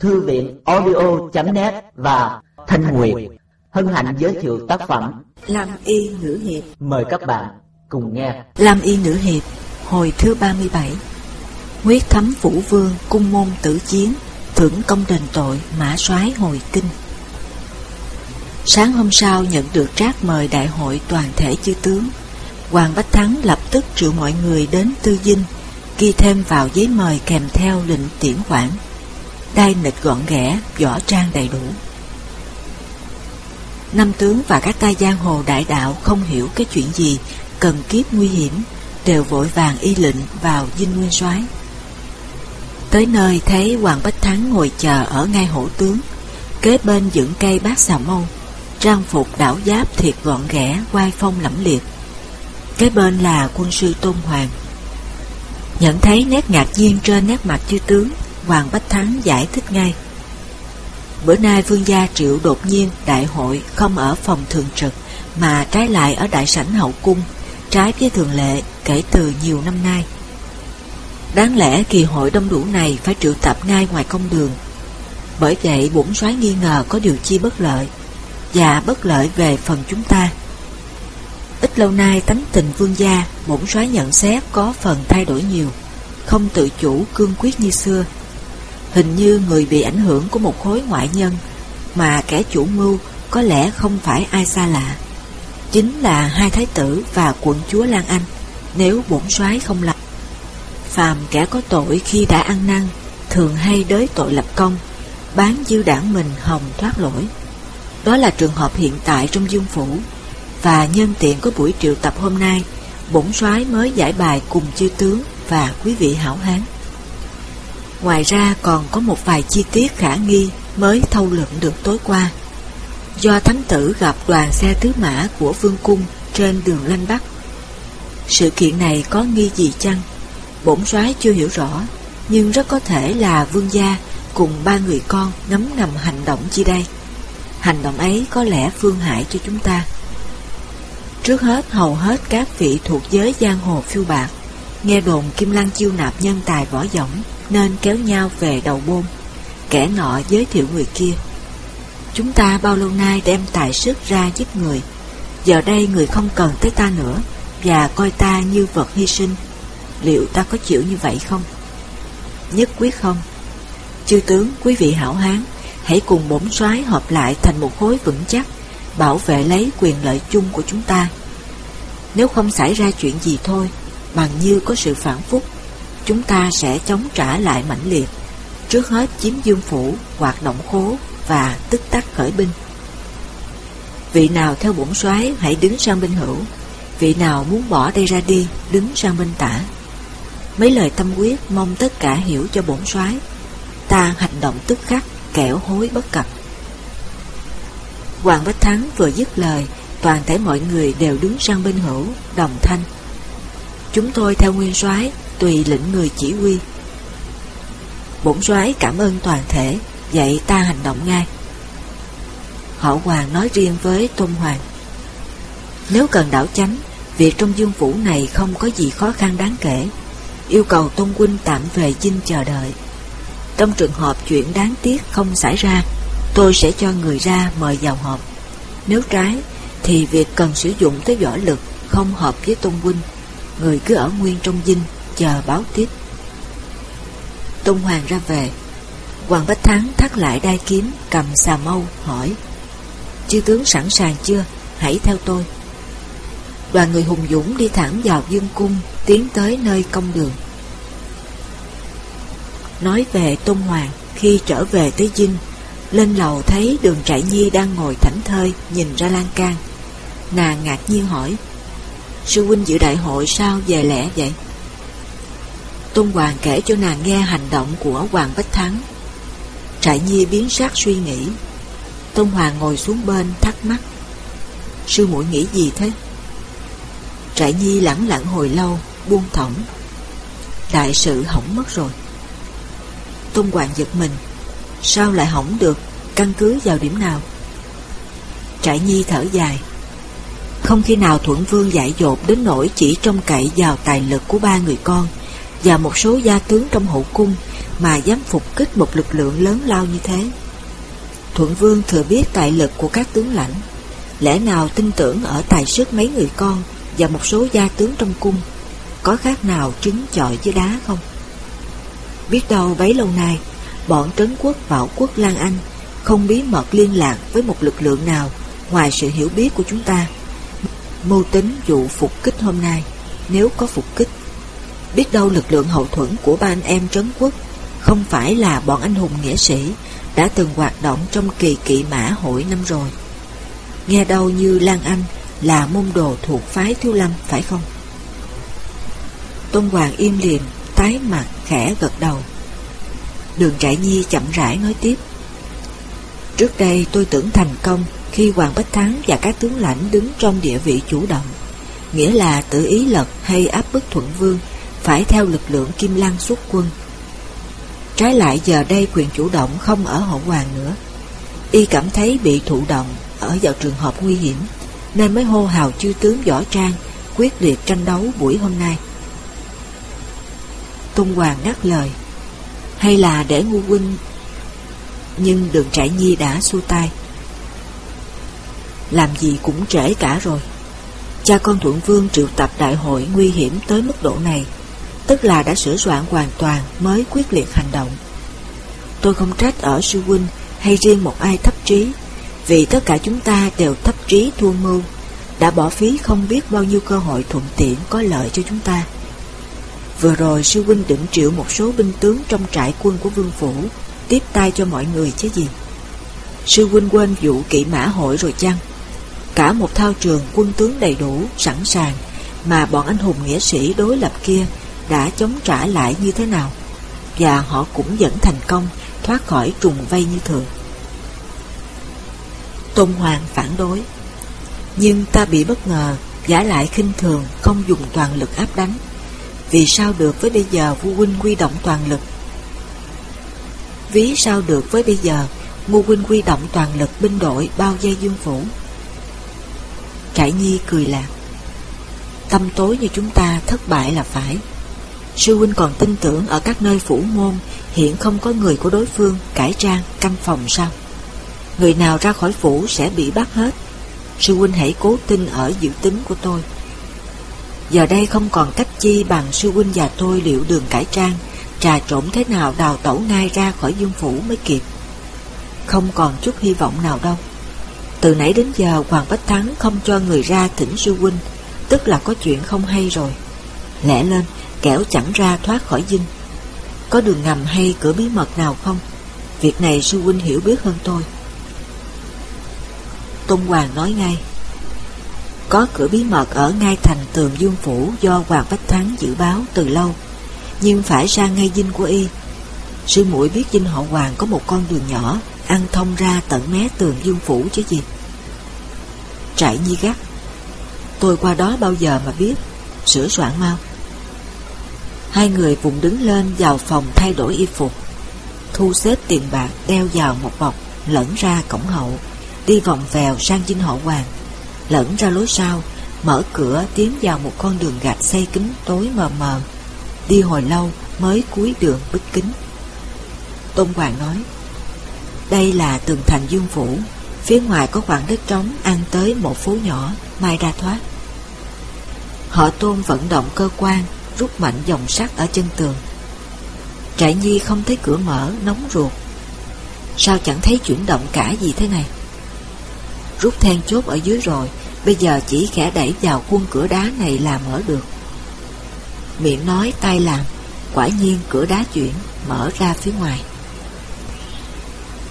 Thư viện audio.net và Thanh Nguyệt hân hạnh giới thiệu tác phẩm Lam Y Nữ Hiệp. Mời các bạn cùng nghe. Lam Y Nữ Hiệp, hồi thứ 37. Huyết thấm vũ vương, cung môn tử chiến, thưởng công đền tội, mã soái hồi kinh. Sáng hôm sau nhận được trác mời đại hội toàn thể chư tướng. Hoàng Bách Thắng lập tức triệu mọi người đến Tư Dinh, ghi thêm vào giấy mời kèm theo lệnh tiễn khoản. Đai nịch gọn ghẽ, võ trang đầy đủ. Năm tướng và các tay giang hồ đại đạo không hiểu cái chuyện gì cần kiếp nguy hiểm, đều vội vàng y lệnh vào dinh nguyên soái. Tới nơi thấy Hoàng Bách Thắng ngồi chờ ở ngay hổ tướng, kế bên dựng cây bát xà mâu, trang phục đảo giáp thiệt gọn ghẽ, quai phong lẫm liệt. Kế bên là quân sư Tôn Hoàng. Nhận thấy nét ngạc nhiên trên nét mặt chư tướng, Hoàng Bách Thắng giải thích ngay. Bữa nay vương gia triệu đột nhiên đại hội không ở phòng thường trực mà trái lại ở đại sảnh hậu cung, trái với thường lệ kể từ nhiều năm nay. Đáng lẽ kỳ hội đông đủ này phải triệu tập ngay ngoài công đường. Bởi vậy bổn soái nghi ngờ có điều chi bất lợi, và bất lợi về phần chúng ta. Ít lâu nay tánh tình vương gia, bổn soái nhận xét có phần thay đổi nhiều, không tự chủ cương quyết như xưa. Hình như người bị ảnh hưởng của một khối ngoại nhân, mà kẻ chủ mưu có lẽ không phải ai xa lạ. Chính là hai thái tử và quận chúa Lan Anh, nếu bổn soái không lập Phàm kẻ có tội khi đã ăn năn, thường hay đới tội lập công, bán dư đảng mình hồng thoát lỗi. Đó là trường hợp hiện tại trong dương phủ, và nhân tiện có buổi triệu tập hôm nay, bổn soái mới giải bài cùng chư tướng và quý vị hảo hán. Ngoài ra còn có một vài chi tiết khả nghi mới thâu luận được tối qua. Do thánh tử gặp đoàn xe tứ mã của vương cung trên đường Lanh Bắc. Sự kiện này có nghi gì chăng? Bổn soái chưa hiểu rõ, nhưng rất có thể là vương gia cùng ba người con ngấm ngầm hành động chi đây. Hành động ấy có lẽ phương hại cho chúng ta. Trước hết hầu hết các vị thuộc giới giang hồ phiêu bạc, nghe đồn Kim Lan chiêu nạp nhân tài võ dõng nên kéo nhau về đầu bôn. Kẻ nọ giới thiệu người kia. Chúng ta bao lâu nay đem tài sức ra giúp người, giờ đây người không cần tới ta nữa và coi ta như vật hy sinh. Liệu ta có chịu như vậy không? Nhất quyết không. Chư tướng, quý vị hảo hán, hãy cùng bổn soái hợp lại thành một khối vững chắc, bảo vệ lấy quyền lợi chung của chúng ta. Nếu không xảy ra chuyện gì thôi, bằng như có sự phản phúc, chúng ta sẽ chống trả lại mãnh liệt, trước hết chiếm dương phủ, hoạt động khố và tức tắc khởi binh. Vị nào theo bổn soái hãy đứng sang bên hữu, vị nào muốn bỏ đây ra đi, đứng sang bên tả. Mấy lời tâm quyết mong tất cả hiểu cho bổn soái ta hành động tức khắc, kẻo hối bất cập. Hoàng Bách Thắng vừa dứt lời, toàn thể mọi người đều đứng sang bên hữu, đồng thanh. Chúng tôi theo nguyên soái tùy lĩnh người chỉ huy. Bổn soái cảm ơn toàn thể, vậy ta hành động ngay. Họ Hoàng nói riêng với Tôn Hoàng. Nếu cần đảo chánh, việc trong dương phủ này không có gì khó khăn đáng kể. Yêu cầu Tôn Huynh tạm về dinh chờ đợi. Trong trường hợp chuyện đáng tiếc không xảy ra, tôi sẽ cho người ra mời vào họp. Nếu trái, thì việc cần sử dụng tới võ lực không hợp với Tôn Huynh. Người cứ ở nguyên trong dinh, chờ báo tiếp. Tôn Hoàng ra về. Hoàng Bách Thắng thắt lại đai kiếm, cầm xà mâu, hỏi. Chư tướng sẵn sàng chưa? Hãy theo tôi. Đoàn người hùng dũng đi thẳng vào dương cung, tiến tới nơi công đường. Nói về Tôn Hoàng, khi trở về tới dinh, lên lầu thấy đường trại nhi đang ngồi thảnh thơi, nhìn ra lan can. Nàng ngạc nhiên hỏi, Sư huynh dự đại hội sao về lẽ vậy? Tôn Hoàng kể cho nàng nghe hành động của Hoàng Bách Thắng. Trại nhi biến sắc suy nghĩ. Tôn Hoàng ngồi xuống bên thắc mắc. Sư muội nghĩ gì thế? Trại nhi lẳng lặng hồi lâu, buông thõng. Đại sự hỏng mất rồi. Tôn Hoàng giật mình. Sao lại hỏng được? Căn cứ vào điểm nào? Trại nhi thở dài. Không khi nào Thuận Vương dại dột đến nỗi chỉ trông cậy vào tài lực của ba người con và một số gia tướng trong hậu cung mà dám phục kích một lực lượng lớn lao như thế. Thuận Vương thừa biết tài lực của các tướng lãnh, lẽ nào tin tưởng ở tài sức mấy người con và một số gia tướng trong cung, có khác nào trứng chọi với đá không? Biết đâu bấy lâu nay, bọn trấn quốc bảo quốc Lan Anh không bí mật liên lạc với một lực lượng nào ngoài sự hiểu biết của chúng ta. Mưu tính vụ phục kích hôm nay, nếu có phục kích, biết đâu lực lượng hậu thuẫn của ba anh em trấn quốc không phải là bọn anh hùng nghĩa sĩ đã từng hoạt động trong kỳ kỵ mã hội năm rồi. Nghe đâu như Lan Anh là môn đồ thuộc phái Thiếu Lâm phải không? Tôn Hoàng im liềm, tái mặt khẽ gật đầu. Đường Trại Nhi chậm rãi nói tiếp. Trước đây tôi tưởng thành công khi Hoàng Bách Thắng và các tướng lãnh đứng trong địa vị chủ động, nghĩa là tự ý lật hay áp bức Thuận Vương phải theo lực lượng Kim Lăng xuất quân. Trái lại giờ đây quyền chủ động không ở hậu hoàng nữa. Y cảm thấy bị thụ động ở vào trường hợp nguy hiểm, nên mới hô hào chư tướng võ trang quyết liệt tranh đấu buổi hôm nay. Tung Hoàng ngắt lời, hay là để ngu huynh nhưng đường trải nhi đã xua tay Làm gì cũng trễ cả rồi Cha con Thuận Vương triệu tập đại hội nguy hiểm tới mức độ này Tức là đã sửa soạn hoàn toàn mới quyết liệt hành động Tôi không trách ở sư huynh hay riêng một ai thấp trí Vì tất cả chúng ta đều thấp trí thua mưu Đã bỏ phí không biết bao nhiêu cơ hội thuận tiện có lợi cho chúng ta Vừa rồi sư huynh định triệu một số binh tướng trong trại quân của vương phủ tiếp tay cho mọi người chứ gì. Sư huynh quên vụ kỵ mã hội rồi chăng? Cả một thao trường quân tướng đầy đủ, sẵn sàng, mà bọn anh hùng nghĩa sĩ đối lập kia đã chống trả lại như thế nào? Và họ cũng vẫn thành công thoát khỏi trùng vây như thường. Tôn Hoàng phản đối. Nhưng ta bị bất ngờ, giả lại khinh thường, không dùng toàn lực áp đánh. Vì sao được với bây giờ vua huynh quy động toàn lực Ví sao được với bây giờ Ngô huynh quy động toàn lực binh đội bao dây dương phủ Trải nhi cười lạc Tâm tối như chúng ta thất bại là phải Sư huynh còn tin tưởng ở các nơi phủ môn Hiện không có người của đối phương cải trang căn phòng sao Người nào ra khỏi phủ sẽ bị bắt hết Sư huynh hãy cố tin ở dự tính của tôi Giờ đây không còn cách chi bằng sư huynh và tôi liệu đường cải trang trà trộn thế nào đào tẩu ngay ra khỏi dương phủ mới kịp. Không còn chút hy vọng nào đâu. Từ nãy đến giờ Hoàng Bách Thắng không cho người ra thỉnh sư huynh, tức là có chuyện không hay rồi. Lẽ lên, kẻo chẳng ra thoát khỏi dinh. Có đường ngầm hay cửa bí mật nào không? Việc này sư huynh hiểu biết hơn tôi. Tôn Hoàng nói ngay. Có cửa bí mật ở ngay thành tường dương phủ do Hoàng Bách Thắng dự báo từ lâu nhưng phải ra ngay dinh của y. Sư muội biết dinh họ Hoàng có một con đường nhỏ, ăn thông ra tận mé tường dương phủ chứ gì. Trại nhi gắt. Tôi qua đó bao giờ mà biết, sửa soạn mau. Hai người vùng đứng lên vào phòng thay đổi y phục, thu xếp tiền bạc đeo vào một bọc, lẫn ra cổng hậu, đi vòng vèo sang dinh hậu Hoàng, lẫn ra lối sau, mở cửa tiến vào một con đường gạch xây kính tối mờ mờ. Đi hồi lâu mới cuối đường bích kính. Tôn Hoàng nói Đây là tường thành dương phủ. Phía ngoài có khoảng đất trống Ăn tới một phố nhỏ Mai ra thoát. Họ tôn vận động cơ quan Rút mạnh dòng sắt ở chân tường. Trại nhi không thấy cửa mở, Nóng ruột. Sao chẳng thấy chuyển động cả gì thế này? Rút then chốt ở dưới rồi, Bây giờ chỉ khẽ đẩy vào khuôn cửa đá này là mở được. Miệng nói tay làm Quả nhiên cửa đá chuyển, Mở ra phía ngoài.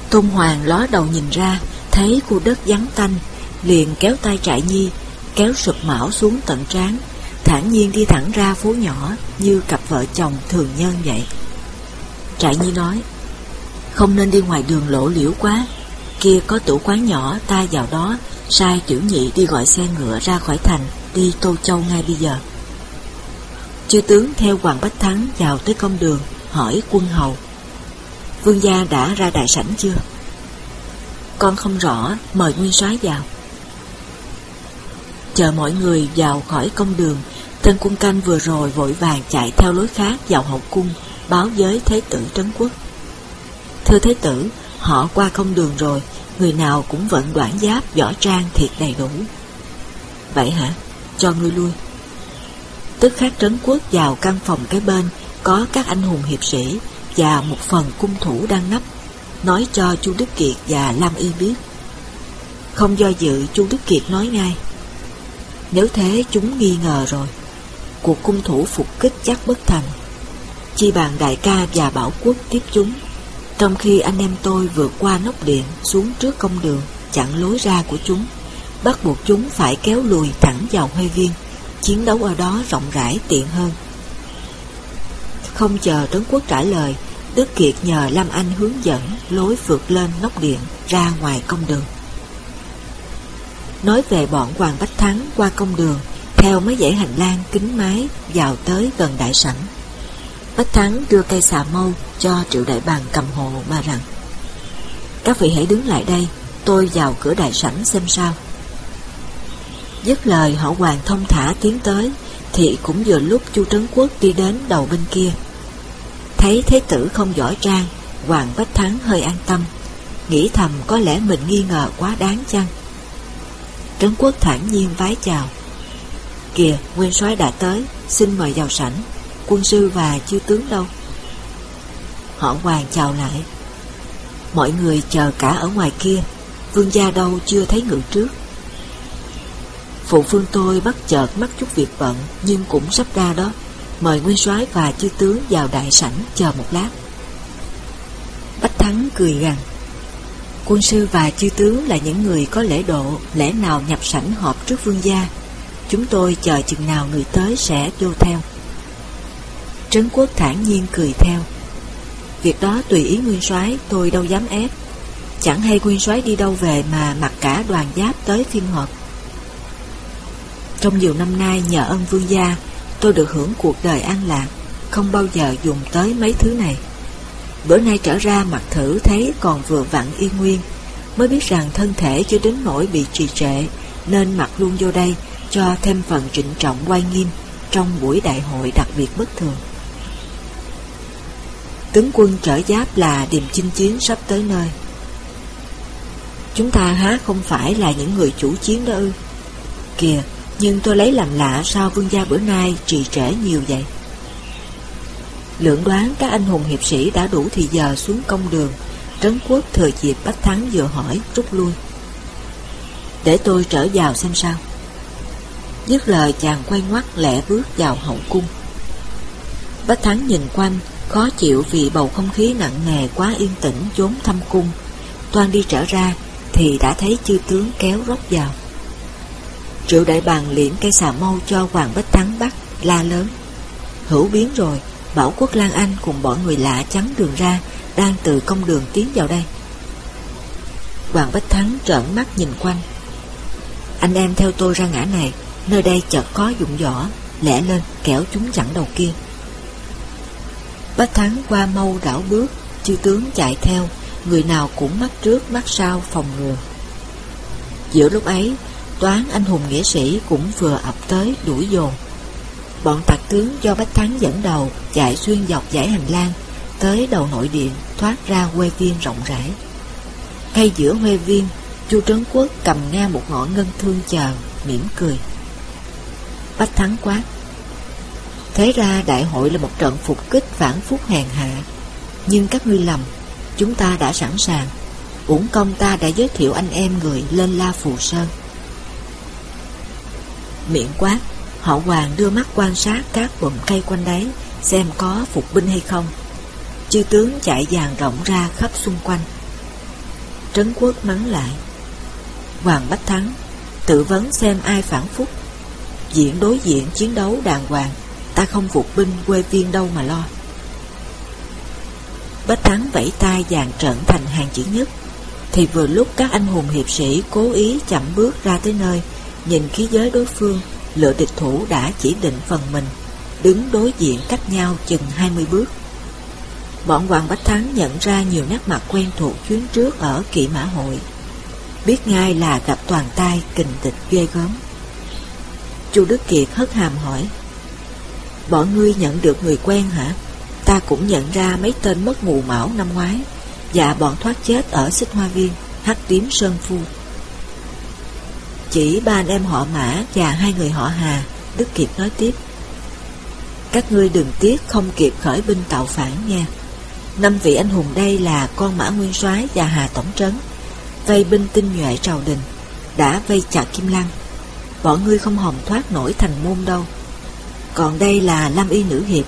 Tôn Hoàng ló đầu nhìn ra, Thấy khu đất vắng tanh, Liền kéo tay trại nhi, Kéo sụp mão xuống tận trán thản nhiên đi thẳng ra phố nhỏ Như cặp vợ chồng thường nhân vậy Trại nhi nói Không nên đi ngoài đường lộ liễu quá Kia có tủ quán nhỏ ta vào đó Sai tiểu nhị đi gọi xe ngựa ra khỏi thành Đi Tô Châu ngay bây giờ Chư tướng theo Hoàng Bách Thắng vào tới công đường hỏi quân hầu Vương gia đã ra đại sảnh chưa? Con không rõ, mời nguyên soái vào. Chờ mọi người vào khỏi công đường, tên quân canh vừa rồi vội vàng chạy theo lối khác vào hậu cung, báo với Thế tử Trấn Quốc. Thưa Thế tử, họ qua công đường rồi, người nào cũng vận đoạn giáp, võ trang thiệt đầy đủ. Vậy hả? Cho ngươi lui. Tức khắc Trấn Quốc vào căn phòng cái bên, có các anh hùng hiệp sĩ và một phần cung thủ đang nấp, nói cho chu Đức Kiệt và Lam Y biết. Không do dự, chu Đức Kiệt nói ngay. Nếu thế chúng nghi ngờ rồi, cuộc cung thủ phục kích chắc bất thành. Chi bàn đại ca và bảo quốc tiếp chúng, trong khi anh em tôi vượt qua nóc điện xuống trước công đường, chặn lối ra của chúng, bắt buộc chúng phải kéo lùi thẳng vào Huê Viên, chiến đấu ở đó rộng rãi tiện hơn. Không chờ Trấn Quốc trả lời, Đức Kiệt nhờ Lam Anh hướng dẫn lối vượt lên nóc điện ra ngoài công đường. Nói về bọn Hoàng Bách Thắng qua công đường, theo mấy dãy hành lang kính mái vào tới gần đại sảnh. Bách Thắng đưa cây xà mâu cho Triệu Đại Bàng cầm hộ mà rằng Các vị hãy đứng lại đây, tôi vào cửa đại sảnh xem sao. Dứt lời họ hoàng thông thả tiến tới, thì cũng vừa lúc chu Trấn Quốc đi đến đầu bên kia. Thấy thế tử không giỏi trang, Hoàng Bách Thắng hơi an tâm, nghĩ thầm có lẽ mình nghi ngờ quá đáng chăng. Trấn Quốc thản nhiên vái chào. Kìa, nguyên soái đã tới, xin mời vào sảnh. Quân sư và chư tướng đâu? Họ hoàng chào lại. Mọi người chờ cả ở ngoài kia, vương gia đâu chưa thấy ngự trước. Phụ phương tôi bắt chợt mắc chút việc bận, nhưng cũng sắp ra đó. Mời nguyên soái và chư tướng vào đại sảnh chờ một lát. Bách Thắng cười rằng Quân sư và chư tướng là những người có lễ độ, lẽ nào nhập sảnh họp trước vương gia. Chúng tôi chờ chừng nào người tới sẽ vô theo. Trấn quốc thản nhiên cười theo. Việc đó tùy ý nguyên soái, tôi đâu dám ép. Chẳng hay nguyên soái đi đâu về mà mặc cả đoàn giáp tới phiên họp. Trong nhiều năm nay nhờ ân vương gia, tôi được hưởng cuộc đời an lạc, không bao giờ dùng tới mấy thứ này. Bữa nay trở ra mặt thử thấy còn vừa vặn y nguyên, mới biết rằng thân thể chưa đến nỗi bị trì trệ, nên mặc luôn vô đây cho thêm phần trịnh trọng quay nghiêm trong buổi đại hội đặc biệt bất thường. Tướng quân trở giáp là điềm chinh chiến sắp tới nơi. Chúng ta há không phải là những người chủ chiến đó ư? Kìa, nhưng tôi lấy làm lạ sao vương gia bữa nay trì trễ nhiều vậy? Lượng đoán các anh hùng hiệp sĩ đã đủ thì giờ xuống công đường, trấn quốc thừa dịp Bách Thắng vừa hỏi rút lui. Để tôi trở vào xem sao. Dứt lời chàng quay ngoắt lẻ bước vào hậu cung. Bách Thắng nhìn quanh, khó chịu vì bầu không khí nặng nề quá yên tĩnh chốn thăm cung. Toan đi trở ra thì đã thấy chư tướng kéo rót vào. Triệu đại bàng liễn cây xà mâu cho Hoàng Bách Thắng bắt, la lớn. Hữu biến rồi, Bảo Quốc Lan Anh cùng bọn người lạ chắn đường ra, đang từ công đường tiến vào đây. Hoàng Bách Thắng trợn mắt nhìn quanh. Anh em theo tôi ra ngã này, nơi đây chợt có dụng võ, lẻ lên kéo chúng chặn đầu kia. Bách Thắng qua mâu đảo bước, chư tướng chạy theo, người nào cũng mắt trước mắt sau phòng ngừa. Giữa lúc ấy, toán anh hùng nghĩa sĩ cũng vừa ập tới đuổi dồn. Bọn tặc tướng do Bách Thắng dẫn đầu chạy xuyên dọc dãy hành lang, tới đầu nội điện thoát ra Huê Viên rộng rãi. Ngay giữa Huê Viên, Chu Trấn Quốc cầm nghe một ngọn ngân thương chờ, mỉm cười. Bách Thắng quát. Thế ra đại hội là một trận phục kích phản phúc hèn hạ. Nhưng các ngươi lầm, chúng ta đã sẵn sàng. Uổng công ta đã giới thiệu anh em người lên La Phù Sơn. Miệng quát, họ hoàng đưa mắt quan sát các bụm cây quanh đấy, xem có phục binh hay không. Chư tướng chạy dàn rộng ra khắp xung quanh. Trấn quốc mắng lại. Hoàng Bách Thắng, tự vấn xem ai phản phúc. Diện đối diện chiến đấu đàng hoàng, ta không phục binh quê viên đâu mà lo. Bách Thắng vẫy tay dàn trận thành hàng chữ nhất, thì vừa lúc các anh hùng hiệp sĩ cố ý chậm bước ra tới nơi, nhìn khí giới đối phương, lựa địch thủ đã chỉ định phần mình, đứng đối diện cách nhau chừng 20 bước. Bọn Hoàng Bách Thắng nhận ra nhiều nét mặt quen thuộc chuyến trước ở kỵ mã hội. Biết ngay là gặp toàn tay kình địch ghê gớm. Chu Đức Kiệt hất hàm hỏi, Bọn ngươi nhận được người quen hả? Ta cũng nhận ra mấy tên mất mù mão năm ngoái và bọn thoát chết ở xích hoa viên, hắc tím sơn phu. Chỉ ba anh em họ Mã và hai người họ Hà, Đức Kiệt nói tiếp. Các ngươi đừng tiếc không kịp khởi binh tạo phản nha. Năm vị anh hùng đây là con Mã Nguyên soái và Hà Tổng Trấn, vây binh tinh nhuệ trào đình, đã vây chặt Kim Lăng. Bọn ngươi không hòng thoát nổi thành môn đâu. Còn đây là Lam Y Nữ Hiệp,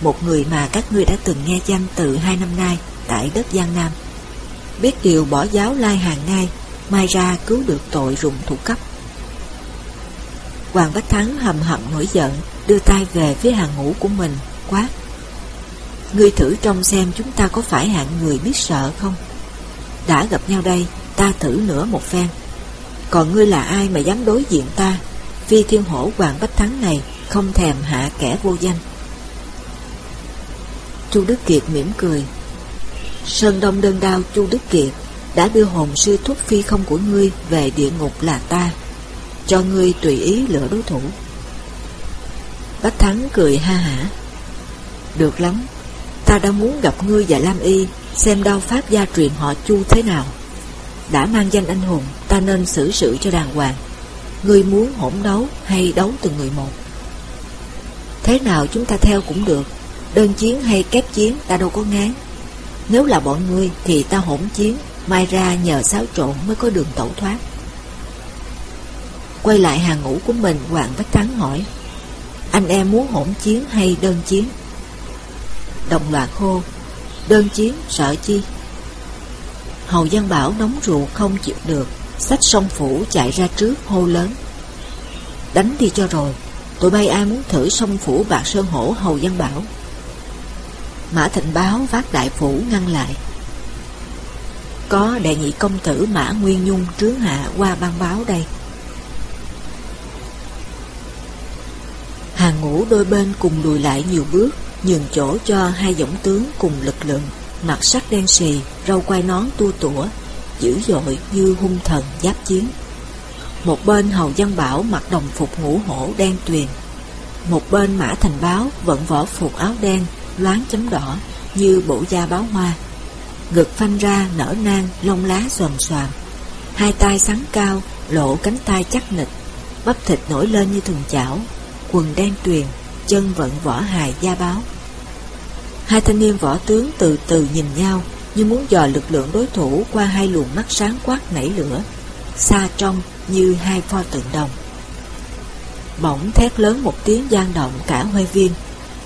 một người mà các ngươi đã từng nghe danh từ hai năm nay tại đất Giang Nam. Biết điều bỏ giáo lai hàng ngay, mai ra cứu được tội rùng thủ cấp. Hoàng Bách Thắng hầm hậm nổi giận, đưa tay về phía hàng ngũ của mình, quát. Ngươi thử trông xem chúng ta có phải hạng người biết sợ không? Đã gặp nhau đây, ta thử nữa một phen. Còn ngươi là ai mà dám đối diện ta? Phi thiên hổ Hoàng Bách Thắng này không thèm hạ kẻ vô danh. Chu Đức Kiệt mỉm cười. Sơn Đông đơn đao Chu Đức Kiệt đã đưa hồn sư thuốc phi không của ngươi về địa ngục là ta, cho ngươi tùy ý lựa đối thủ. Bách Thắng cười ha hả. Được lắm, ta đã muốn gặp ngươi và Lam Y, xem đao pháp gia truyền họ Chu thế nào. Đã mang danh anh hùng, ta nên xử sự cho đàng hoàng. Ngươi muốn hỗn đấu hay đấu từng người một? Thế nào chúng ta theo cũng được, đơn chiến hay kép chiến ta đâu có ngán. Nếu là bọn ngươi thì ta hỗn chiến, mai ra nhờ xáo trộn mới có đường tẩu thoát. Quay lại hàng ngũ của mình, Hoàng Bách Thắng hỏi, anh em muốn hỗn chiến hay đơn chiến? Đồng loạt hô, đơn chiến sợ chi? Hầu Văn Bảo nóng ruột không chịu được, xách song phủ chạy ra trước hô lớn. Đánh đi cho rồi, tụi bay ai muốn thử song phủ bạc sơn hổ Hầu Văn Bảo? Mã Thịnh Báo vác đại phủ ngăn lại. Có đệ nhị công tử Mã Nguyên Nhung trướng hạ qua ban báo đây. Hàng ngũ đôi bên cùng lùi lại nhiều bước, nhường chỗ cho hai dũng tướng cùng lực lượng, mặt sắc đen xì, râu quai nón tua tủa, dữ dội như hung thần giáp chiến. Một bên Hầu Văn Bảo mặc đồng phục ngũ hổ đen tuyền, một bên Mã Thành Báo vận võ phục áo đen, loáng chấm đỏ như bộ da báo hoa. Ngực phanh ra nở nang, lông lá xoàm xoàm. Hai tay sáng cao, lộ cánh tay chắc nịch, bắp thịt nổi lên như thùng chảo, quần đen tuyền, chân vận võ hài da báo. Hai thanh niên võ tướng từ từ nhìn nhau như muốn dò lực lượng đối thủ qua hai luồng mắt sáng quát nảy lửa, xa trong như hai pho tượng đồng. Bỗng thét lớn một tiếng gian động cả huê viên,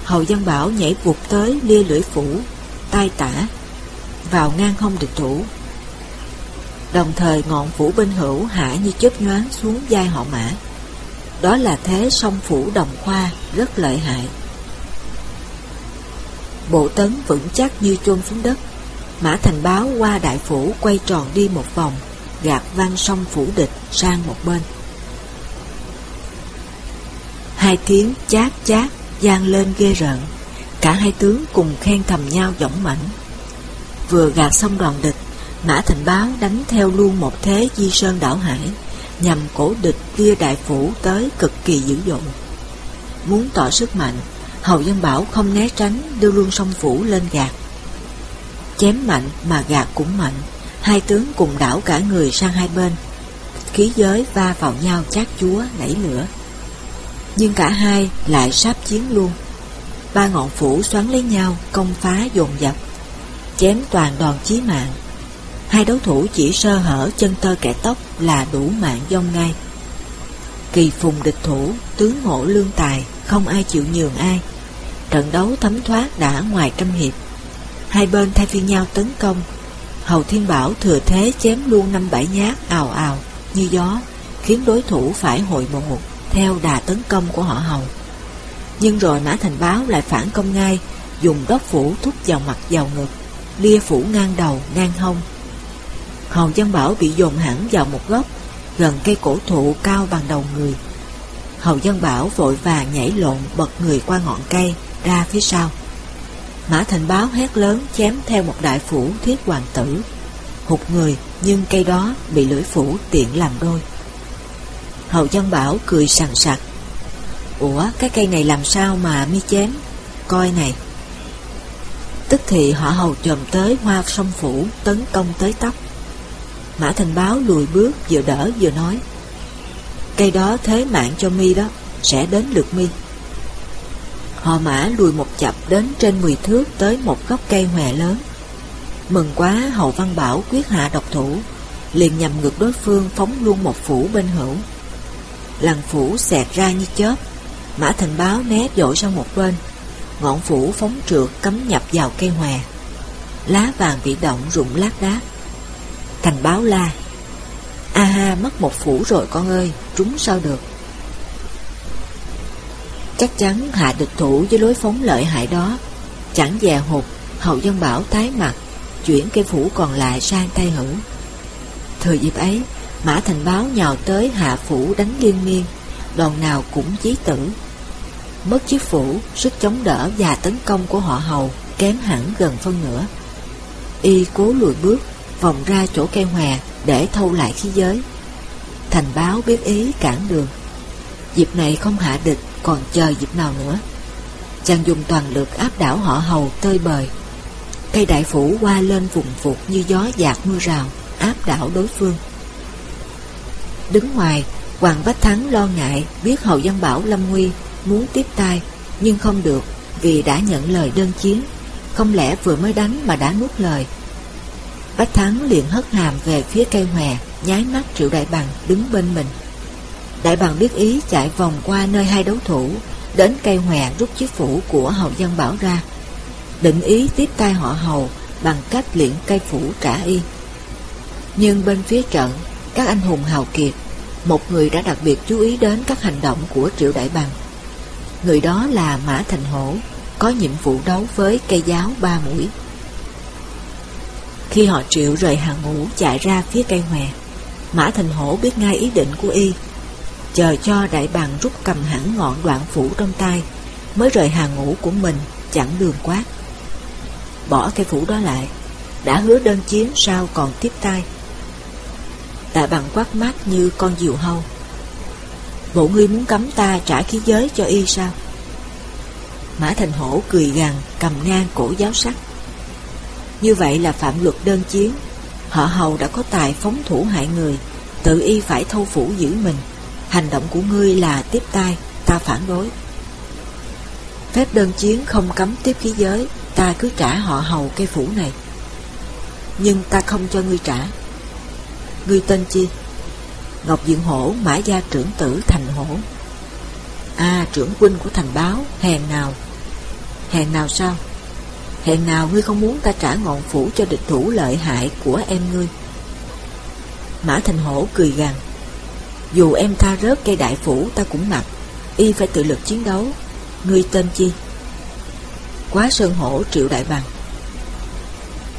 Hầu Văn Bảo nhảy vụt tới lia lưỡi phủ, tay tả, vào ngang hông địch thủ. Đồng thời ngọn phủ bên hữu hạ như chớp nhoáng xuống vai họ mã. Đó là thế song phủ đồng khoa rất lợi hại. Bộ tấn vững chắc như chôn xuống đất. Mã Thành Báo qua đại phủ quay tròn đi một vòng, gạt văn song phủ địch sang một bên. Hai tiếng chát chát gian lên ghê rợn. Cả hai tướng cùng khen thầm nhau dõng mãnh. Vừa gạt xong đoàn địch, Mã Thành Báo đánh theo luôn một thế di sơn đảo hải, nhằm cổ địch kia đại phủ tới cực kỳ dữ dội. Muốn tỏ sức mạnh, Hầu Dân Bảo không né tránh đưa luôn song phủ lên gạt. Chém mạnh mà gạt cũng mạnh, hai tướng cùng đảo cả người sang hai bên. Khí giới va vào nhau chát chúa nảy lửa. Nhưng cả hai lại sắp chiến luôn. Ba ngọn phủ xoắn lấy nhau, công phá dồn dập, chém toàn đòn chí mạng. Hai đấu thủ chỉ sơ hở chân tơ kẻ tóc là đủ mạng dông ngay. Kỳ phùng địch thủ, tướng ngộ lương tài, không ai chịu nhường ai. Trận đấu thấm thoát đã ngoài trăm hiệp. Hai bên thay phiên nhau tấn công. Hầu Thiên Bảo thừa thế chém luôn năm bảy nhát ào ào như gió, khiến đối thủ phải hồi bộ theo đà tấn công của họ Hầu. Nhưng rồi Mã Thành Báo lại phản công ngay, dùng đốc phủ thúc vào mặt vào ngực, lia phủ ngang đầu, ngang hông. Hầu Văn Bảo bị dồn hẳn vào một góc, gần cây cổ thụ cao bằng đầu người. Hầu Văn Bảo vội vàng nhảy lộn bật người qua ngọn cây, ra phía sau. Mã Thành Báo hét lớn chém theo một đại phủ thiết hoàng tử. Hụt người, nhưng cây đó bị lưỡi phủ tiện làm đôi. Hậu Văn Bảo cười sằng sặc. Ủa, cái cây này làm sao mà mi chém? Coi này. Tức thì họ hầu chồm tới hoa sông phủ Tấn công tới tóc Mã Thành Báo lùi bước vừa đỡ vừa nói Cây đó thế mạng cho mi đó Sẽ đến lượt mi Họ mã lùi một chập đến trên 10 thước tới một gốc cây hòe lớn. Mừng quá Hậu Văn Bảo quyết hạ độc thủ, liền nhằm ngược đối phương phóng luôn một phủ bên hữu. Lần phủ xẹt ra như chớp, Mã Thành Báo né dội sang một bên, ngọn phủ phóng trượt cấm nhập vào cây hòe. Lá vàng bị động rụng lát đác. Thành Báo la, A ha mất một phủ rồi con ơi, trúng sao được. Chắc chắn hạ địch thủ với lối phóng lợi hại đó. Chẳng dè hụt, Hậu dân bảo tái mặt, Chuyển cây phủ còn lại sang tay hữu. Thời dịp ấy, Mã Thành Báo nhào tới hạ phủ đánh liên miên Đòn nào cũng chí tử. Mất chiếc phủ, Sức chống đỡ và tấn công của họ hầu Kém hẳn gần phân nửa. Y cố lùi bước, Vòng ra chỗ cây hòe Để thâu lại khí giới. Thành báo biết ý cản đường. Dịp này không hạ địch còn chờ dịp nào nữa. Chàng dùng toàn lực áp đảo họ hầu tơi bời. Cây đại phủ qua lên vùng vụt như gió dạt mưa rào, Áp đảo đối phương. Đứng ngoài, Hoàng Bách Thắng lo ngại Biết hầu dân bảo Lâm Nguy Muốn tiếp tay, Nhưng không được Vì đã nhận lời đơn chiến. Không lẽ vừa mới đánh mà đã nuốt lời? Bách Thắng liền hất hàm về phía cây hòe, Nháy mắt Triệu Đại Bằng đứng bên mình. Đại Bàng biết ý chạy vòng qua nơi hai đấu thủ, Đến cây hòe rút chiếc phủ của hậu dân bảo ra. Định ý tiếp tay họ hầu Bằng cách luyện cây phủ trả y. Nhưng bên phía trận, Các anh hùng hào kiệt, Một người đã đặc biệt chú ý đến các hành động của Triệu Đại Bằng Người đó là Mã Thành Hổ, Có nhiệm vụ đấu với cây giáo ba mũi. Khi họ Triệu rời hàng ngũ chạy ra phía cây hòe, Mã Thành Hổ biết ngay ý định của y chờ cho đại bàng rút cầm hẳn ngọn đoạn phủ trong tay, mới rời hàng ngũ của mình, chẳng đường quát. Bỏ cây phủ đó lại, đã hứa đơn chiến sao còn tiếp tay. Đại bàng quát mắt như con diều hâu. Bộ ngươi muốn cấm ta trả khí giới cho y sao? Mã Thành Hổ cười gằn cầm ngang cổ giáo sắc. Như vậy là phạm luật đơn chiến, họ hầu đã có tài phóng thủ hại người, tự y phải thâu phủ giữ mình. Hành động của ngươi là tiếp tay, Ta phản đối. Phép đơn chiến không cấm tiếp khí giới, Ta cứ trả họ hầu cây phủ này. Nhưng ta không cho ngươi trả. Ngươi tên chi? Ngọc Diện Hổ, Mã Gia trưởng tử, Thành Hổ. À trưởng huynh của Thành Báo, Hèn nào? Hèn nào sao? Hèn nào ngươi không muốn ta trả ngọn phủ cho địch thủ lợi hại của em ngươi? Mã Thành Hổ cười gằn dù em tha rớt cây đại phủ, ta cũng mặc. Y phải tự lực chiến đấu. Ngươi tên chi? Quá sơn hổ triệu đại bằng.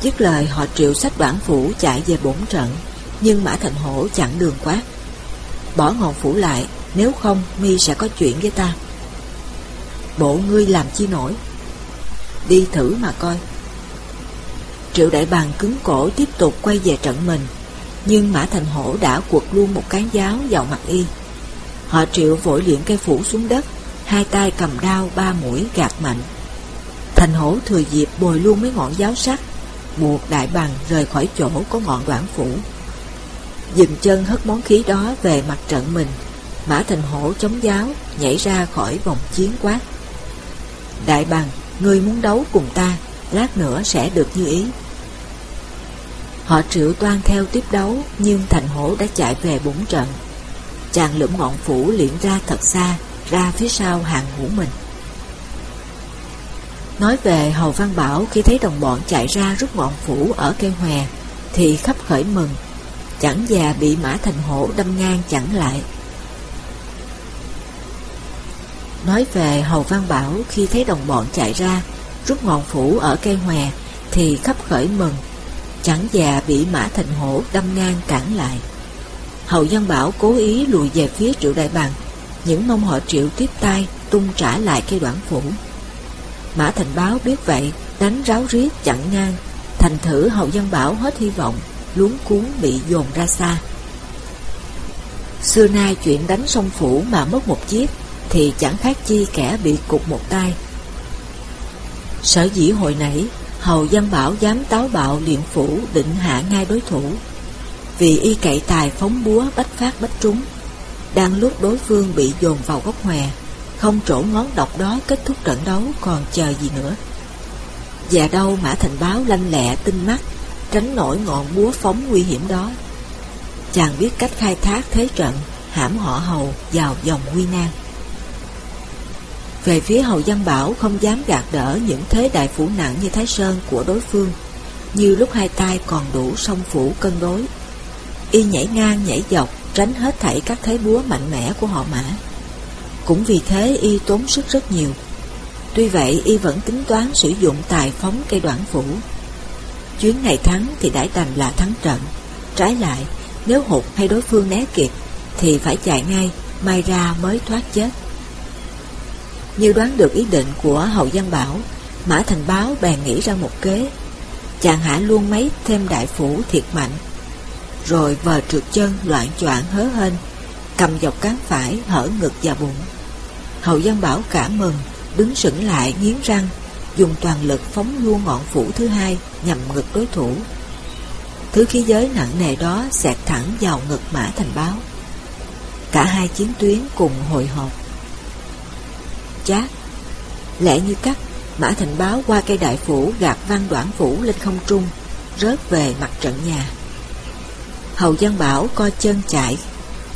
Dứt lời, họ triệu sách bản phủ chạy về bổn trận, Nhưng Mã Thành Hổ chặn đường quát. Bỏ ngọn phủ lại, Nếu không, mi sẽ có chuyện với ta. Bộ ngươi làm chi nổi? Đi thử mà coi. Triệu Đại bàng cứng cổ tiếp tục quay về trận mình nhưng Mã Thành Hổ đã quật luôn một cán giáo vào mặt y. Họ triệu vội luyện cây phủ xuống đất, Hai tay cầm đao ba mũi gạt mạnh. Thành Hổ thừa dịp bồi luôn mấy ngọn giáo sắt Buộc đại bằng rời khỏi chỗ có ngọn đoạn phủ. Dừng chân hất món khí đó về mặt trận mình, Mã Thành Hổ chống giáo Nhảy ra khỏi vòng chiến quát. Đại bằng, Ngươi muốn đấu cùng ta, Lát nữa sẽ được như ý. Họ triệu toan theo tiếp đấu, Nhưng thành hổ đã chạy về bốn trận. Chàng lượm ngọn phủ liễn ra thật xa, Ra phía sau hàng ngũ mình. Nói về Hầu Văn Bảo, khi thấy đồng bọn chạy ra rút ngọn phủ ở cây hòe, Thì khắp khởi mừng. Chẳng già bị mã thành hổ đâm ngang chẳng lại. Nói về Hầu Văn Bảo, khi thấy đồng bọn chạy ra Rút ngọn phủ ở cây hòe, Thì khắp khởi mừng. Chẳng già bị Mã Thành Hổ đâm ngang cản lại. Hậu Dân Bảo cố ý lùi về phía Triệu Đại Bằng Những mong họ Triệu tiếp tay Tung trả lại cây đoạn phủ. Mã Thành Báo biết vậy, Đánh ráo riết chặn ngang. Thành thử Hậu Dân Bảo hết hy vọng, Luống cuốn bị dồn ra xa. Xưa nay chuyện đánh sông phủ mà mất một chiếc Thì chẳng khác chi kẻ bị cục một tay. Sở dĩ hồi nãy Hầu Văn Bảo dám táo bạo luyện phủ, định hạ ngay đối thủ. Vì y cậy tài phóng búa, bách phát bách trúng, Đang lúc đối phương bị dồn vào góc hòe, Không trổ ngón độc đó kết thúc trận đấu, còn chờ gì nữa. Và đâu Mã Thành Báo lanh lẹ, tinh mắt, Tránh nổi ngọn búa phóng nguy hiểm đó. Chàng biết cách khai thác thế trận, Hãm họ hầu vào dòng nguy nan về phía Hầu Văn Bảo không dám gạt đỡ những thế đại phủ nặng như Thái Sơn của đối phương, như lúc hai tay còn đủ song phủ cân đối. Y nhảy ngang nhảy dọc, tránh hết thảy các thế búa mạnh mẽ của họ mã. Cũng vì thế Y tốn sức rất nhiều. Tuy vậy Y vẫn tính toán sử dụng tài phóng cây đoạn phủ. Chuyến này thắng thì đãi đành là thắng trận. Trái lại, nếu hụt hay đối phương né kịp, thì phải chạy ngay, may ra mới thoát chết. Như đoán được ý định của Hậu Giang Bảo, Mã Thành Báo bèn nghĩ ra một kế. Chàng hạ luôn mấy thêm đại phủ thiệt mạnh, rồi vờ trượt chân loạn choạng hớ hên, cầm dọc cán phải hở ngực và bụng. Hậu Giang Bảo cảm mừng, đứng sững lại nghiến răng, dùng toàn lực phóng luôn ngọn phủ thứ hai nhằm ngực đối thủ. Thứ khí giới nặng nề đó xẹt thẳng vào ngực Mã Thành Báo. Cả hai chiến tuyến cùng hội họp chát. Lẽ như cắt, Mã Thành Báo qua cây đại phủ gạt văn đoạn phủ lên không trung, rớt về mặt trận nhà. Hầu Văn Bảo co chân chạy,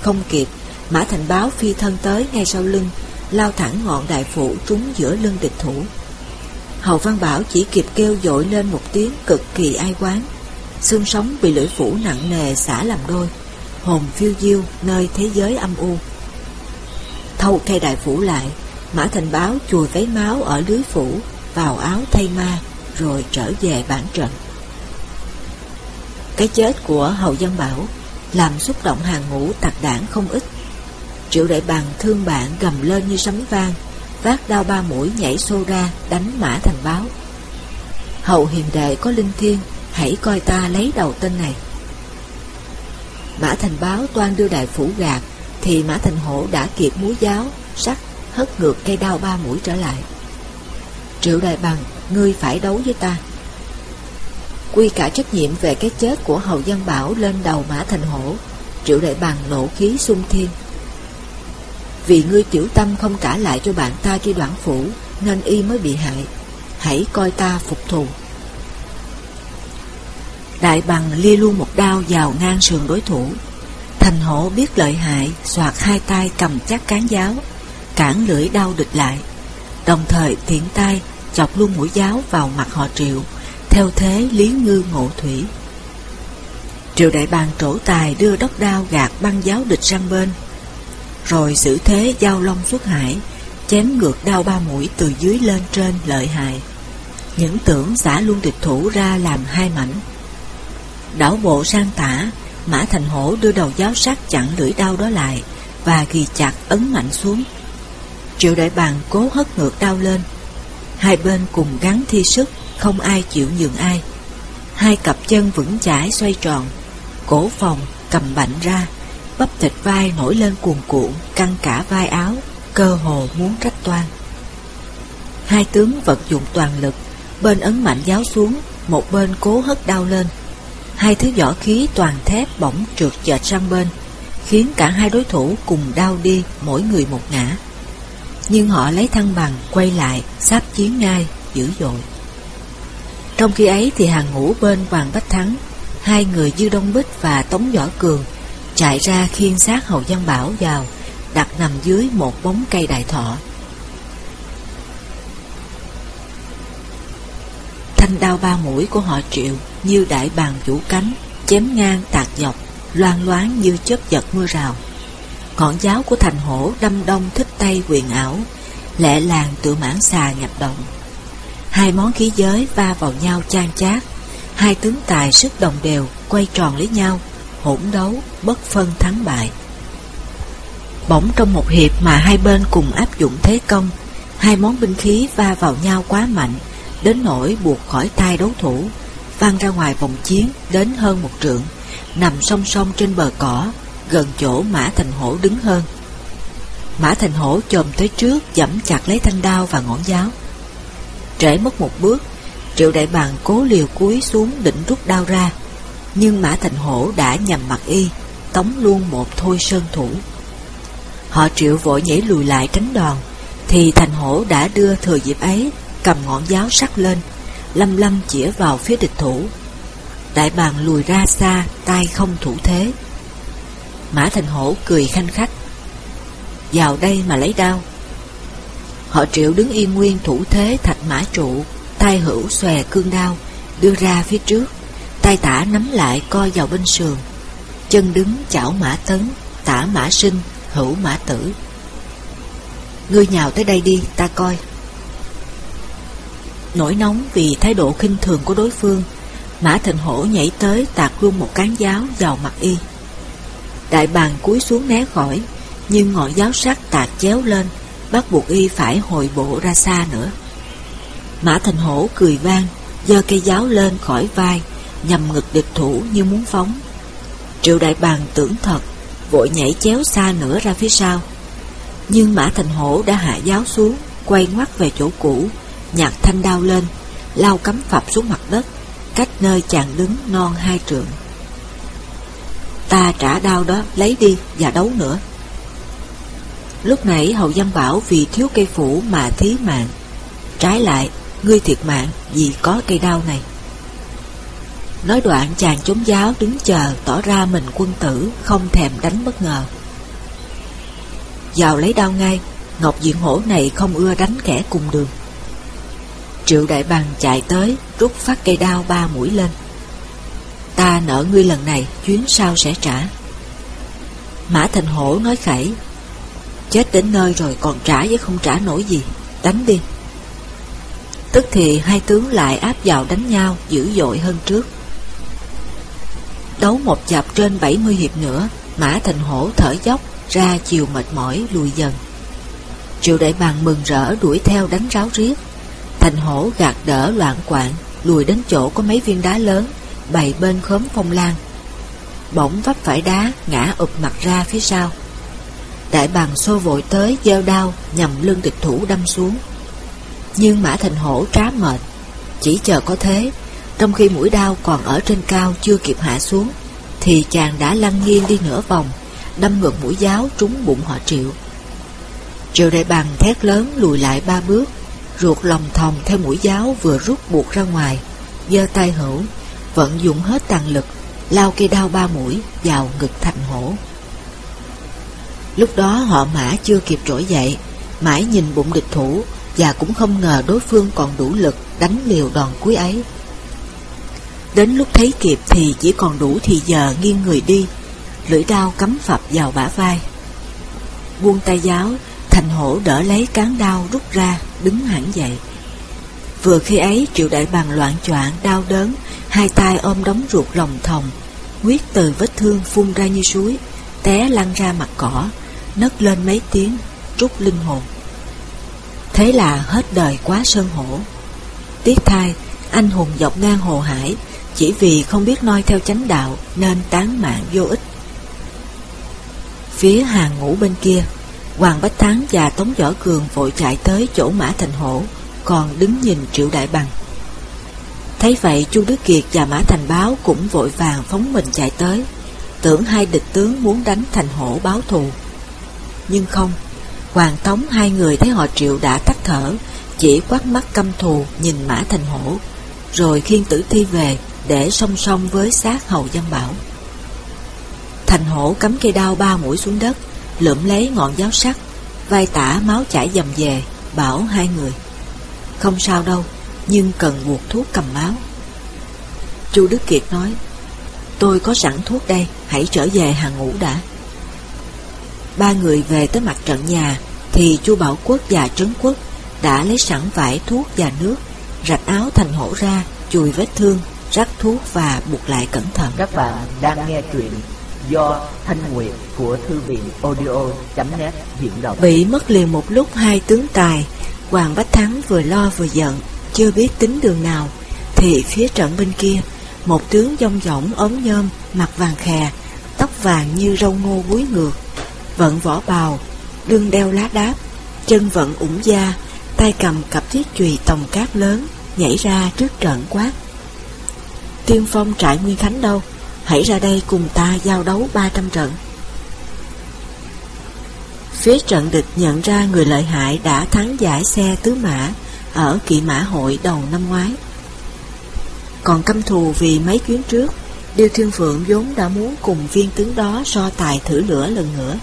không kịp, Mã Thành Báo phi thân tới ngay sau lưng, lao thẳng ngọn đại phủ trúng giữa lưng địch thủ. Hầu Văn Bảo chỉ kịp kêu dội lên một tiếng cực kỳ ai quán. Xương sống bị lưỡi phủ nặng nề xả làm đôi, hồn phiêu diêu nơi thế giới âm u. Thâu cây đại phủ lại, Mã Thành Báo chùi váy máu ở lưới phủ, vào áo thay ma, rồi trở về bản trận. Cái chết của Hầu Dân Bảo làm xúc động hàng ngũ tạc đảng không ít. Triệu đại bằng thương bạn gầm lên như sấm vang, vác đao ba mũi nhảy xô ra đánh Mã Thành Báo. Hầu hiền đệ có linh thiên, hãy coi ta lấy đầu tên này. Mã Thành Báo toan đưa đại phủ gạt, thì Mã Thành Hổ đã kịp múa giáo, sắc hất ngược cây đao ba mũi trở lại. Triệu Đại Bằng, ngươi phải đấu với ta. Quy cả trách nhiệm về cái chết của Hầu Văn Bảo lên đầu Mã Thành Hổ, Triệu Đại Bằng nổ khí xung thiên. Vì ngươi tiểu tâm không trả lại cho bạn ta khi đoạn phủ, nên y mới bị hại. Hãy coi ta phục thù. Đại bằng lia luôn một đao vào ngang sườn đối thủ. Thành hổ biết lợi hại, soạt hai tay cầm chắc cán giáo, cản lưỡi đau địch lại, đồng thời thiện tay chọc luôn mũi giáo vào mặt họ triệu, theo thế lý ngư ngộ thủy. Triệu đại bàng trổ tài đưa đốc đao gạt băng giáo địch sang bên, rồi xử thế giao long xuất hải, chém ngược đao ba mũi từ dưới lên trên lợi hại. Những tưởng xả luôn địch thủ ra làm hai mảnh. Đảo bộ sang tả, Mã Thành Hổ đưa đầu giáo sắc chặn lưỡi đao đó lại và ghi chặt ấn mạnh xuống. Triệu đại bàng cố hất ngược đau lên. Hai bên cùng gắn thi sức, Không ai chịu nhường ai. Hai cặp chân vững chãi xoay tròn, Cổ phòng cầm bạnh ra, Bắp thịt vai nổi lên cuồn cuộn, Căng cả vai áo, Cơ hồ muốn rách toan. Hai tướng vận dụng toàn lực, Bên ấn mạnh giáo xuống, Một bên cố hất đau lên. Hai thứ vỏ khí toàn thép bỗng trượt chệch sang bên, Khiến cả hai đối thủ cùng đau đi, Mỗi người một ngã nhưng họ lấy thăng bằng, quay lại sắp chiến ngay dữ dội. Trong khi ấy thì hàng ngũ bên Hoàng Bách Thắng, hai người Dư Đông Bích và Tống Võ Cường chạy ra khiên xác Hầu Văn Bảo vào, đặt nằm dưới một bóng cây đại thọ. Thanh đao ba mũi của họ triệu như đại bàng chủ cánh, chém ngang tạc dọc loan loáng như chớp giật mưa rào. Ngọn giáo của thành hổ đâm đông thích tay quyền ảo, lệ làng tự mãn xà nhập động. Hai món khí giới va vào nhau chan chát, hai tướng tài sức đồng đều quay tròn lấy nhau, hỗn đấu, bất phân thắng bại. Bỗng trong một hiệp mà hai bên cùng áp dụng thế công, hai món binh khí va vào nhau quá mạnh, đến nỗi buộc khỏi tay đấu thủ, văng ra ngoài vòng chiến đến hơn một trượng, nằm song song trên bờ cỏ, gần chỗ Mã Thành Hổ đứng hơn. Mã Thành Hổ chồm tới trước dẫm chặt lấy thanh đao và ngọn giáo. Trễ mất một bước, Triệu đại bàng cố liều cúi xuống định rút đao ra, nhưng Mã Thành Hổ đã nhằm mặt y, tống luôn một thôi sơn thủ. Họ triệu vội nhảy lùi lại tránh đòn, thì Thành Hổ đã đưa thừa dịp ấy, cầm ngọn giáo sắc lên, lâm lâm chĩa vào phía địch thủ. Đại bàng lùi ra xa, tay không thủ thế. Mã Thành Hổ cười khanh khách. Vào đây mà lấy đao. Họ triệu đứng yên nguyên thủ thế thạch mã trụ, tay hữu xòe cương đao, đưa ra phía trước, tay tả nắm lại co vào bên sườn, chân đứng chảo mã tấn, tả mã sinh, hữu mã tử. Ngươi nhào tới đây đi, ta coi. Nổi nóng vì thái độ khinh thường của đối phương, Mã Thịnh Hổ nhảy tới tạt luôn một cán giáo vào mặt y. Đại bàng cúi xuống né khỏi, nhưng ngọn giáo sắc tạt chéo lên, bắt buộc y phải hồi bộ ra xa nữa. Mã Thành Hổ cười vang, giơ cây giáo lên khỏi vai, nhằm ngực địch thủ như muốn phóng. Triệu Đại Bàng tưởng thật, vội nhảy chéo xa nữa ra phía sau. Nhưng Mã Thành Hổ đã hạ giáo xuống, quay ngoắt về chỗ cũ, nhặt thanh đao lên, lao cắm phập xuống mặt đất, cách nơi chàng đứng non hai trượng. Ta trả đao đó, lấy đi và đấu nữa. Lúc nãy Hậu giam Bảo vì thiếu cây phủ mà thí mạng. Trái lại, ngươi thiệt mạng vì có cây đao này. Nói đoạn chàng chống giáo đứng chờ tỏ ra mình quân tử, không thèm đánh bất ngờ. Vào lấy đao ngay, Ngọc Diện Hổ này không ưa đánh kẻ cùng đường. Triệu Đại Bằng chạy tới, rút phát cây đao ba mũi lên. Ta nợ ngươi lần này, chuyến sau sẽ trả. Mã Thành Hổ nói khẩy, chết đến nơi rồi còn trả với không trả nổi gì, đánh đi. Tức thì hai tướng lại áp vào đánh nhau dữ dội hơn trước. Đấu một chập trên 70 hiệp nữa, Mã Thành Hổ thở dốc, ra chiều mệt mỏi lùi dần. Triệu Đại bàng mừng rỡ đuổi theo đánh ráo riết. Thành Hổ gạt đỡ loạn quạng, lùi đến chỗ có mấy viên đá lớn, bày bên khóm phong lan. Bỗng vấp phải đá, ngã ụp mặt ra phía sau. Đại Bằng xô vội tới, gieo đao, nhằm lưng địch thủ đâm xuống. Nhưng Mã Thành Hổ trá mệt, chỉ chờ có thế, trong khi mũi đao còn ở trên cao chưa kịp hạ xuống, thì chàng đã lăn nghiêng đi nửa vòng, đâm ngược mũi giáo trúng bụng họ Triệu. Triệu đại bằng thét lớn lùi lại ba bước, ruột lòng thòng theo mũi giáo vừa rút buộc ra ngoài, giơ tay hữu, vận dụng hết tàn lực, lao cây đao ba mũi vào ngực thành hổ. Lúc đó họ mã chưa kịp trỗi dậy, mãi nhìn bụng địch thủ và cũng không ngờ đối phương còn đủ lực đánh liều đòn cuối ấy. Đến lúc thấy kịp thì chỉ còn đủ thì giờ nghiêng người đi, lưỡi đao cắm phập vào bả vai. Buông tay giáo, thành hổ đỡ lấy cán đao rút ra, đứng hẳn dậy. Vừa khi ấy triệu đại bằng loạn choạng đau đớn, hai tay ôm đóng ruột lòng thòng, huyết từ vết thương phun ra như suối, té lăn ra mặt cỏ, nấc lên mấy tiếng, trút linh hồn. Thế là hết đời quá sơn hổ. Tiếc thai, anh hùng dọc ngang hồ hải, chỉ vì không biết noi theo chánh đạo nên tán mạng vô ích. Phía hàng ngũ bên kia, Hoàng Bách Thắng và Tống Võ Cường vội chạy tới chỗ Mã Thành Hổ, còn đứng nhìn Triệu Đại Bằng. Thấy vậy Chu Đức Kiệt và Mã Thành Báo cũng vội vàng phóng mình chạy tới, tưởng hai địch tướng muốn đánh Thành Hổ báo thù. Nhưng không, Hoàng Tống hai người thấy họ Triệu đã tắt thở, chỉ quát mắt căm thù nhìn Mã Thành Hổ, rồi khiêng tử thi về để song song với xác Hầu Văn Bảo. Thành Hổ cắm cây đao ba mũi xuống đất, lượm lấy ngọn giáo sắt, vai tả máu chảy dầm về, bảo hai người. Không sao đâu, nhưng cần buộc thuốc cầm máu. Chu Đức Kiệt nói, tôi có sẵn thuốc đây, hãy trở về hàng ngũ đã. Ba người về tới mặt trận nhà, thì Chu Bảo Quốc và Trấn Quốc đã lấy sẵn vải thuốc và nước, rạch áo thành hổ ra, chùi vết thương, rắc thuốc và buộc lại cẩn thận. Các bạn đang nghe truyện do Thanh Nguyệt của Thư viện audio.net diễn đọc. Bị mất liền một lúc hai tướng tài, Hoàng Bách Thắng vừa lo vừa giận, chưa biết tính đường nào, thì phía trận bên kia, một tướng dông dỏng ốm nhôm, mặt vàng khè, tóc vàng như râu ngô búi ngược, vận vỏ bào, đương đeo lá đáp, chân vận ủng da, tay cầm cặp thiết chùy tòng cát lớn, nhảy ra trước trận quát. Tiên phong trại Nguyên Khánh đâu? Hãy ra đây cùng ta giao đấu 300 trận. Phía trận địch nhận ra người lợi hại đã thắng giải xe tứ mã ở kỵ mã hội đầu năm ngoái. Còn căm thù vì mấy chuyến trước, Điêu Thiên Phượng vốn đã muốn cùng viên tướng đó so tài thử lửa lần nữa.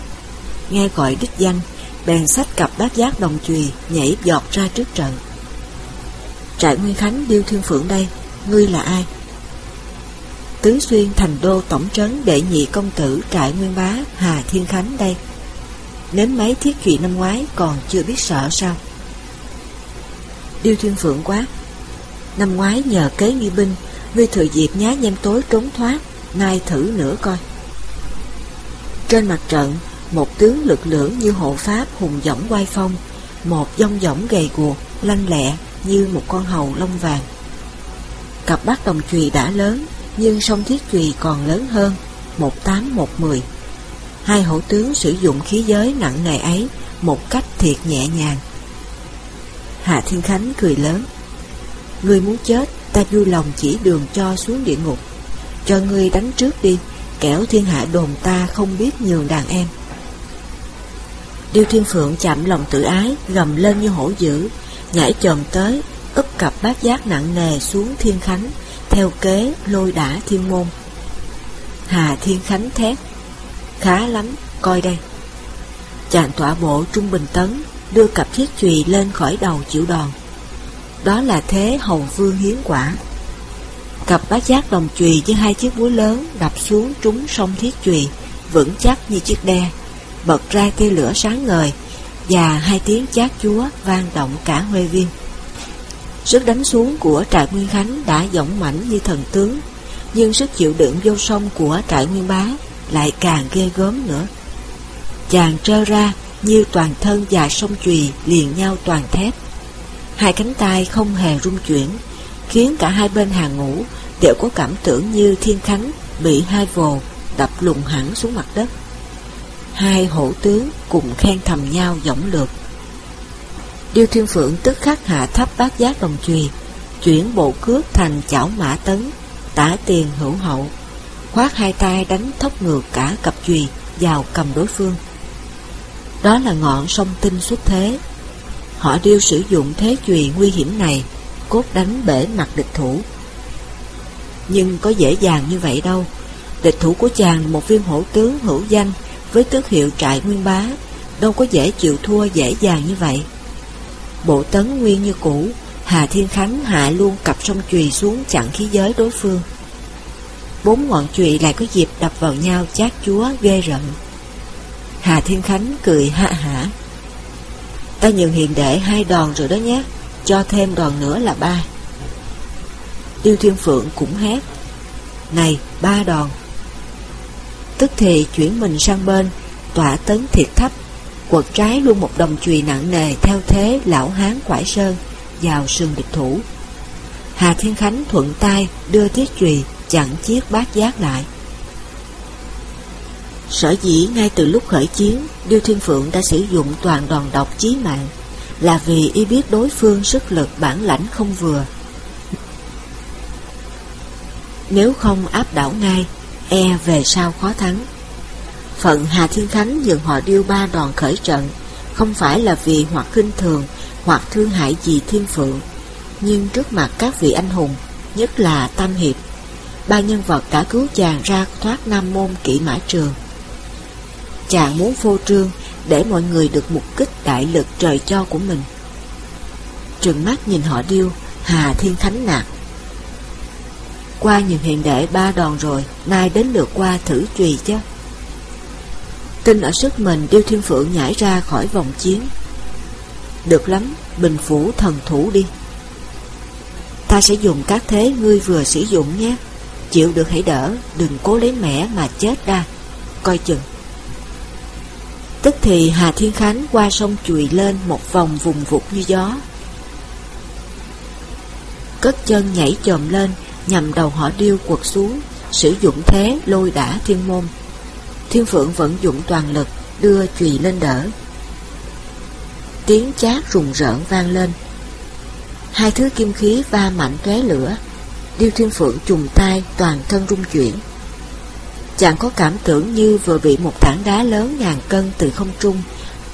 Nghe gọi đích danh, bèn sách cặp bát giác đồng chùy nhảy giọt ra trước trận. Trại Nguyên Khánh Điêu Thiên Phượng đây, ngươi là ai? Tứ Xuyên thành đô tổng trấn đệ nhị công tử trại Nguyên Bá Hà Thiên Khánh đây. Nếm mấy thiết kỵ năm ngoái còn chưa biết sợ sao? Điêu Thiên Phượng quá. Năm ngoái nhờ kế nghi binh Ngươi thừa dịp nhá nhem tối trốn thoát, Nay thử nữa coi. Trên mặt trận, Một tướng lực lưỡng như hộ pháp hùng dõng quay phong, Một dông dõng gầy guộc, Lanh lẹ như một con hầu lông vàng. Cặp bát đồng chùy đã lớn, Nhưng song thiết chùy còn lớn hơn, Một tám, một mười. Hai hổ tướng sử dụng khí giới nặng nề ấy Một cách thiệt nhẹ nhàng. Hạ Thiên Khánh cười lớn. Ngươi muốn chết, Ta vui lòng chỉ đường cho xuống địa ngục. Cho ngươi đánh trước đi, Kẻo thiên hạ đồn ta không biết nhường đàn em. Điêu Thiên Phượng chạm lòng tự ái, Gầm lên như hổ dữ, Nhảy chồm tới, úp cặp bát giác nặng nề xuống Thiên Khánh, Theo kế lôi đả thiên môn. Hà Thiên Khánh thét. Khá lắm, coi đây Chàng tỏa bộ Trung Bình Tấn đưa cặp thiết chùy lên khỏi đầu chịu đòn. Đó là thế hầu vương hiến quả. Cặp bá giác đồng chùy với hai chiếc búa lớn đập xuống trúng sông thiết chùy, vững chắc như chiếc đe, bật ra tia lửa sáng ngời, và hai tiếng chát chúa vang động cả huê viên. Sức đánh xuống của trại Nguyên Khánh đã dũng mãnh như thần tướng, nhưng sức chịu đựng vô sông của trại Nguyên Bá lại càng ghê gớm nữa. Chàng trơ ra như toàn thân và sông chùy liền nhau toàn thép. Hai cánh tay không hề rung chuyển, khiến cả hai bên hàng ngũ đều có cảm tưởng như thiên khánh bị hai vồ đập lùng hẳn xuống mặt đất. Hai hổ tướng cùng khen thầm nhau dõng lượt. Điêu Thiên Phượng tức khắc hạ thấp bát giác đồng chùy, chuyển bộ cước thành chảo mã tấn, tả tiền hữu hậu, khoát hai tay đánh thốc ngược cả cặp chùy vào cầm đối phương. Đó là ngọn sông tinh xuất thế. Họ điêu sử dụng thế chùy nguy hiểm này, cốt đánh bể mặt địch thủ. Nhưng có dễ dàng như vậy đâu. Địch thủ của chàng một viên hổ tướng hữu danh với tước hiệu trại nguyên bá, đâu có dễ chịu thua dễ dàng như vậy. Bộ tấn nguyên như cũ, Hà Thiên Khánh hạ luôn cặp sông chùy xuống chặn khí giới đối phương. Bốn ngọn chùy lại có dịp đập vào nhau chát chúa ghê rợn. Hà Thiên Khánh cười hạ hả. Ta nhường hiền đệ hai đòn rồi đó nhé, cho thêm đòn nữa là ba. Tiêu Thiên Phượng cũng hét. Này, ba đòn. Tức thì chuyển mình sang bên, tỏa tấn thiệt thấp, quật trái luôn một đồng chùy nặng nề theo thế lão hán quải sơn vào sườn địch thủ. Hà Thiên Khánh thuận tay đưa tiết chùy chặn chiếc bát giác lại. Sở dĩ ngay từ lúc khởi chiến, Điêu Thiên Phượng đã sử dụng toàn đòn độc chí mạng, là vì y biết đối phương sức lực bản lãnh không vừa. Nếu không áp đảo ngay, e về sau khó thắng. Phận Hà Thiên Khánh dừng họ điêu ba đòn khởi trận, không phải là vì hoặc khinh thường hoặc thương hại gì Thiên Phượng, nhưng trước mặt các vị anh hùng, nhất là Tam Hiệp, ba nhân vật đã cứu chàng ra thoát Nam Môn kỵ mã trường Chàng muốn phô trương để mọi người được mục kích đại lực trời cho của mình. Trừng mắt nhìn họ điêu, Hà Thiên Khánh nạt. Qua nhìn hiện đệ ba đòn rồi, nay đến lượt qua thử chùy chứ. Tin ở sức mình Điêu Thiên Phượng nhảy ra khỏi vòng chiến. Được lắm, bình phủ thần thủ đi. Ta sẽ dùng các thế ngươi vừa sử dụng nhé. Chịu được hãy đỡ, đừng cố lấy mẻ mà chết ra. Coi chừng. Tức thì Hà Thiên Khánh qua sông chùi lên một vòng vùng vụt như gió. Cất chân nhảy chồm lên, nhằm đầu họ điêu quật xuống, sử dụng thế lôi đả thiên môn. Thiên Phượng vẫn dụng toàn lực, đưa chùy lên đỡ. Tiếng chát rùng rợn vang lên. Hai thứ kim khí va mạnh tóe lửa Điêu Thiên Phượng trùng tay toàn thân rung chuyển. Chàng có cảm tưởng như vừa bị một tảng đá lớn ngàn cân từ không trung,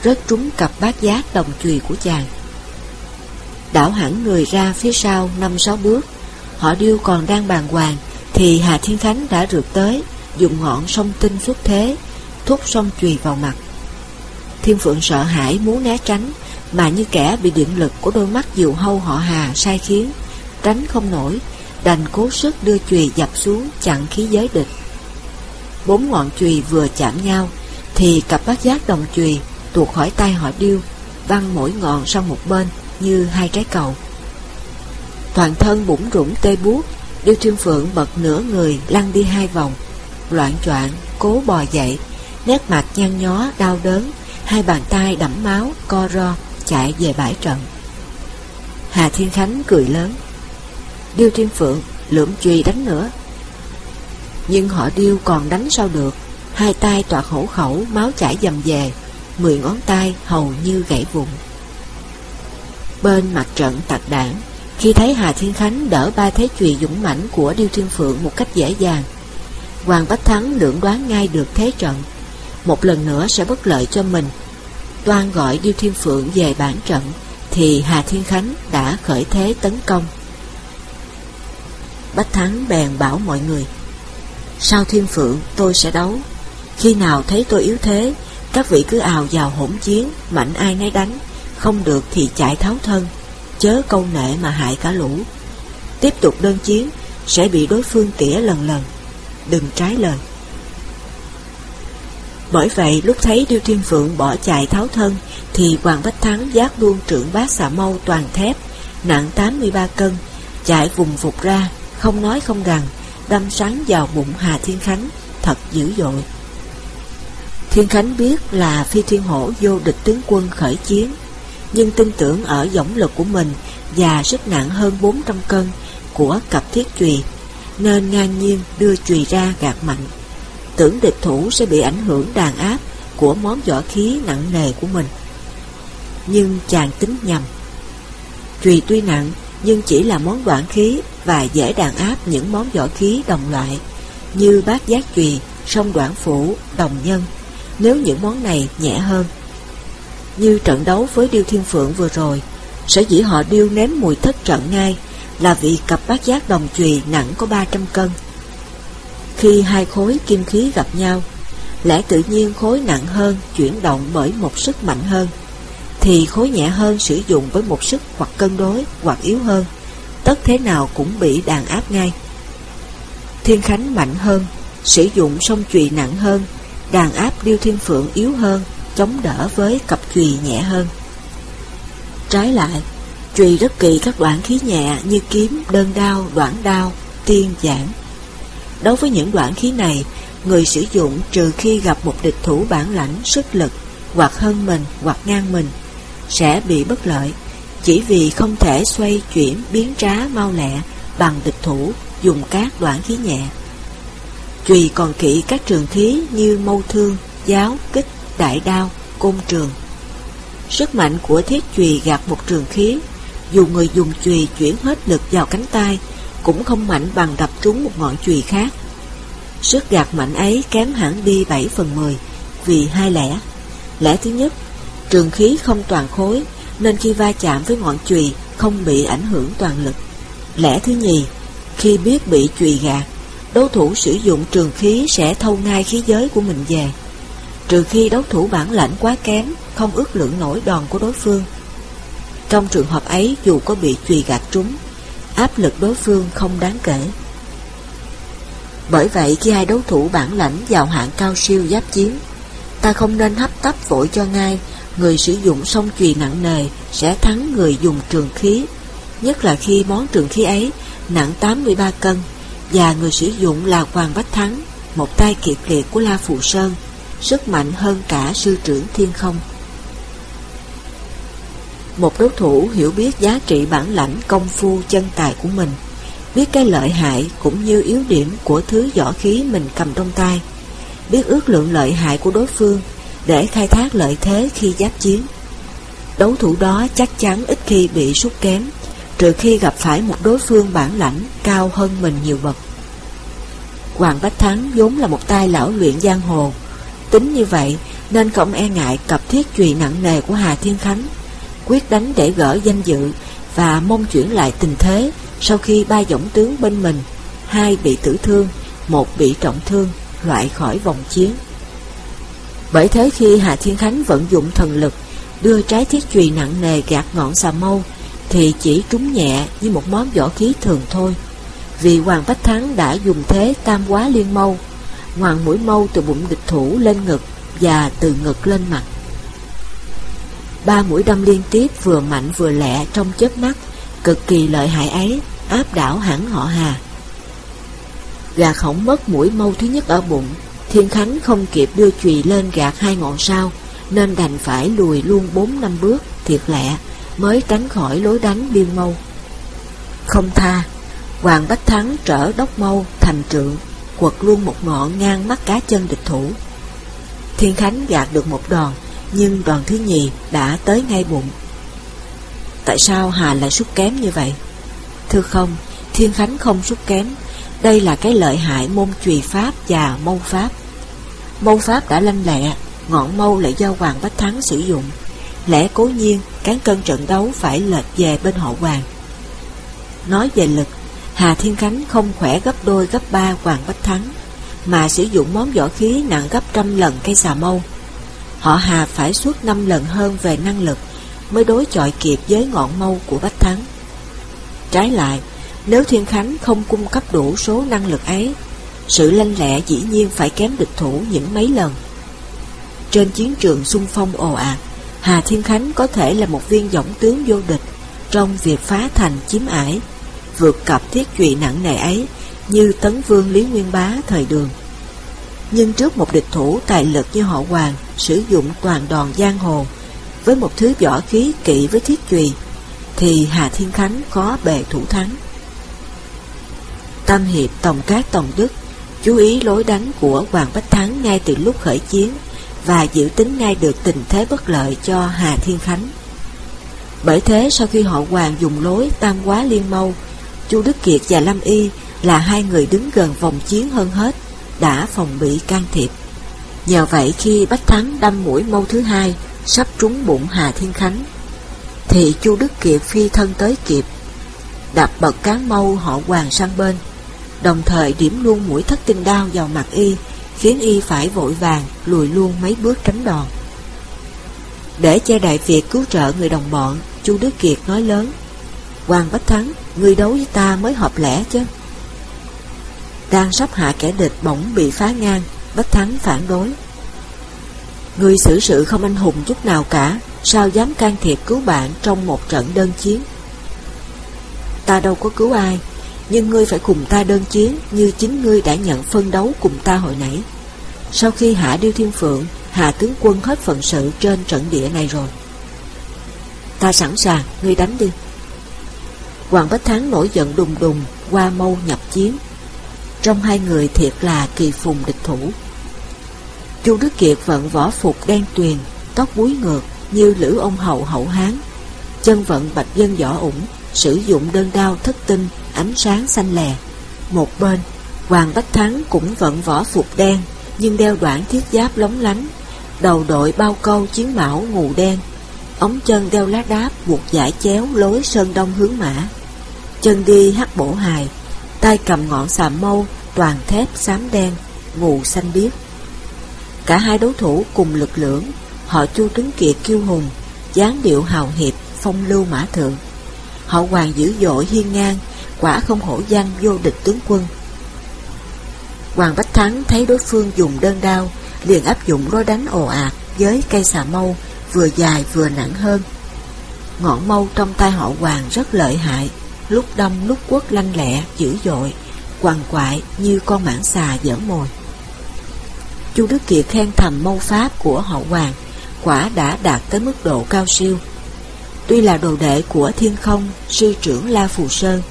Rớt trúng cặp bát giác đồng chùy của chàng. Đảo hẳn người ra phía sau năm sáu bước, Họ điêu còn đang bàn hoàng, Thì Hà Thiên Khánh đã rượt tới, Dùng ngọn song tinh xuất thế, Thúc song chùy vào mặt. Thiên Phượng sợ hãi muốn né tránh, Mà như kẻ bị điện lực của đôi mắt diều hâu họ Hà sai khiến, Tránh không nổi Đành cố sức đưa chùy dập xuống chặn khí giới địch. Bốn ngọn chùy vừa chạm nhau, Thì cặp bát giác đồng chùy tuột khỏi tay họ điêu, Văng mỗi ngọn sang một bên như hai trái cầu. Toàn thân bủng rủng tê buốt Điêu Trương Phượng bật nửa người lăn đi hai vòng, Loạn choạng, cố bò dậy, Nét mặt nhăn nhó, đau đớn, Hai bàn tay đẫm máu, co ro Chạy về bãi trận. Hà Thiên Khánh cười lớn. Điêu Thiên Phượng lượm chùy đánh nữa. Nhưng họ điêu còn đánh sao được? Hai tay toạt hổ khẩu, Máu chảy dầm về Mười ngón tay hầu như gãy vụn. Bên mặt trận tạc đảng, Khi thấy Hà Thiên Khánh đỡ ba thế chùy dũng mãnh của Điêu Thiên Phượng một cách dễ dàng, Hoàng Bách Thắng lưỡng đoán ngay được thế trận. Một lần nữa sẽ bất lợi cho mình. Toan gọi Điêu Thiên Phượng về bản trận, Thì Hà Thiên Khánh đã khởi thế tấn công. Bách Thắng bèn bảo mọi người, Sau Thiên Phượng tôi sẽ đấu. Khi nào thấy tôi yếu thế, Các vị cứ ào vào hỗn chiến, Mạnh ai nấy đánh. Không được thì chạy tháo thân, Chớ câu nệ mà hại cả lũ. Tiếp tục đơn chiến, Sẽ bị đối phương tỉa lần lần. Đừng trái lời. Bởi vậy, lúc thấy Điêu Thiên Phượng bỏ chạy tháo thân, Thì Hoàng Bách Thắng giác luôn trưởng bác xà mâu toàn thép, Nặng 83 cân, Chạy vùng phục ra. Không nói không rằng, Đâm sáng vào bụng Hà Thiên Khánh, Thật dữ dội. Thiên Khánh biết là phi thiên hổ vô địch tướng quân khởi chiến, Nhưng tin tưởng ở dõng lực của mình Và sức nặng hơn 400 cân Của cặp thiết chùy, Nên ngang nhiên đưa chùy ra gạt mạnh. Tưởng địch thủ sẽ bị ảnh hưởng đàn áp Của món võ khí nặng nề của mình. Nhưng chàng tính nhầm. Chùy tuy nặng nhưng chỉ là món đoạn khí Và dễ đàn áp những món võ khí đồng loại Như bát giác chùy Sông đoạn phủ, đồng nhân nếu những món này nhẹ hơn. Như trận đấu với Điêu Thiên Phượng vừa rồi, sở dĩ họ điêu ném mùi thất trận ngay là vì cặp bát giác đồng chùy nặng có 300 cân. Khi hai khối kim khí gặp nhau, lẽ tự nhiên khối nặng hơn chuyển động bởi một sức mạnh hơn, thì khối nhẹ hơn sử dụng với một sức hoặc cân đối hoặc yếu hơn, tất thế nào cũng bị đàn áp ngay. Thiên Khánh mạnh hơn, sử dụng song chùy nặng hơn đàn áp Điêu Thiên Phượng yếu hơn, chống đỡ với cặp chùy nhẹ hơn. Trái lại, chùy rất kỳ các đoạn khí nhẹ như kiếm, đơn đao, đoạn đao, tiên, giảng. Đối với những đoạn khí này, người sử dụng trừ khi gặp một địch thủ bản lãnh, sức lực, hoặc hơn mình, hoặc ngang mình, sẽ bị bất lợi, chỉ vì không thể xoay chuyển biến trá mau lẹ bằng địch thủ dùng các đoạn khí nhẹ. Chùy còn kỹ các trường khí như mâu thương, giáo, kích, đại đao, côn trường. Sức mạnh của thiết chùy gạt một trường khí, dù người dùng chùy chuyển hết lực vào cánh tay, cũng không mạnh bằng đập trúng một ngọn chùy khác. Sức gạt mạnh ấy kém hẳn đi 7 phần 10 vì hai lẽ. Lẽ thứ nhất, trường khí không toàn khối nên khi va chạm với ngọn chùy không bị ảnh hưởng toàn lực. Lẽ thứ nhì, khi biết bị chùy gạt đấu thủ sử dụng trường khí sẽ thâu ngay khí giới của mình về. Trừ khi đấu thủ bản lãnh quá kém, không ước lượng nổi đòn của đối phương. Trong trường hợp ấy dù có bị chùy gạt trúng, áp lực đối phương không đáng kể. Bởi vậy khi hai đấu thủ bản lãnh vào hạng cao siêu giáp chiến, ta không nên hấp tấp vội cho ngay người sử dụng song chùy nặng nề sẽ thắng người dùng trường khí, nhất là khi món trường khí ấy nặng 83 cân và người sử dụng là Hoàng Bách Thắng, một tay kiệt liệt của La Phù Sơn, sức mạnh hơn cả sư trưởng thiên không. Một đối thủ hiểu biết giá trị bản lãnh công phu chân tài của mình, biết cái lợi hại cũng như yếu điểm của thứ võ khí mình cầm trong tay, biết ước lượng lợi hại của đối phương để khai thác lợi thế khi giáp chiến. Đấu thủ đó chắc chắn ít khi bị sút kém, trừ khi gặp phải một đối phương bản lãnh cao hơn mình nhiều bậc. Hoàng Bách Thắng vốn là một tay lão luyện giang hồ, tính như vậy nên không e ngại cặp thiết chùy nặng nề của Hà Thiên Khánh, quyết đánh để gỡ danh dự và mong chuyển lại tình thế sau khi ba dũng tướng bên mình, hai bị tử thương, một bị trọng thương, loại khỏi vòng chiến. Bởi thế khi Hà Thiên Khánh vận dụng thần lực, đưa trái thiết chùy nặng nề gạt ngọn xà mâu, thì chỉ trúng nhẹ như một món võ khí thường thôi. Vì Hoàng Bách Thắng đã dùng thế tam quá liên mâu, ngoằn mũi mâu từ bụng địch thủ lên ngực và từ ngực lên mặt. Ba mũi đâm liên tiếp vừa mạnh vừa lẹ trong chớp mắt, cực kỳ lợi hại ấy, áp đảo hẳn họ Hà. Gà khổng mất mũi mâu thứ nhất ở bụng, Thiên Khánh không kịp đưa chùy lên gạt hai ngọn sao, nên đành phải lùi luôn bốn năm bước, thiệt lẹ, mới tránh khỏi lối đánh liên mâu. Không tha, Hoàng Bách Thắng trở đốc mâu thành trượng, quật luôn một ngọn ngang mắt cá chân địch thủ. Thiên Khánh gạt được một đòn, nhưng đòn thứ nhì đã tới ngay bụng. Tại sao Hà lại sút kém như vậy? Thưa không, Thiên Khánh không sút kém. Đây là cái lợi hại môn chùy pháp và mâu pháp. Mâu pháp đã lanh lẹ, ngọn mâu lại do Hoàng Bách Thắng sử dụng. Lẽ cố nhiên, cán cân trận đấu phải lệch về bên họ Hoàng. Nói về lực, Hà Thiên Khánh không khỏe gấp đôi gấp ba Hoàng Bách Thắng, mà sử dụng món võ khí nặng gấp trăm lần cây xà mâu. Họ Hà phải suốt năm lần hơn về năng lực mới đối chọi kịp với ngọn mâu của Bách Thắng. Trái lại, nếu Thiên Khánh không cung cấp đủ số năng lực ấy, sự lanh lẹ dĩ nhiên phải kém địch thủ những mấy lần. Trên chiến trường xung phong ồ ạt, Hà Thiên Khánh có thể là một viên dõng tướng vô địch trong việc phá thành chiếm ải, vượt cặp thiết trụy nặng nề ấy như tấn vương Lý Nguyên Bá thời đường. Nhưng trước một địch thủ tài lực như họ Hoàng sử dụng toàn đòn giang hồ với một thứ võ khí kỵ với thiết trùy thì Hà Thiên Khánh có bề thủ thắng. Tam Hiệp Tổng Cát Tổng Đức chú ý lối đánh của Hoàng Bách Thắng ngay từ lúc khởi chiến và dự tính ngay được tình thế bất lợi cho Hà Thiên Khánh. Bởi thế sau khi họ Hoàng dùng lối tam quá liên mâu, Chu Đức Kiệt và Lâm Y là hai người đứng gần vòng chiến hơn hết, đã phòng bị can thiệp. Nhờ vậy khi Bách Thắng đâm mũi mâu thứ hai, sắp trúng bụng Hà Thiên Khánh, thì Chu Đức Kiệt phi thân tới kịp, đập bật cán mâu họ Hoàng sang bên, đồng thời điểm luôn mũi thất tinh đao vào mặt y, khiến y phải vội vàng lùi luôn mấy bước tránh đòn. Để che đại việc cứu trợ người đồng bọn, Chu Đức Kiệt nói lớn, Hoàng Bách Thắng, người đấu với ta mới hợp lẽ chứ. Đang sắp hạ kẻ địch bỗng bị phá ngang, Bách Thắng phản đối. Người xử sự không anh hùng chút nào cả, sao dám can thiệp cứu bạn trong một trận đơn chiến? Ta đâu có cứu ai, nhưng ngươi phải cùng ta đơn chiến như chính ngươi đã nhận phân đấu cùng ta hồi nãy. Sau khi hạ Điêu Thiên Phượng, hạ tướng quân hết phận sự trên trận địa này rồi. Ta sẵn sàng, ngươi đánh đi. Hoàng Bách Thắng nổi giận đùng đùng, qua mâu nhập chiến. Trong hai người thiệt là kỳ phùng địch thủ. Chu Đức Kiệt vận võ phục đen tuyền, tóc búi ngược như lữ ông hậu hậu hán. Chân vận bạch dân võ ủng, sử dụng đơn đao thất tinh, ánh sáng xanh lè. Một bên, Hoàng Bách Thắng cũng vận vỏ phục đen, nhưng đeo đoạn thiết giáp lóng lánh, đầu đội bao câu chiến mão ngù đen, ống chân đeo lá đáp buộc giải chéo lối sơn đông hướng mã. Chân đi hắc bổ hài, tay cầm ngọn xà mâu, toàn thép xám đen, ngù xanh biếc. Cả hai đối thủ cùng lực lưỡng, họ Chu Tuấn Kiệt kiêu hùng, dáng điệu hào hiệp, phong lưu mã thượng. Họ hoàng dữ dội hiên ngang, quả không hổ danh vô địch tướng quân. Hoàng Bách Thắng thấy đối phương dùng đơn đao, liền áp dụng lối đánh ồ ạt với cây xà mâu vừa dài vừa nặng hơn. Ngọn mâu trong tay họ Hoàng rất lợi hại, lúc đâm lúc quất lanh lẹ, dữ dội, quằn quại như con mãng xà dở mồi. Chu Đức Kiệt khen thầm mâu pháp của họ Hoàng, quả đã đạt tới mức độ cao siêu. Tuy là đồ đệ của thiên không, sư trưởng La Phù Sơn,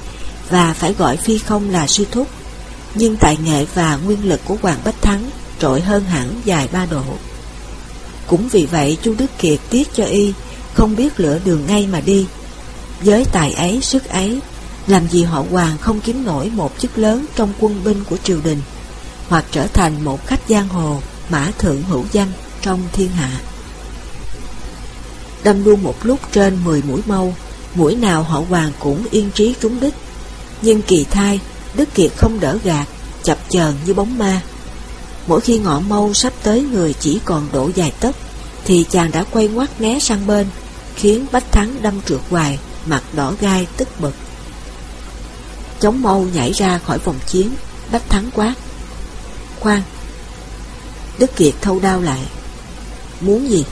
và phải gọi phi không là sư thúc, nhưng tài nghệ và nguyên lực của Hoàng Bách Thắng trội hơn hẳn dài ba độ. Cũng vì vậy Chu Đức Kiệt tiếc cho y, không biết lựa đường ngay mà đi. Với tài ấy, sức ấy, làm gì họ hoàng không kiếm nổi một chức lớn trong quân binh của triều đình, hoặc trở thành một khách giang hồ, mã thượng hữu danh trong thiên hạ. Đâm luôn một lúc trên 10 mũi mâu, mũi nào họ hoàng cũng yên trí trúng đích. Nhưng kỳ thai, Đức Kiệt không đỡ gạt, chập chờn như bóng ma. Mỗi khi ngọn mâu sắp tới người chỉ còn đổ dài tấc, thì chàng đã quay ngoắt né sang bên, khiến Bách Thắng đâm trượt hoài, mặt đỏ gai tức bực. Chống mâu nhảy ra khỏi vòng chiến, Bách Thắng quát. Khoan! Đức Kiệt thâu đao lại. Muốn gì?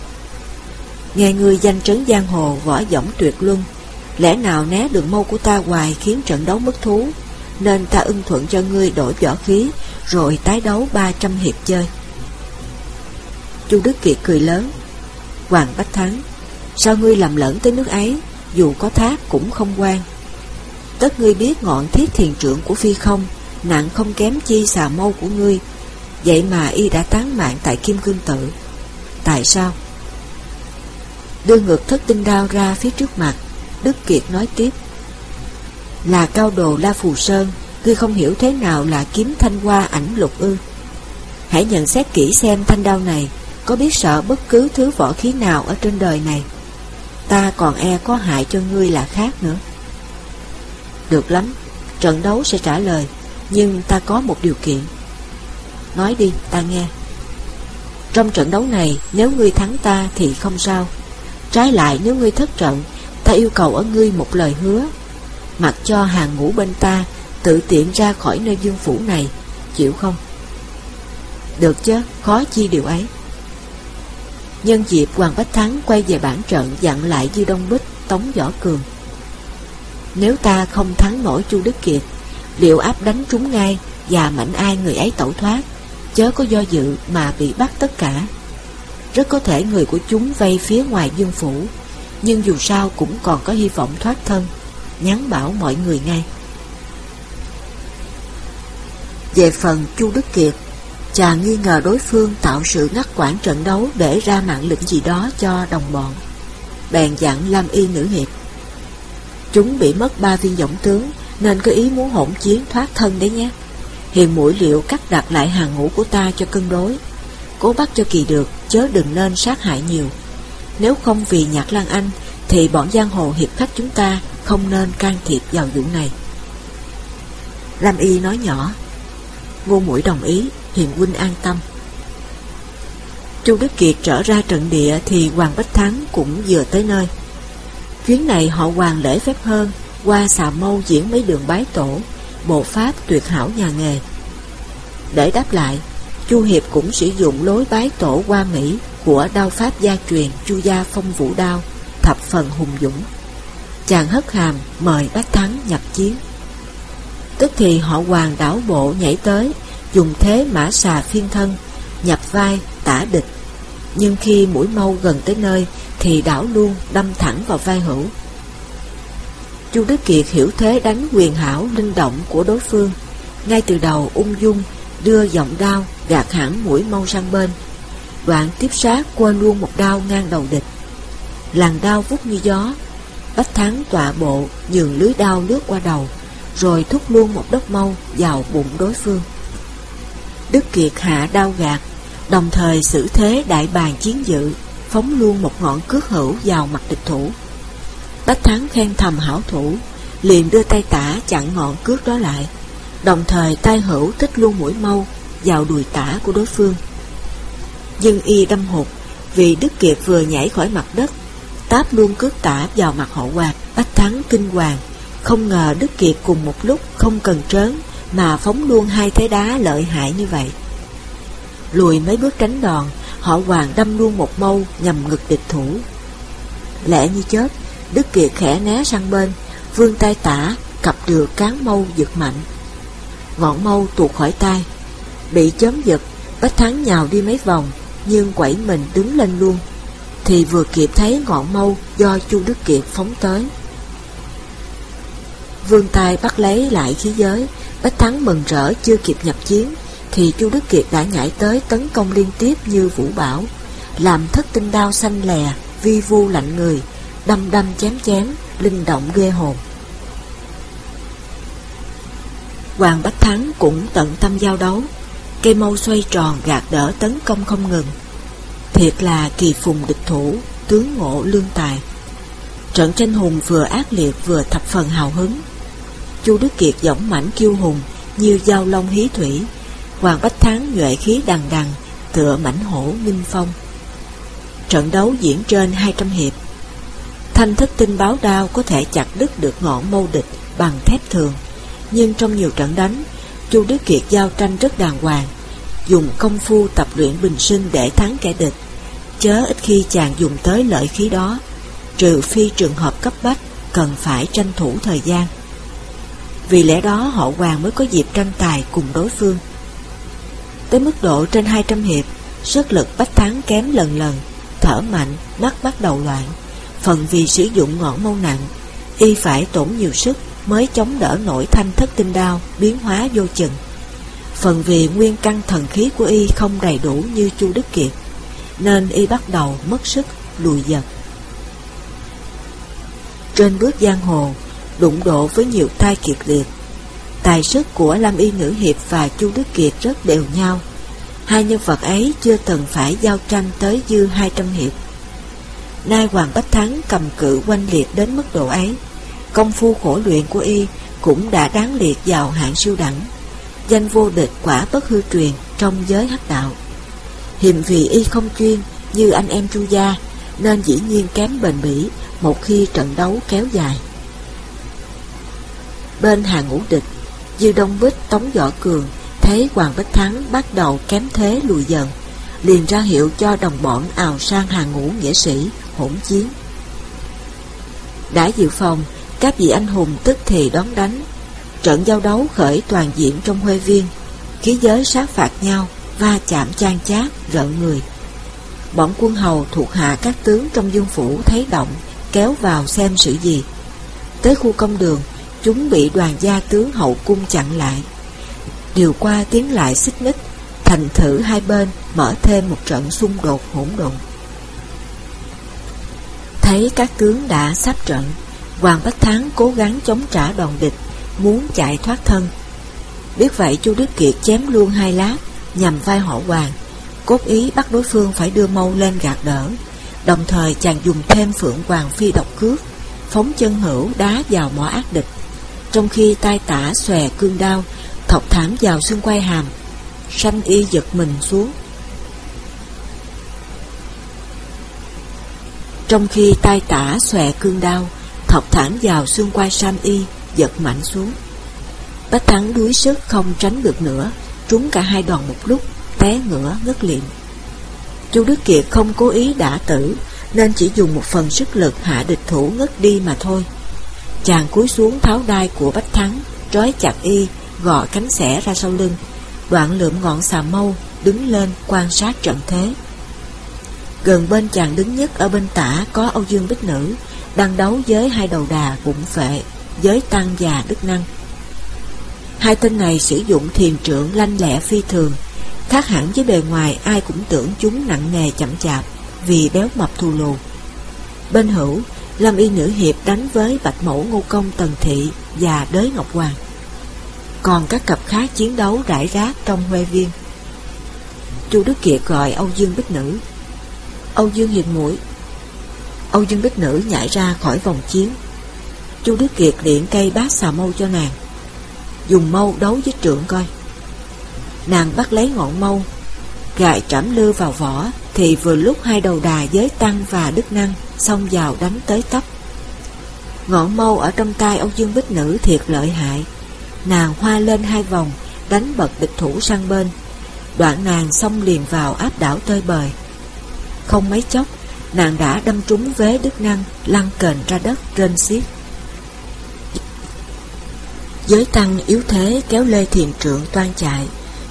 Nghe người danh trấn giang hồ võ dõng tuyệt luân, lẽ nào né đường mâu của ta hoài khiến trận đấu mất thú, nên ta ưng thuận cho ngươi đổi võ khí, rồi tái đấu 300 hiệp chơi. Chu Đức Kiệt cười lớn. Hoàng Bách Thắng, sao ngươi làm lẫn tới nước ấy, dù có thác cũng không quan. Tất ngươi biết ngọn thiết thiền trưởng của phi không, nặng không kém chi xà mâu của ngươi, vậy mà y đã tán mạng tại Kim Cương Tự. Tại sao? Đưa ngược thất tinh đao ra phía trước mặt, Đức Kiệt nói tiếp. Là cao đồ La Phù Sơn, ngươi không hiểu thế nào là kiếm thanh hoa ảnh lục ư. Hãy nhận xét kỹ xem thanh đao này có biết sợ bất cứ thứ võ khí nào ở trên đời này. Ta còn e có hại cho ngươi là khác nữa. Được lắm, trận đấu sẽ trả lời, nhưng ta có một điều kiện. Nói đi, ta nghe. Trong trận đấu này, nếu ngươi thắng ta thì không sao. Trái lại nếu ngươi thất trận, ta yêu cầu ở ngươi một lời hứa. Mặc cho hàng ngũ bên ta tự tiện ra khỏi nơi dương phủ này, chịu không? Được chứ, khó chi điều ấy. Nhân dịp Hoàng Bách Thắng quay về bản trận dặn lại Dư Đông Bích, Tống Võ Cường. Nếu ta không thắng nổi Chu Đức Kiệt, liệu áp đánh trúng ngay và mạnh ai người ấy tẩu thoát, chớ có do dự mà bị bắt tất cả. Rất có thể người của chúng vây phía ngoài dương phủ, nhưng dù sao cũng còn có hy vọng thoát thân, nhắn bảo mọi người ngay. Về phần Chu Đức Kiệt, chàng nghi ngờ đối phương tạo sự ngắt quãng trận đấu để ra mạng lệnh gì đó cho đồng bọn. Bèn dặn Lam Y nữ hiệp. Chúng bị mất ba viên giọng tướng nên có ý muốn hỗn chiến thoát thân đấy nhé. Hiền mũi liệu cắt đặt lại hàng ngũ của ta cho cân đối. Cố bắt cho kỳ được, chớ đừng nên sát hại nhiều. Nếu không vì nhạc Lan Anh, thì bọn giang hồ hiệp khách chúng ta không nên can thiệp vào vụ này. Lam Y nói nhỏ, Ngô Mũi đồng ý, Hiền huynh an tâm. Chu Đức Kiệt trở ra trận địa thì Hoàng Bách Thắng cũng vừa tới nơi. Chuyến này họ hoàng lễ phép hơn, qua xà mâu diễn mấy đường bái tổ, bộ pháp tuyệt hảo nhà nghề. Để đáp lại, Chu Hiệp cũng sử dụng lối bái tổ qua Mỹ của đao pháp gia truyền Chu Gia Phong Vũ Đao, thập phần hùng dũng. Chàng hất hàm mời Bách Thắng nhập chiến. Tức thì họ hoàng đảo bộ nhảy tới, dùng thế mã xà phiên thân, nhập vai, tả địch. Nhưng khi mũi mâu gần tới nơi, thì đảo luôn đâm thẳng vào vai hữu. Chu Đức Kiệt hiểu thế đánh quyền hảo linh động của đối phương, ngay từ đầu ung dung đưa giọng đao gạt hẳn mũi mâu sang bên. Đoạn tiếp sát qua luôn một đao ngang đầu địch. Làn đao vút như gió, Bách Thắng tọa bộ nhường lưới đao lướt qua đầu, rồi thúc luôn một đốc mâu vào bụng đối phương. Đức Kiệt hạ đao gạt, đồng thời xử thế đại bàn chiến dự, phóng luôn một ngọn cước hữu vào mặt địch thủ. Bách Thắng khen thầm hảo thủ, liền đưa tay tả chặn ngọn cước đó lại, đồng thời tay hữu tích luôn mũi mâu vào đùi tả của đối phương. Nhưng y đâm hụt, vì Đức Kiệt vừa nhảy khỏi mặt đất, táp luôn cước tả vào mặt họ quạt, Bách Thắng kinh hoàng, không ngờ Đức Kiệt cùng một lúc không cần trớn mà phóng luôn hai thế đá lợi hại như vậy. Lùi mấy bước tránh đòn, họ hoàng đâm luôn một mâu nhằm ngực địch thủ. Lẽ như chết, Đức Kiệt khẽ né sang bên, vương tay tả, cặp được cán mâu giật mạnh. Ngọn mâu tuột khỏi tay, bị chớm giật, Bách Thắng nhào đi mấy vòng, nhưng quẩy mình đứng lên luôn, thì vừa kịp thấy ngọn mâu do Chu Đức Kiệt phóng tới. Vương tay bắt lấy lại khí giới, Bách Thắng mừng rỡ chưa kịp nhập chiến, thì Chu Đức Kiệt đã nhảy tới tấn công liên tiếp như vũ bảo, làm thất tinh đao xanh lè, vi vu lạnh người, đâm đâm chém chém, linh động ghê hồn. Hoàng Bách Thắng cũng tận tâm giao đấu, cây mâu xoay tròn gạt đỡ tấn công không ngừng. Thiệt là kỳ phùng địch thủ, tướng ngộ lương tài. Trận tranh hùng vừa ác liệt vừa thập phần hào hứng. Chu Đức Kiệt dõng mãnh kiêu hùng như dao long hí thủy, Hoàng Bách Thắng nhuệ khí đằng đằng, tựa mảnh hổ minh phong. Trận đấu diễn trên 200 hiệp. Thanh thức tinh báo đao có thể chặt đứt được ngọn mâu địch bằng thép thường, nhưng trong nhiều trận đánh, Chu Đức Kiệt giao tranh rất đàng hoàng, dùng công phu tập luyện bình sinh để thắng kẻ địch, chớ ít khi chàng dùng tới lợi khí đó, trừ phi trường hợp cấp bách cần phải tranh thủ thời gian. Vì lẽ đó họ hoàng mới có dịp tranh tài cùng đối phương. Tới mức độ trên 200 hiệp, sức lực bách thắng kém lần lần, thở mạnh, mắt bắt đầu loạn. Phần vì sử dụng ngọn mâu nặng, y phải tổn nhiều sức mới chống đỡ nổi thanh thất tinh đao biến hóa vô chừng. Phần vì nguyên căn thần khí của y không đầy đủ như Chu Đức Kiệt, nên y bắt đầu mất sức lùi dần. Trên bước giang hồ, đụng độ với nhiều tai kiệt liệt. Tài sức của Lam Y Nữ Hiệp và Chu Đức Kiệt rất đều nhau. Hai nhân vật ấy chưa từng phải giao tranh tới dư 200 hiệp. Nay Hoàng Bách Thắng cầm cự quanh liệt đến mức độ ấy. Công phu khổ luyện của y cũng đã đáng liệt vào hạng siêu đẳng. Danh vô địch quả bất hư truyền trong giới hắc đạo. Hiềm vì y không chuyên như anh em Chu Gia nên dĩ nhiên kém bền bỉ một khi trận đấu kéo dài. Bên hàng ngũ địch, Dư Đông Bích tống võ cường thấy Hoàng Bách Thắng bắt đầu kém thế lùi dần, liền ra hiệu cho đồng bọn ào sang hàng ngũ nghĩa sĩ hỗn chiến. Đã dự phòng, các vị anh hùng tức thì đón đánh. Trận giao đấu khởi toàn diện trong huê viên, khí giới sát phạt nhau, va chạm chan chát, rợn người. Bọn quân hầu thuộc hạ các tướng trong dương phủ thấy động, kéo vào xem sự gì. Tới khu công đường, chúng bị đoàn gia tướng hậu cung chặn lại. Điều qua tiếng lại xích mích, thành thử hai bên mở thêm một trận xung đột hỗn độn. Thấy các tướng đã sắp trận, Hoàng Bách Thắng cố gắng chống trả đoàn địch, muốn chạy thoát thân. Biết vậy Chu Đức Kiệt chém luôn hai lát, nhằm vai họ Hoàng, cốt ý bắt đối phương phải đưa mâu lên gạt đỡ. Đồng thời chàng dùng thêm phượng hoàng phi độc cước, phóng chân hữu đá vào mỏ ác địch. Trong khi tay tả xòe cương đao, thọc thảm vào xương quai hàm, sanh y giật mình xuống. Trong khi tay tả xòe cương đao, thọc thẳng vào xương quai Sam Y, giật mạnh xuống. Bách Thắng đuối sức không tránh được nữa, trúng cả hai đòn một lúc, té ngửa ngất liệm. Chu Đức Kiệt không cố ý đã tử, nên chỉ dùng một phần sức lực hạ địch thủ ngất đi mà thôi. Chàng cúi xuống tháo đai của Bách Thắng, trói chặt y, gọ cánh xẻ ra sau lưng, đoạn lượm ngọn xà mâu, đứng lên quan sát trận thế. Gần bên chàng đứng nhất ở bên tả có Âu Dương Bích Nữ, đang đấu với hai đầu đà bụng phệ, với tăng già đức năng. Hai tên này sử dụng thiền trưởng lanh lẹ phi thường, khác hẳn với bề ngoài ai cũng tưởng chúng nặng nề chậm chạp vì béo mập thù lù. Bên hữu, Lâm Y Nữ Hiệp đánh với Bạch Mẫu Ngô Công Tần Thị và Đới Ngọc Hoàng. Còn các cặp khác chiến đấu rải rác trong huê viên. Chu Đức Kiệt gọi Âu Dương Bích Nữ. Âu Dương hiền mũi. Âu Dương Bích Nữ nhảy ra khỏi vòng chiến. Chu Đức Kiệt điện cây bát xà mâu cho nàng. Dùng mâu đấu với trượng coi. Nàng bắt lấy ngọn mâu, gài trảm lư vào vỏ, thì vừa lúc hai đầu đà giới Tăng và Đức Năng xông vào đánh tới tấp. Ngọn mâu ở trong tay Âu Dương Bích Nữ thiệt lợi hại. Nàng hoa lên hai vòng, đánh bật địch thủ sang bên. Đoạn nàng xông liền vào áp đảo tơi bời. Không mấy chốc, nàng đã đâm trúng vế Đức Năng, lăn kềnh ra đất trên xiết. Giới tăng yếu thế kéo lê thiền trượng toan chạy,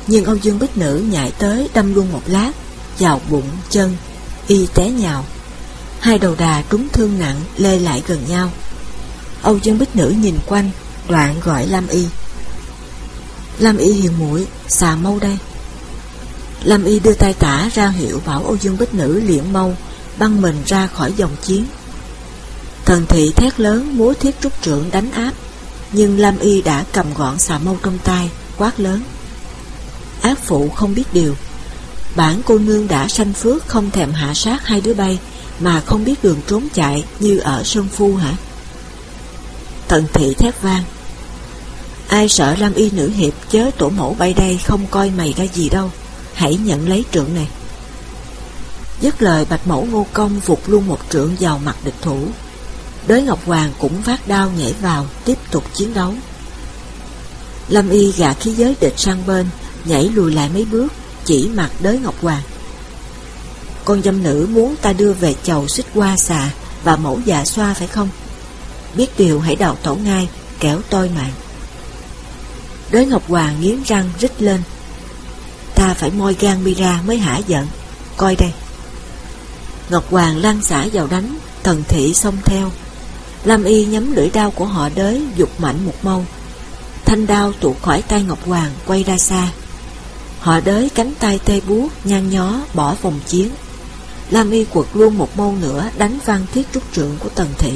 nhưng Âu Dương Bích Nữ nhảy tới đâm luôn một lát, vào bụng, chân, y té nhào. Hai đầu đà trúng thương nặng lê lại gần nhau. Âu Dương Bích Nữ nhìn quanh, đoạn gọi Lam Y. Lam Y hiền mũi, xà mâu đây. Lam Y đưa tay tả ra hiệu bảo Âu Dương Bích Nữ liễn mâu, băng mình ra khỏi dòng chiến. thần thị thét lớn múa thiết trúc trưởng đánh áp, Nhưng Lam Y đã cầm gọn xà mâu trong tay, Quát lớn. Ác phụ không biết điều. Bản cô nương đã sanh phước Không thèm hạ sát hai đứa bay, Mà không biết đường trốn chạy Như ở Sơn Phu hả? Thần thị thét vang. Ai sợ Lam Y nữ hiệp Chớ tổ mẫu bay đây Không coi mày ra gì đâu. Hãy nhận lấy trượng này. Dứt lời, bạch mẫu ngô công vụt luôn một trượng vào mặt địch thủ. Đới Ngọc Hoàng cũng phát đao nhảy vào, Tiếp tục chiến đấu. Lâm Y gạt khí giới địch sang bên, Nhảy lùi lại mấy bước, Chỉ mặt đới Ngọc Hoàng. Con dâm nữ muốn ta đưa về chầu xích qua xà Và mẫu dạ xoa phải không? Biết điều hãy đào tổ ngay, kéo tôi mạng. Đới Ngọc Hoàng nghiến răng rít lên. Ta phải moi gan mi ra mới hả giận. Coi đây. Ngọc Hoàng lan xả vào đánh Tần thị xông theo. Lam Y nhắm lưỡi đao của họ đới, Dục mạnh một mâu. Thanh đao tụ khỏi tay Ngọc Hoàng, Quay ra xa. Họ đới cánh tay tê buốt Nhăn nhó, bỏ vòng chiến. Lam Y quật luôn một mâu nữa, Đánh văng thiết trúc trượng của Tần Thị.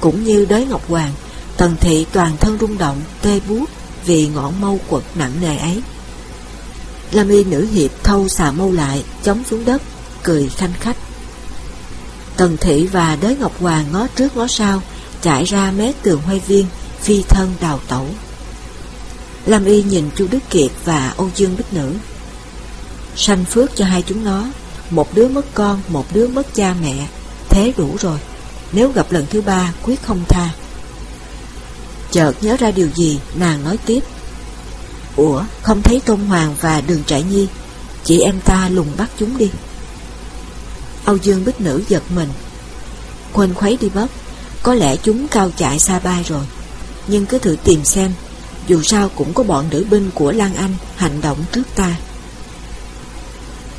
Cũng như đới Ngọc Hoàng Tần Thị toàn thân rung động Tê buốt vì ngọn mâu quật nặng nề ấy. Lam Y nữ hiệp thâu xà mâu lại, Chống xuống đất. Cười khanh khách. Tần Thị và Đới Ngọc Hoàng ngó trước ngó sau Chạy ra mé tường hoay viên, Phi thân đào tẩu. Lam Y nhìn Chu Đức Kiệt và Âu Dương Bích Nữ. Sanh phước cho hai chúng nó, Một đứa mất con, Một đứa mất cha mẹ, Thế đủ rồi, Nếu gặp lần thứ ba, quyết không tha. Chợt nhớ ra điều gì, Nàng nói tiếp. Ủa, không thấy Tôn Hoàng và Đường Trại Nhi Chị em ta lùng bắt chúng đi. Âu Dương Bích Nữ giật mình. Quên khuấy đi mất Có lẽ chúng cao chạy xa bay rồi. Nhưng cứ thử tìm xem, Dù sao cũng có bọn nữ binh của Lan Anh Hành động trước ta.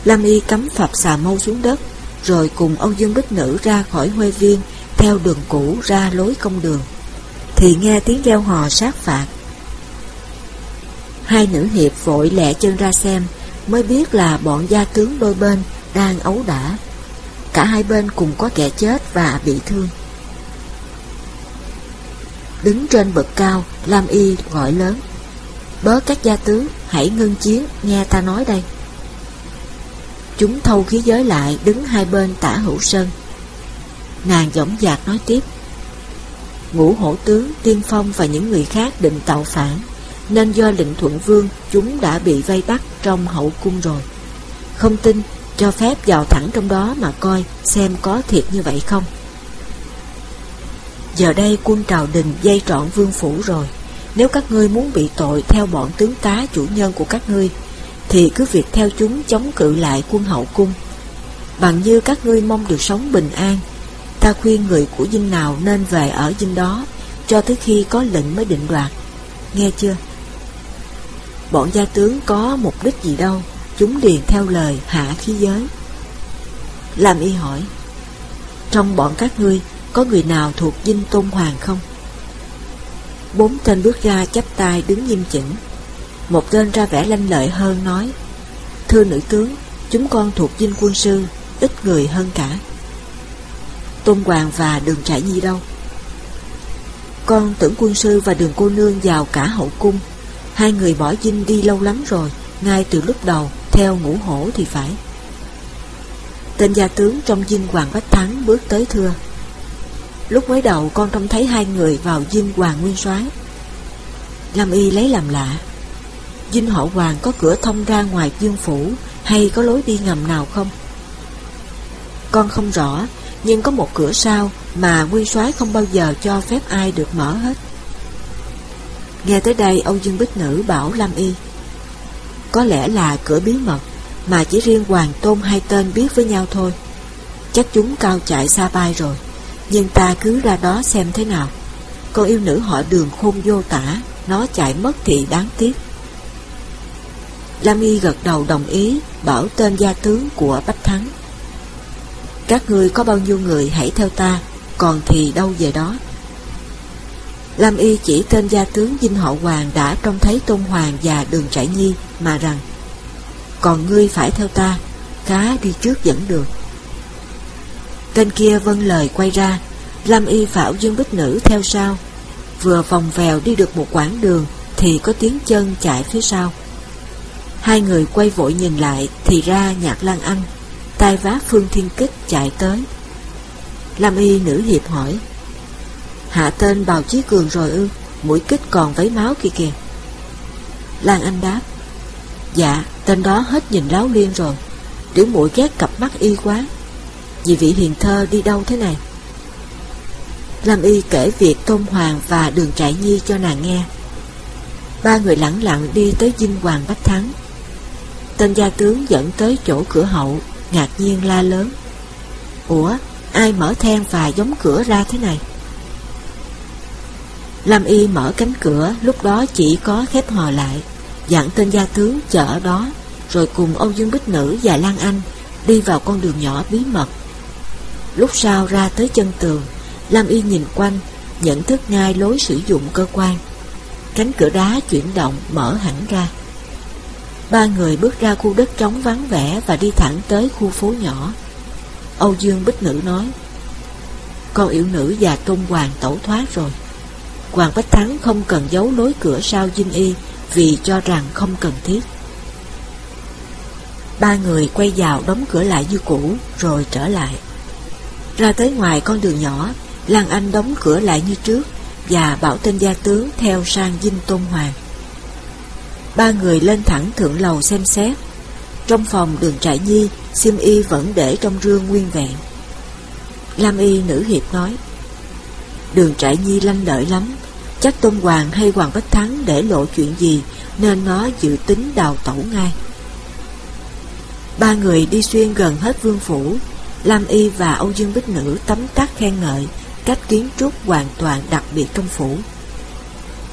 Lam Y cắm phập xà mâu xuống đất, Rồi cùng Âu Dương Bích Nữ ra khỏi huê viên, Theo đường cũ ra lối công đường. Thì nghe tiếng reo hò sát phạt. Hai nữ hiệp vội lẹ chân ra xem, Mới biết là bọn gia tướng đôi bên Đang ấu đả. Cả hai bên cùng có kẻ chết và bị thương. Đứng trên bậc cao Lam Y gọi lớn Bớ các gia tướng Hãy ngưng chiến nghe ta nói đây. Chúng thâu khí giới lại Đứng hai bên tả hữu sân Nàng dõng dạc nói tiếp Ngũ hổ tướng, tiên phong và những người khác định tạo phản Nên do lệnh thuận vương Chúng đã bị vây bắt trong hậu cung rồi. Không tin cho phép vào thẳng trong đó mà coi xem có thiệt như vậy không. Giờ đây quân trào đình dây trọn vương phủ rồi. Nếu các ngươi muốn bị tội theo bọn tướng tá chủ nhân của các ngươi, thì cứ việc theo chúng chống cự lại quân hậu cung. Bằng như các ngươi mong được sống bình an, ta khuyên người của dinh nào nên về ở dinh đó, cho tới khi có lệnh mới định đoạt. Nghe chưa? Bọn gia tướng có mục đích gì đâu, Chúng điền theo lời hạ khí giới. Làm y hỏi, Trong bọn các ngươi, Có người nào thuộc dinh tôn hoàng không? Bốn tên bước ra chắp tay đứng nghiêm chỉnh. Một tên ra vẻ lanh lợi hơn nói, Thưa nữ tướng, Chúng con thuộc dinh quân sư, Ít người hơn cả. Tôn Hoàng và đường trải nhi đâu? Con tưởng quân sư và đường cô nương vào cả hậu cung. Hai người bỏ dinh đi lâu lắm rồi, Ngay từ lúc đầu theo ngũ hổ thì phải. Tên gia tướng trong dinh Hoàng Bách Thắng bước tới thưa. Lúc mới đầu con trông thấy hai người vào dinh Hoàng Nguyên soái. Lâm Y lấy làm lạ. Dinh họ Hoàng có cửa thông ra ngoài dương phủ Hay có lối đi ngầm nào không? Con không rõ, Nhưng có một cửa sau Mà Nguyên soái không bao giờ cho phép ai được mở hết. Nghe tới đây, Âu Dương Bích Nữ bảo Lâm Y có lẽ là cửa bí mật Mà chỉ riêng Hoàng Tôn hai tên biết với nhau thôi. Chắc chúng cao chạy xa bay rồi, Nhưng ta cứ ra đó xem thế nào. Con yêu nữ họ đường khôn vô tả, Nó chạy mất thì đáng tiếc. Lam Y gật đầu đồng ý, Bảo tên gia tướng của Bách Thắng. Các ngươi có bao nhiêu người hãy theo ta, Còn thì đâu về đó. Lam Y chỉ tên gia tướng Dinh Hậu Hoàng đã trông thấy Tôn Hoàng và Đường Trải Nhi mà rằng Còn ngươi phải theo ta, cá đi trước dẫn đường. Tên kia vâng lời quay ra, Lam Y Phảo Dương Bích Nữ theo sau. Vừa vòng vèo đi được một quãng đường Thì có tiếng chân chạy phía sau. Hai người quay vội nhìn lại Thì ra Nhạc Lan Anh tay vá Phương Thiên Kích chạy tới. Lam Y nữ hiệp hỏi Hạ tên Bào Chí Cường rồi ư? Mũi kích còn vấy máu kia kìa. Lan Anh đáp Dạ tên đó hết nhìn láo liên rồi. Tiểu mũi ghét cặp mắt y quá. Vì vị hiền thơ đi đâu thế này? Lam Y kể việc Tôn Hoàng và Đường Trại Nhi cho nàng nghe. Ba người lặng lặng đi tới dinh Hoàng Bách Thắng. Tên gia tướng dẫn tới chỗ cửa hậu, Ngạc nhiên la lớn, Ủa, ai mở then và giống cửa ra thế này? Lâm Y mở cánh cửa, Lúc đó chỉ có khép hò lại. Dặn tên gia tướng chờ ở đó, Rồi cùng Âu Dương Bích Nữ và Lan Anh Đi vào con đường nhỏ bí mật. Lúc sau ra tới chân tường, Lam Y nhìn quanh, Nhận thức ngay lối sử dụng cơ quan. Cánh cửa đá chuyển động, mở hẳn ra. Ba người bước ra khu đất trống vắng vẻ Và đi thẳng tới khu phố nhỏ. Âu Dương Bích Nữ nói, Con yêu nữ và Tôn Hoàng tẩu thoát rồi. Hoàng Bách Thắng không cần giấu lối cửa sau dinh y Vì cho rằng không cần thiết. Ba người quay vào đóng cửa lại như cũ Rồi trở lại. Ra tới ngoài con đường nhỏ, Lan Anh đóng cửa lại như trước Và bảo tên gia tướng theo sang dinh Tôn Hoàng. Ba người lên thẳng thượng lầu xem xét. Trong phòng đường trại nhi Sim y vẫn để trong rương nguyên vẹn. Lam y nữ hiệp nói Đường trại nhi lanh lợi lắm. Chắc Tôn Hoàng hay Hoàng Bách Thắng để lộ chuyện gì, Nên nó dự tính đào tẩu ngay. Ba người đi xuyên gần hết vương phủ. Lam Y và Âu Dương Bích Nữ tấm tắc khen ngợi Cách kiến trúc hoàn toàn đặc biệt trong phủ.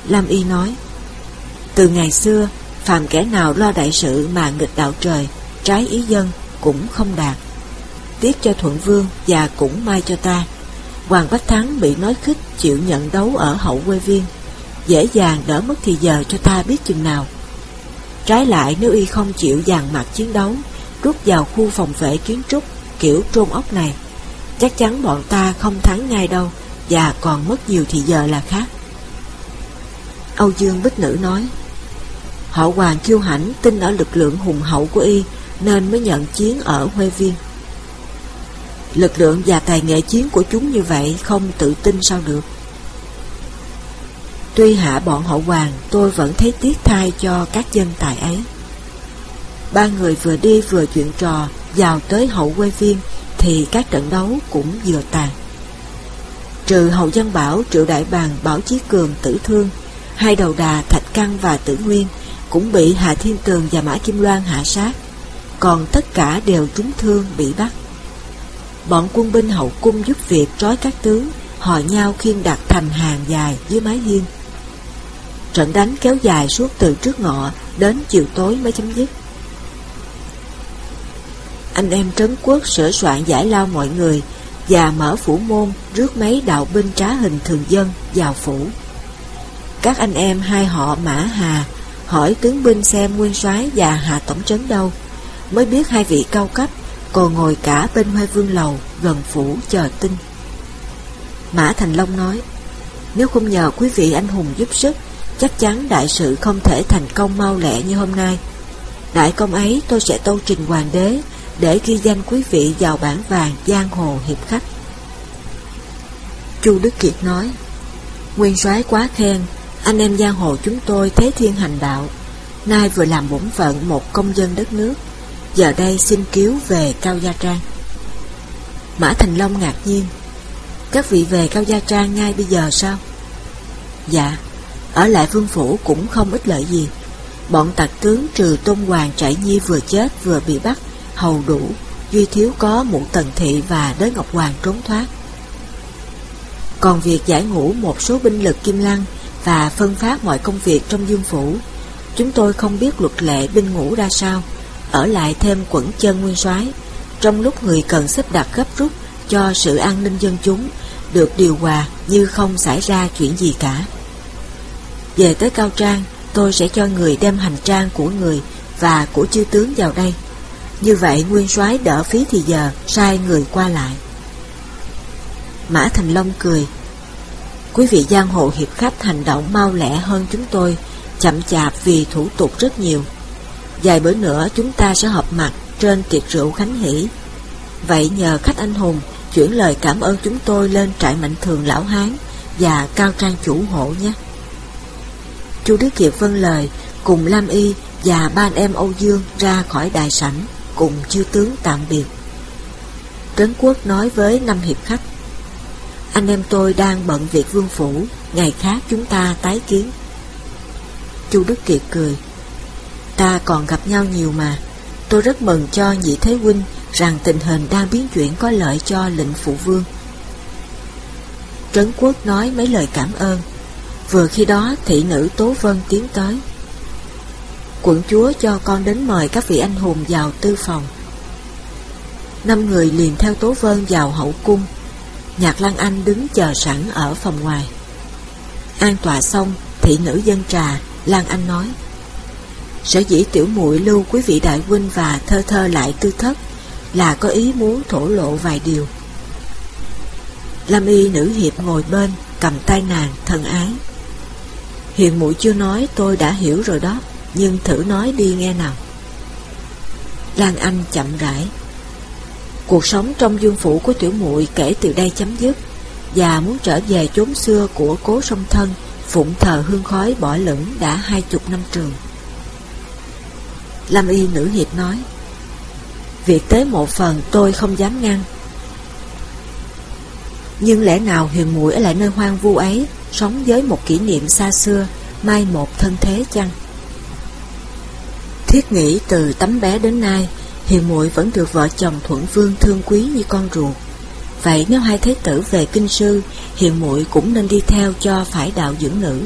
Lam Y nói, Từ ngày xưa, Phàm kẻ nào lo đại sự mà nghịch đạo trời, Trái ý dân cũng không đạt. Tiếc cho Thuận Vương Và cũng mai cho ta. Hoàng Bách Thắng bị nói khích chịu nhận đấu ở hậu quê viên. Dễ dàng đỡ mất thì giờ cho ta biết chừng nào. Trái lại, nếu y không chịu dàn mặt chiến đấu, Rút vào khu phòng vệ kiến trúc kiểu trôn ốc này, Chắc chắn bọn ta không thắng ngay đâu Và còn mất nhiều thì giờ là khác. Âu Dương Bích Nữ nói, Họ Hoàng Kiêu Hãnh tin ở lực lượng hùng hậu của y Nên mới nhận chiến ở Huê Viên. Lực lượng và tài nghệ chiến của chúng như vậy Không tự tin sao được. Tuy hạ bọn hậu hoàng, Tôi vẫn thấy tiếc thai cho các dân tài ấy. Ba người vừa đi vừa chuyện trò, Vào tới hậu quê viên, Thì các trận đấu cũng vừa tàn. Trừ hậu dân bảo Triệu Đại Bàng Bảo Chí Cường tử thương, Hai đầu đà Thạch Căng và Tử Nguyên Cũng bị Hà Thiên Tường và Mã Kim Loan hạ sát, Còn tất cả đều trúng thương bị bắt. Bọn quân binh hậu cung giúp việc trói các tướng họ nhau khiên đặt thành hàng dài dưới mái hiên. Trận đánh kéo dài suốt từ trước ngọ Đến chiều tối mới chấm dứt. Anh em trấn quốc sửa soạn giải lao mọi người Và mở phủ môn rước mấy đạo binh trá hình thường dân vào phủ. Các anh em hai họ Mã Hà Hỏi tướng binh xem nguyên soái và Hà Tổng trấn đâu, Mới biết hai vị cao cấp còn ngồi cả bên Hoa Vương Lầu gần phủ chờ tin. Mã Thành Long nói, nếu không nhờ quý vị anh hùng giúp sức, chắc chắn đại sự không thể thành công mau lẹ như hôm nay. Đại công ấy tôi sẽ tâu trình hoàng đế để ghi danh quý vị vào bản vàng giang hồ hiệp khách. Chu Đức Kiệt nói, Nguyên soái quá khen, anh em giang hồ chúng tôi thế thiên hành đạo, nay vừa làm bổn phận một công dân đất nước, Giờ đây xin cứu về Cao Gia Trang. Mã Thành Long ngạc nhiên. Các vị về Cao Gia Trang ngay bây giờ sao? Dạ Ở lại vương phủ cũng không ích lợi gì. Bọn tặc tướng trừ Tôn Hoàng Trải Nhi vừa chết vừa bị bắt, Hầu đủ, Duy thiếu có mụ tần thị và đới Ngọc Hoàng trốn thoát. Còn việc giải ngũ một số binh lực kim lăng Và phân phát mọi công việc trong dương phủ, Chúng tôi không biết luật lệ binh ngũ ra sao ở lại thêm quẩn chân nguyên soái trong lúc người cần xếp đặt gấp rút cho sự an ninh dân chúng được điều hòa như không xảy ra chuyện gì cả. Về tới Cao Trang, tôi sẽ cho người đem hành trang của người và của chư tướng vào đây. Như vậy nguyên soái đỡ phí thì giờ sai người qua lại. Mã Thành Long cười. Quý vị giang hồ hiệp khách hành động mau lẹ hơn chúng tôi, chậm chạp vì thủ tục rất nhiều. Vài bữa nữa chúng ta sẽ họp mặt trên tiệc rượu Khánh Hỷ. Vậy nhờ khách anh hùng chuyển lời cảm ơn chúng tôi lên trại mạnh thường lão Hán và cao trang chủ hộ nhé. Chu Đức Kiệt vâng lời, cùng Lam Y và ba anh em Âu Dương ra khỏi đại sảnh cùng chư tướng tạm biệt. Trấn Quốc nói với năm hiệp khách, Anh em tôi đang bận việc vương phủ, Ngày khác chúng ta tái kiến Chu Đức Kiệt cười Ta còn gặp nhau nhiều mà. Tôi rất mừng cho nhị thế huynh Rằng tình hình đang biến chuyển có lợi cho lệnh phụ vương. Trấn Quốc nói mấy lời cảm ơn. Vừa khi đó, thị nữ Tố Vân tiến tới. Quận chúa cho con đến mời các vị anh hùng vào tư phòng. Năm người liền theo Tố Vân vào hậu cung. Nhạc Lan Anh đứng chờ sẵn ở phòng ngoài. An tọa xong, Thị nữ dân trà, Lan Anh nói. Sở dĩ tiểu muội lưu quý vị đại huynh Và thơ thơ lại tư thất Là có ý muốn thổ lộ vài điều. Lam y nữ hiệp ngồi bên, Cầm tay nàng thân ái. Hiền muội chưa nói, tôi đã hiểu rồi đó, Nhưng thử nói đi nghe nào. Lan Anh chậm rãi. Cuộc sống trong dương phủ của tiểu muội kể từ đây chấm dứt, Và muốn trở về chốn xưa của cố sông thân, Phụng thờ hương khói bỏ lửng đã hai chục năm trường. Lâm y nữ hiệp nói Việc tế mộ phần tôi không dám ngăn Nhưng lẽ nào huyền muội ở lại nơi hoang vu ấy Sống với một kỷ niệm xa xưa Mai một thân thế chăng Thiết nghĩ từ tấm bé đến nay Hiền muội vẫn được vợ chồng Thuận Vương thương quý như con ruột. Vậy nếu hai thế tử về kinh sư, hiền muội cũng nên đi theo cho phải đạo dưỡng nữ.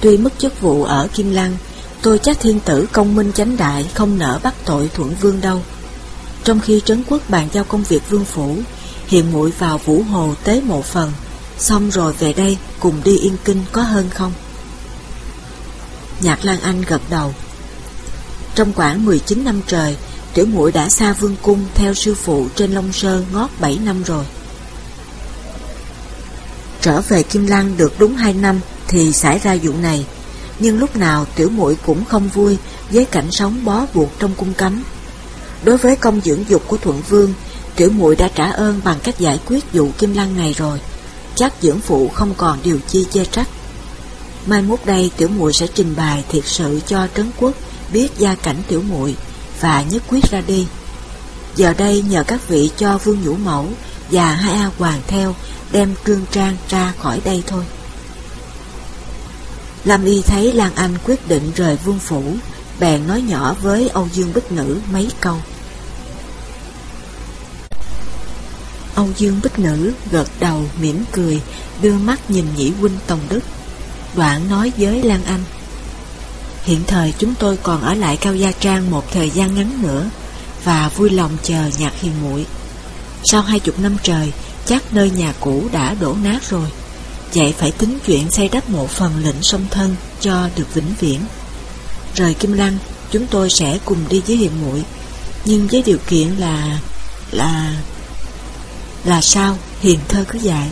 Tuy mất chức vụ ở Kim Lăng, tôi chắc thiên tử công minh chánh đại không nỡ bắt tội Thuận Vương đâu. Trong khi Trấn Quốc bàn giao công việc vương phủ, hiện muội vào Vũ Hồ tế một phần, xong rồi về đây cùng đi yên kinh có hơn không? Nhạc Lan Anh gật đầu. Trong khoảng 19 năm trời, Tiểu muội đã xa vương cung theo sư phụ trên Long Sơn ngót 7 năm rồi. Trở về Kim Lăng được đúng 2 năm thì xảy ra vụ này, nhưng lúc nào tiểu muội cũng không vui với cảnh sống bó buộc trong cung cấm. Đối với công dưỡng dục của Thuận Vương, tiểu muội đã trả ơn bằng cách giải quyết vụ Kim Lăng này rồi. Chắc dưỡng phụ không còn điều chi chê trách. Mai mốt đây tiểu muội sẽ trình bày thiệt sự cho Trấn Quốc biết gia cảnh tiểu muội và nhất quyết ra đi. Giờ đây nhờ các vị cho Vương Nhũ Mẫu và hai A Hoàng theo đem Trương Trang ra khỏi đây thôi. Lâm Y thấy Lan Anh quyết định rời vương phủ, bèn nói nhỏ với Âu Dương Bích Nữ mấy câu. Âu Dương Bích Nữ gật đầu mỉm cười, đưa mắt nhìn Nhĩ huynh Tòng Đức. Đoạn nói với Lan Anh. Hiện thời chúng tôi còn ở lại Cao Gia Trang một thời gian ngắn nữa và vui lòng chờ nhạc hiền muội. Sau hai chục năm trời, chắc nơi nhà cũ đã đổ nát rồi. Vậy phải tính chuyện xây đắp một phần lĩnh sông thân cho được vĩnh viễn. Rời Kim Lăng, chúng tôi sẽ cùng đi với hiền muội, nhưng với điều kiện là là là sao? Hiền thơ cứ dạy.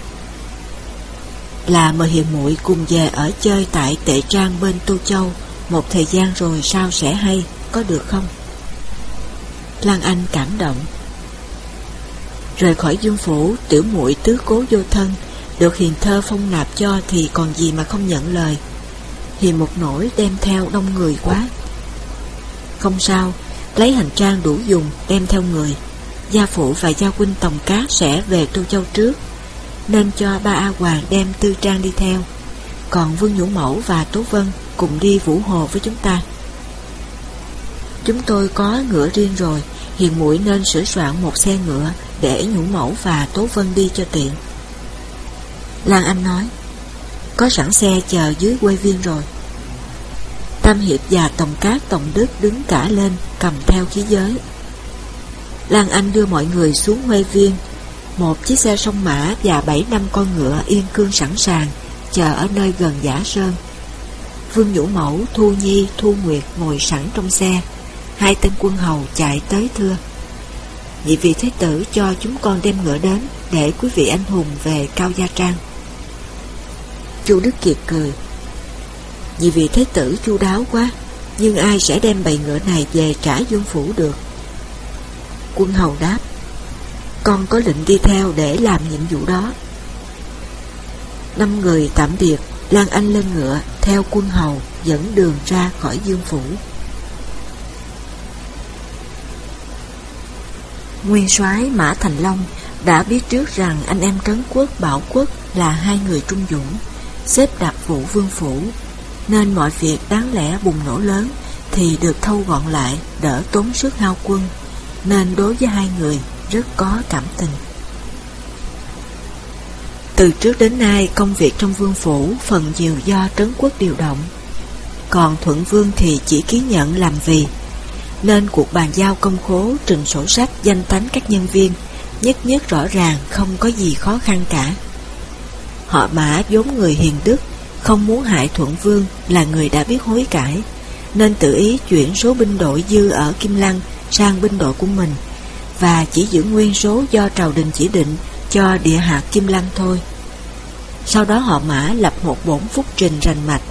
Là mời hiền muội cùng về ở chơi tại tệ trang bên Tô Châu. Một thời gian rồi sao sẽ hay Có được không? Lan Anh cảm động. Rời khỏi dương phủ Tiểu muội tứ cố vô thân được hiền thơ phong nạp cho Thì còn gì mà không nhận lời Hiền một nỗi đem theo đông người quá Không sao Lấy hành trang đủ dùng đem theo người Gia phụ và gia huynh Tòng Cát Sẽ về Tô Châu trước Nên cho ba A Hoàng đem tư trang đi theo Còn Vương Nhũ Mẫu và Tố Vân cùng đi Vũ Hồ với chúng ta. Chúng tôi có ngựa riêng rồi, hiền mũi nên sửa soạn một xe ngựa để nhũ mẫu và Tố Vân đi cho tiện. Lan Anh nói, có sẵn xe chờ dưới quê viên rồi. Tam Hiệp và Tổng Cát Tổng Đức đứng cả lên cầm theo khí giới. Lan Anh đưa mọi người xuống quê viên, một chiếc xe sông mã và bảy năm con ngựa yên cương sẵn sàng, chờ ở nơi gần giả sơn. Vương Nhũ Mẫu, Thu Nhi, Thu Nguyệt ngồi sẵn trong xe. Hai tên quân hầu chạy tới thưa. nhị vị thế tử cho chúng con đem ngựa đến để quý vị anh hùng về Cao Gia Trang. Chu Đức Kiệt cười. vì vị thế tử chu đáo quá, nhưng ai sẽ đem bầy ngựa này về trả dương phủ được? Quân hầu đáp, con có lệnh đi theo để làm nhiệm vụ đó. Năm người tạm biệt, Lan Anh lên ngựa theo quân hầu dẫn đường ra khỏi dương phủ. Nguyên soái Mã Thành Long đã biết trước rằng anh em Trấn Quốc Bảo Quốc là hai người trung dũng, xếp đặt vụ vương phủ, nên mọi việc đáng lẽ bùng nổ lớn thì được thâu gọn lại đỡ tốn sức hao quân, nên đối với hai người rất có cảm tình. Từ trước đến nay công việc trong vương phủ phần nhiều do Trấn Quốc điều động, còn Thuận Vương thì chỉ ký nhận làm vì nên cuộc bàn giao công khố trình sổ sách danh tánh các nhân viên nhất nhất rõ ràng không có gì khó khăn cả. Họ mã vốn người hiền đức, không muốn hại Thuận Vương là người đã biết hối cải, nên tự ý chuyển số binh đội dư ở Kim Lăng sang binh đội của mình, và chỉ giữ nguyên số do trào đình chỉ định cho địa hạt Kim Lăng thôi. Sau đó họ mã lập một bổn phúc trình rành mạch,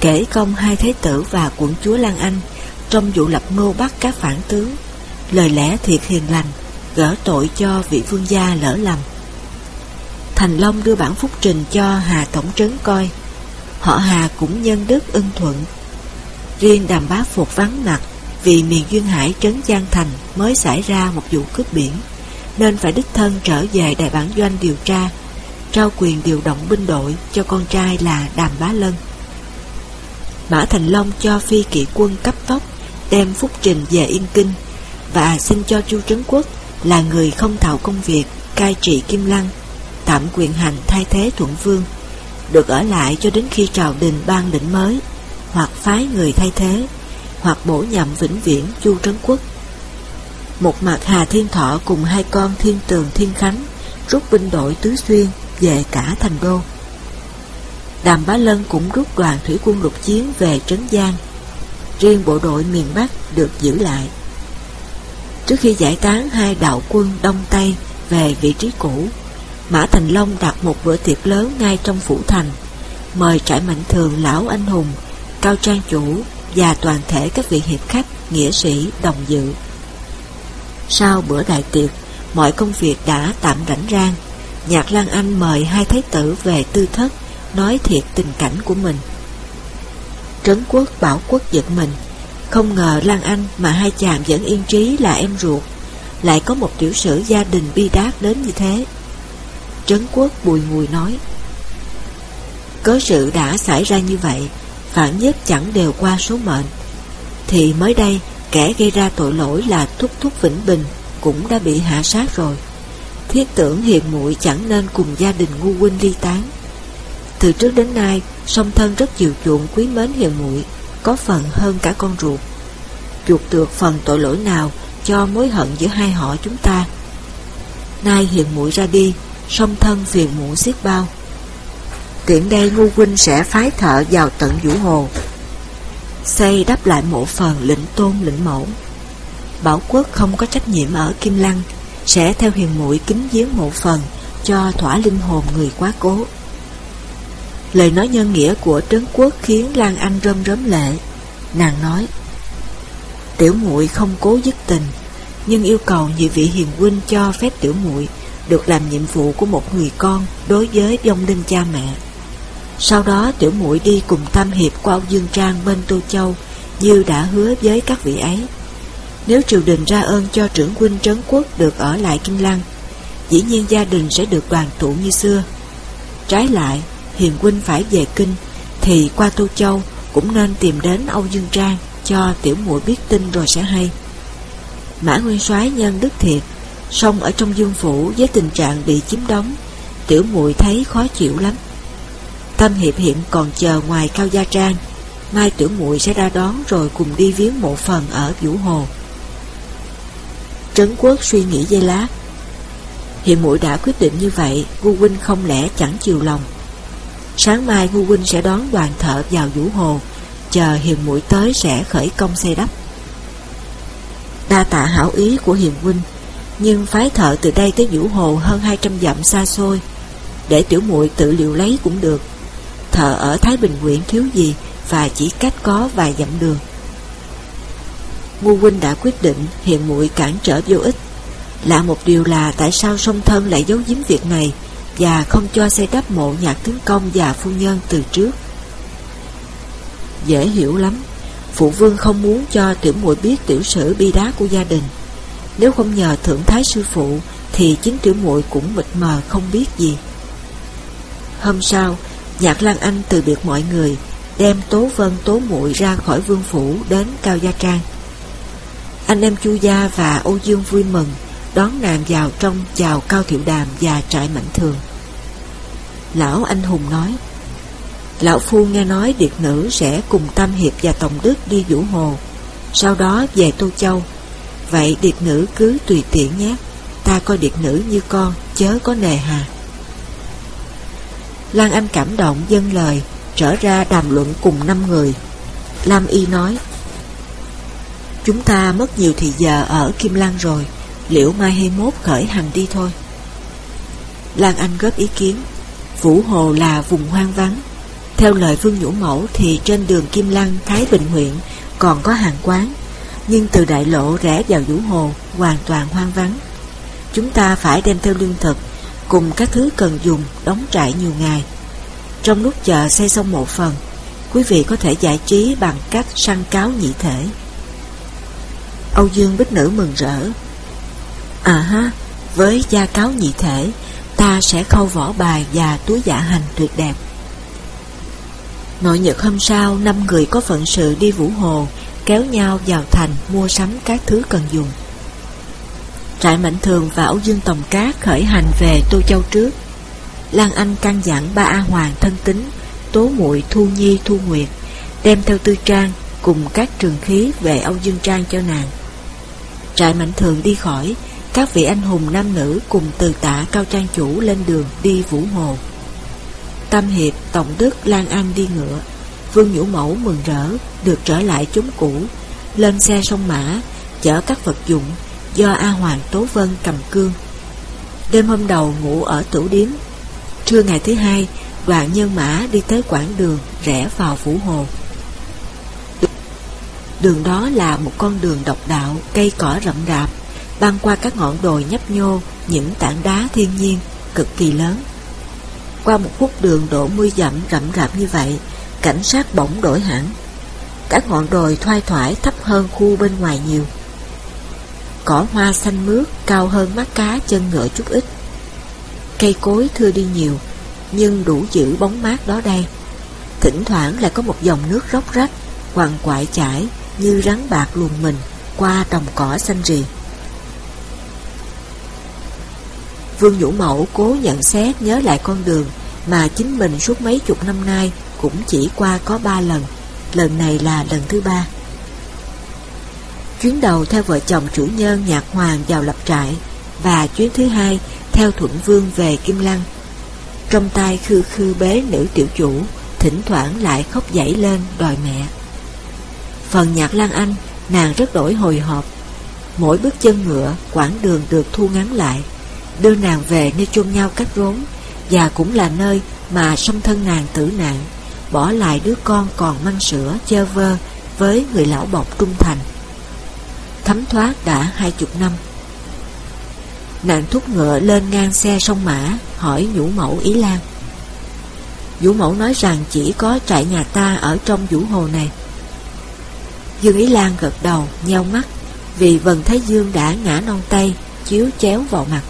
kể công hai thế tử và quận chúa Lan Anh trong vụ lập mưu bắt các phản tướng, lời lẽ thiệt hiền lành, gỡ tội cho vị vương gia lỡ lầm. Thành Long đưa bản phúc trình cho Hà Tổng Trấn coi, họ Hà cũng nhân đức ưng thuận. Riêng đàm bá phục vắng mặt vì miền Duyên Hải Trấn Giang Thành mới xảy ra một vụ cướp biển, nên phải đích thân trở về đại bản doanh điều tra, trao quyền điều động binh đội cho con trai là Đàm Bá Lân. Mã Thành Long cho phi kỵ quân cấp tốc đem phúc trình về Yên Kinh và xin cho Chu Trấn Quốc là người không thạo công việc cai trị Kim Lăng tạm quyền hành thay thế Thuận Vương được ở lại cho đến khi triều đình ban định mới hoặc phái người thay thế hoặc bổ nhậm vĩnh viễn Chu Trấn Quốc. Một mặt Hà Thiên Thọ cùng hai con Thiên Tường Thiên Khánh rút binh đội Tứ Xuyên về cả thành đô. Đàm Bá Lân cũng rút đoàn thủy quân lục chiến về Trấn Giang. Riêng bộ đội miền Bắc được giữ lại. Trước khi giải tán hai đạo quân Đông Tây về vị trí cũ, Mã Thành Long đặt một bữa tiệc lớn ngay trong phủ thành, mời trại mạnh thường lão anh hùng, cao trang chủ và toàn thể các vị hiệp khách, nghĩa sĩ đồng dự. Sau bữa đại tiệc, mọi công việc đã tạm rảnh rang. Nhạc Lan Anh mời hai thái tử về tư thất, nói thiệt tình cảnh của mình. Trấn quốc bảo quốc giật mình Không ngờ Lan Anh mà hai chàng vẫn yên trí là em ruột Lại có một tiểu sử gia đình bi đát đến như thế Trấn quốc bùi ngùi nói Cớ sự đã xảy ra như vậy Phản nhất chẳng đều qua số mệnh Thì mới đây Kẻ gây ra tội lỗi là Thúc Thúc Vĩnh Bình Cũng đã bị hạ sát rồi Thiết tưởng hiền muội chẳng nên cùng gia đình ngu huynh ly tán từ trước đến nay, song thân rất chiều chuộng quý mến hiền muội có phần hơn cả con ruột. Chuột được phần tội lỗi nào cho mối hận giữa hai họ chúng ta. Nay hiền muội ra đi, song thân phiền muộn xiết bao. Tiện đây ngu huynh sẽ phái thợ vào tận vũ hồ, xây đắp lại mộ phần lĩnh tôn lĩnh mẫu. Bảo quốc không có trách nhiệm ở Kim Lăng, sẽ theo hiền muội kính giếng mộ phần cho thỏa linh hồn người quá cố. Lời nói nhân nghĩa của Trấn Quốc khiến Lan Anh rơm rớm lệ. Nàng nói, Tiểu muội không cố dứt tình, nhưng yêu cầu nhị vị hiền huynh cho phép tiểu muội được làm nhiệm vụ của một người con đối với vong linh cha mẹ. Sau đó tiểu muội đi cùng Tam Hiệp qua Âu Dương Trang bên Tô Châu như đã hứa với các vị ấy. Nếu triều đình ra ơn cho trưởng huynh Trấn Quốc được ở lại Kinh Lăng, dĩ nhiên gia đình sẽ được đoàn tụ như xưa. Trái lại, Hiền huynh phải về kinh Thì qua Tô Châu Cũng nên tìm đến Âu Dương Trang Cho tiểu muội biết tin rồi sẽ hay Mã Nguyên soái nhân đức thiệt song ở trong dương phủ, Với tình trạng bị chiếm đóng, Tiểu muội thấy khó chịu lắm. Tâm hiệp hiện còn chờ ngoài Cao Gia Trang, Mai tiểu muội sẽ ra đón Rồi cùng đi viếng mộ phần ở Vũ Hồ. Trấn Quốc suy nghĩ giây lát. Hiện muội đã quyết định như vậy, ngu huynh không lẽ chẳng chiều lòng. Sáng mai Ngu Huynh sẽ đón đoàn thợ vào vũ hồ, Chờ Hiền muội tới sẽ khởi công xây đắp. Đa tạ hảo ý của Hiền Huynh. Nhưng phái thợ từ đây tới Vũ Hồ hơn 200 dặm xa xôi. Để tiểu muội tự liệu lấy cũng được. Thợ ở Thái Bình huyện thiếu gì Và chỉ cách có vài dặm đường. Ngô huynh đã quyết định Hiện muội cản trở vô ích. Lạ một điều là tại sao song thân lại giấu giếm việc này Và không cho xây đắp mộ nhạc tướng công và phu nhân từ trước. Dễ hiểu lắm. Phụ vương không muốn cho tiểu muội biết tiểu sử bi đá của gia đình. Nếu không nhờ thượng thái sư phụ, Thì chính tiểu muội cũng mịt mờ không biết gì. Hôm sau, Nhạc Lan Anh từ biệt mọi người, Đem Tố Vân, Tố muội ra khỏi vương phủ Đến Cao Gia Trang. Anh em Chu Gia và Âu Dương vui mừng, Đón nàng vào trong chào Cao Thiệu Đàm và trại Mạnh Thường. Lão anh hùng nói, Lão Phu nghe nói Điệt Nữ sẽ cùng Tam Hiệp và Tổng Đức đi Vũ Hồ, Sau đó về Tô Châu Vậy điệp Nữ cứ tùy tiện nhé. Ta coi điệp Nữ như con, Chớ có nề hà. Lan Anh cảm động, dâng lời, Trở ra đàm luận cùng năm người. Lam Y nói, Chúng ta mất nhiều thì giờ ở Kim Lan rồi, Liệu mai hay mốt khởi hành đi thôi? Lan Anh góp ý kiến, Vũ Hồ là vùng hoang vắng. Theo lời Vương Nhũ Mẫu Thì trên đường Kim Lan Thái Bình huyện Còn có hàng quán. Nhưng từ đại lộ rẽ vào Vũ Hồ Hoàn toàn hoang vắng. Chúng ta phải đem theo lương thực Cùng các thứ cần dùng Đóng trại nhiều ngày. Trong lúc chờ xây xong một phần Quý vị có thể giải trí bằng cách săn cáo nhị thể. Âu Dương Bích Nữ mừng rỡ. À ha, với gia cáo nhị thể, ta sẽ khâu vỏ bài và túi dạ hành tuyệt đẹp. Nội nhật hôm sau, năm người có phận sự đi Vũ Hồ, kéo nhau vào thành mua sắm các thứ cần dùng. Trại Mạnh Thường và Âu Dương Tòng Cát khởi hành về Tô Châu trước. Lan Anh căn dặn ba A Hoàng thân tính, Tố muội Thu Nhi Thu Nguyệt, đem theo tư trang cùng các trường khí về Âu Dương Trang cho nàng. Trại Mạnh Thường đi khỏi, các vị anh hùng nam nữ cùng từ tả cao trang chủ lên đường đi Vũ Hồ. Tam Hiệp, Tổng Đức, Lan Anh đi ngựa. Vương Nhũ Mẫu mừng rỡ, được trở lại chúng cũ, lên xe sông Mã, chở các vật dụng do A Hoàng Tố Vân cầm cương. Đêm hôm đầu ngủ ở tửu điếm. Trưa ngày thứ hai, đoàn nhân mã đi tới quãng đường rẽ vào phủ Hồ. Đường đó là một con đường độc đạo, cây cỏ rậm rạp, băng qua các ngọn đồi nhấp nhô những tảng đá thiên nhiên cực kỳ lớn. Qua một khúc đường đổ mươi dặm rậm rạp như vậy, cảnh sát bỗng đổi hẳn. cả ngọn đồi thoai thoải thấp hơn khu bên ngoài nhiều. Cỏ hoa xanh mướt cao hơn mắt cá chân ngựa chút ít. Cây cối thưa đi nhiều, nhưng đủ giữ bóng mát đó đây. Thỉnh thoảng lại có một dòng nước róc rách, quằn quại chảy như rắn bạc luồn mình qua đồng cỏ xanh rì. Vương vũ Mẫu cố nhận xét nhớ lại con đường mà chính mình suốt mấy chục năm nay cũng chỉ qua có ba lần, lần này là lần thứ ba. Chuyến đầu theo vợ chồng chủ nhân Nhạc Hoàng vào lập trại và chuyến thứ hai theo Thuận Vương về Kim Lăng. Trong tay khư khư bế nữ tiểu chủ, thỉnh thoảng lại khóc dậy lên đòi mẹ. Phần Nhạc Lan Anh, nàng rất đổi hồi hộp. Mỗi bước chân ngựa, quãng đường được thu ngắn lại đưa nàng về nơi chôn nhau cắt rốn và cũng là nơi mà song thân nàng tử nạn bỏ lại đứa con còn măng sữa, chơ vơ với người lão bọc trung thành. Thấm thoát đã hai chục năm. Nàng thúc ngựa lên ngang xe sông mã, hỏi nhũ mẫu ý lan. Vũ mẫu nói rằng chỉ có trại nhà ta ở trong vũ hồ này. Dương ý lan gật đầu, nheo mắt, vì vần thái dương đã ngã non tay, chiếu chéo vào mặt.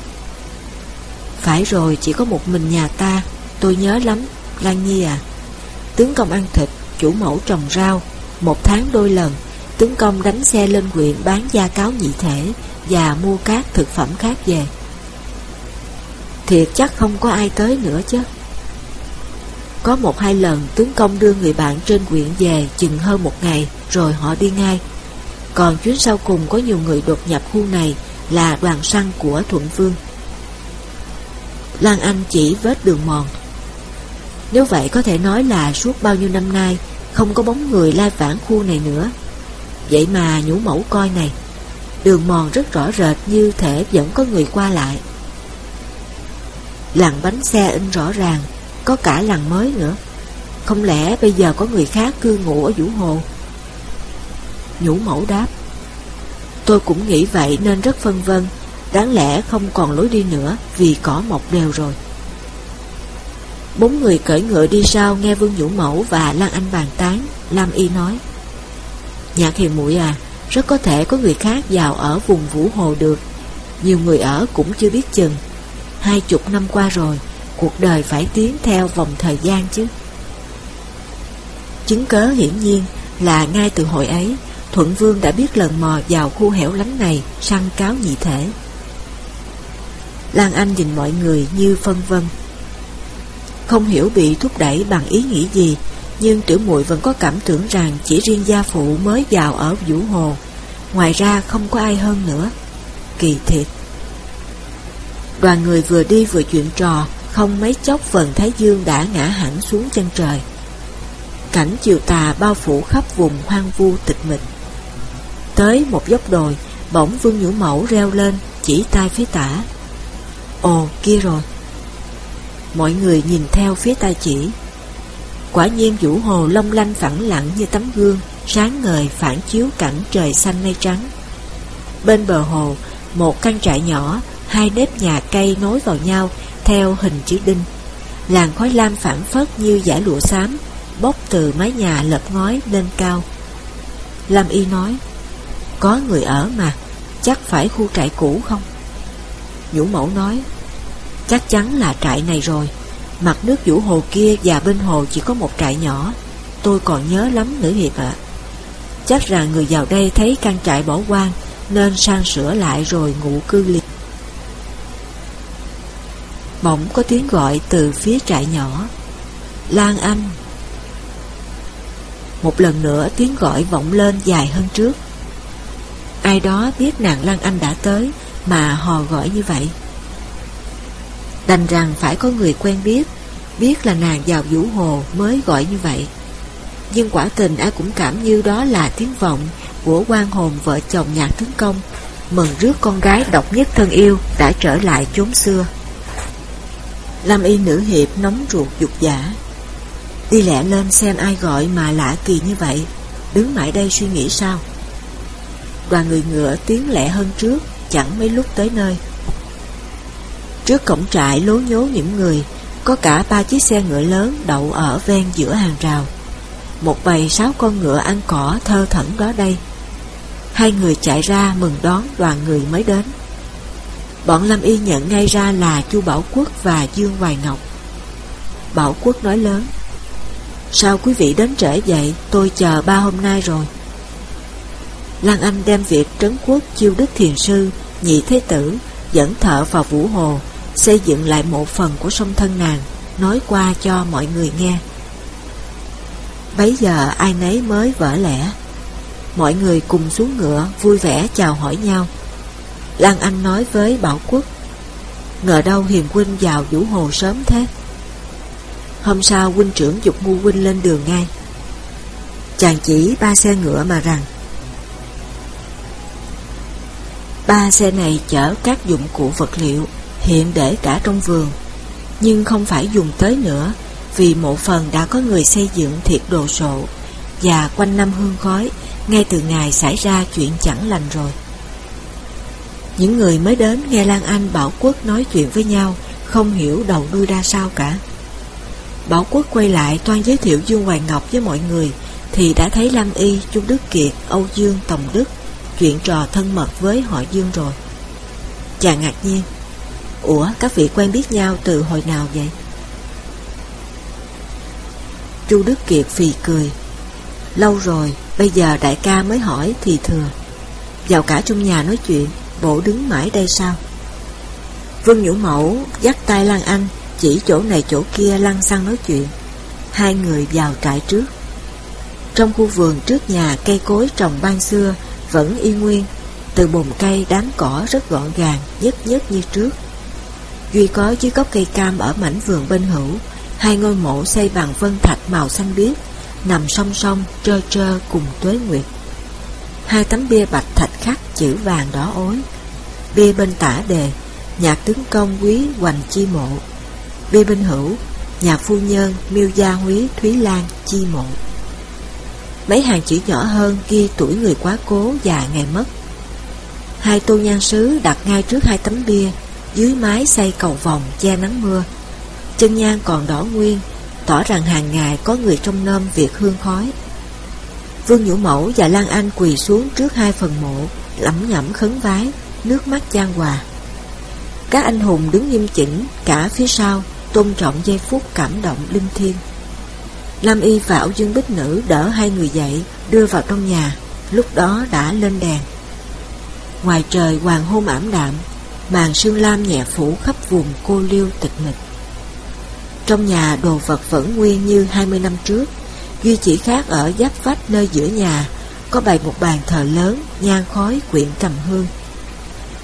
Phải rồi, chỉ có một mình nhà ta, Tôi nhớ lắm, Lan Nhi à. Tướng công ăn thịt, Chủ mẫu trồng rau. Một tháng đôi lần, Tướng công đánh xe lên huyện bán gia cáo nhị thể Và mua các thực phẩm khác về. Thiệt chắc không có ai tới nữa chứ. Có một hai lần, tướng công đưa người bạn trên quyện về chừng hơn một ngày, Rồi họ đi ngay. Còn chuyến sau cùng có nhiều người đột nhập khu này Là đoàn săn của Thuận Vương Lan Anh chỉ vết đường mòn. Nếu vậy có thể nói là suốt bao nhiêu năm nay, Không có bóng người lai vãng khu này nữa. Vậy mà nhũ mẫu coi này, Đường mòn rất rõ rệt như thể vẫn có người qua lại. Lằn bánh xe in rõ ràng, Có cả lằn mới nữa. Không lẽ bây giờ có người khác cư ngụ ở Vũ Hồ? Nhũ mẫu đáp, Tôi cũng nghĩ vậy nên rất phân vân. Đáng lẽ không còn lối đi nữa Vì cỏ mọc đều rồi. Bốn người cởi ngựa đi sau Nghe Vương Nhũ Mẫu và Lan Anh bàn tán, Lam Y nói Nhạc hiền muội à Rất có thể có người khác vào ở vùng Vũ Hồ được Nhiều người ở cũng chưa biết chừng Hai chục năm qua rồi, Cuộc đời phải tiến theo vòng thời gian chứ Chứng cớ hiển nhiên là ngay từ hồi ấy, Thuận Vương đã biết lần mò vào khu hẻo lánh này săn cáo nhị thể. Lan Anh nhìn mọi người như phân vân. Không hiểu bị thúc đẩy bằng ý nghĩ gì, nhưng tiểu muội vẫn có cảm tưởng rằng chỉ riêng gia phụ mới vào ở Vũ Hồ, ngoài ra không có ai hơn nữa. Kỳ thiệt. Đoàn người vừa đi vừa chuyện trò, không mấy chốc vần Thái Dương đã ngã hẳn xuống chân trời. Cảnh chiều tà bao phủ khắp vùng hoang vu tịch mịch. Tới một dốc đồi, bỗng Vương Nhũ Mẫu reo lên, chỉ tay phía tả. Ồ, kia rồi. Mọi người nhìn theo phía tay chỉ. Quả nhiên vũ hồ long lanh phẳng lặng như tấm gương, sáng ngời phản chiếu cảnh trời xanh mây trắng. Bên bờ hồ, một căn trại nhỏ, hai nếp nhà cây nối vào nhau theo hình chữ đinh. Làn khói lam phản phất như giải lụa xám, bốc từ mái nhà lợp ngói lên cao. Lam Y nói, có người ở mà Chắc phải khu trại cũ không Vũ mẫu nói Chắc chắn là trại này rồi. Mặt nước vũ hồ kia và bên hồ chỉ có một trại nhỏ. Tôi còn nhớ lắm nữ hiệp ạ. Chắc rằng người vào đây thấy căn trại bỏ hoang, Nên sang sửa lại rồi ngủ cư liệt Bỗng có tiếng gọi từ phía trại nhỏ. Lan Anh. Một lần nữa tiếng gọi vọng lên dài hơn trước. Ai đó biết nàng Lan Anh đã tới Mà hò gọi như vậy? Đành rằng phải có người quen biết Biết là nàng vào vũ hồ mới gọi như vậy. Nhưng quả tình ai cũng cảm như đó là tiếng vọng Của quan hồn vợ chồng nhạc tướng công, Mừng rước con gái độc nhất thân yêu Đã trở lại chốn xưa. Lâm y nữ hiệp nóng ruột dục giả. Đi lẹ lên xem ai gọi mà lạ kỳ như vậy, Đứng mãi đây suy nghĩ sao? Đoàn người ngựa tiến lẹ hơn trước, Chẳng mấy lúc tới nơi. Trước cổng trại lố nhố những người Có cả ba chiếc xe ngựa lớn đậu ở ven giữa hàng rào. Một bầy sáu con ngựa ăn cỏ thơ thẩn đó đây. Hai người chạy ra mừng đón đoàn người mới đến. Bọn Lâm Y nhận ngay ra là Chu Bảo Quốc và Dương Hoài Ngọc. Bảo Quốc nói lớn Sao quý vị đến trễ vậy? Tôi chờ ba hôm nay rồi. Lan Anh đem việc trấn quốc chiêu đức thiền sư, nhị thế tử, dẫn thợ vào vũ hồ, xây dựng lại một phần của sông thân nàng, nói qua cho mọi người nghe. Bấy giờ ai nấy mới vỡ lẽ. Mọi người cùng xuống ngựa, vui vẻ chào hỏi nhau. Lan Anh nói với Bảo Quốc, Ngờ đâu hiền huynh vào vũ hồ sớm thế Hôm sau huynh trưởng dục ngu huynh lên đường ngay Chàng chỉ ba xe ngựa mà rằng Ba xe này chở các dụng cụ vật liệu hiện để cả trong vườn, nhưng không phải dùng tới nữa vì một phần đã có người xây dựng thiệt đồ sộ và quanh năm hương khói ngay từ ngày xảy ra chuyện chẳng lành rồi. Những người mới đến nghe Lan Anh Bảo Quốc nói chuyện với nhau không hiểu đầu đuôi ra sao cả. Bảo Quốc quay lại toan giới thiệu Dương Hoàng Ngọc với mọi người thì đã thấy Lam Y, Trung Đức Kiệt, Âu Dương, Tòng Đức chuyện trò thân mật với họ Dương rồi. Chàng ngạc nhiên, Ủa các vị quen biết nhau từ hồi nào vậy? Chu Đức Kiệt phì cười, Lâu rồi, bây giờ đại ca mới hỏi thì thừa. Vào cả trong nhà nói chuyện, bộ đứng mãi đây sao? Vương Nhũ Mẫu dắt tay Lan Anh, chỉ chỗ này chỗ kia lăn xăng nói chuyện. Hai người vào trại trước. Trong khu vườn trước nhà cây cối trồng ban xưa vẫn y nguyên, từ bồn cây đám cỏ rất gọn gàng, nhất nhất như trước. Duy có dưới gốc cây cam ở mảnh vườn bên hữu, hai ngôi mộ xây bằng vân thạch màu xanh biếc, nằm song song trơ trơ cùng tuế nguyệt. hai tấm bia bạch thạch khắc chữ vàng đỏ ối. Bia bên tả đề, nhạc tướng công quý hoành chi mộ. Bia bên hữu, nhạc phu nhân miêu gia húy Thúy Lan chi mộ. Mấy hàng chữ nhỏ hơn ghi tuổi người quá cố và ngày mất. Hai tô nhan sứ đặt ngay trước hai tấm bia, dưới mái xây cầu vòng che nắng mưa. Chân nhang còn đỏ nguyên, tỏ rằng hàng ngày có người trong nôm việc hương khói. Vương Nhũ Mẫu và Lan Anh quỳ xuống trước hai phần mộ, lẩm nhẩm khấn vái, nước mắt chan hòa. Các anh hùng đứng nghiêm chỉnh, cả phía sau, tôn trọng giây phút cảm động linh thiêng. Lam Y và Âu Dương Bích Nữ đỡ hai người dậy, đưa vào trong nhà, lúc đó đã lên đèn. Ngoài trời hoàng hôn ảm đạm, màn sương lam nhẹ phủ khắp vùng cô liêu tịch mịch. Trong nhà đồ vật vẫn nguyên như 20 năm trước, duy chỉ khác ở giáp vách nơi giữa nhà có bày một bàn thờ lớn, nhang khói quyện trầm hương.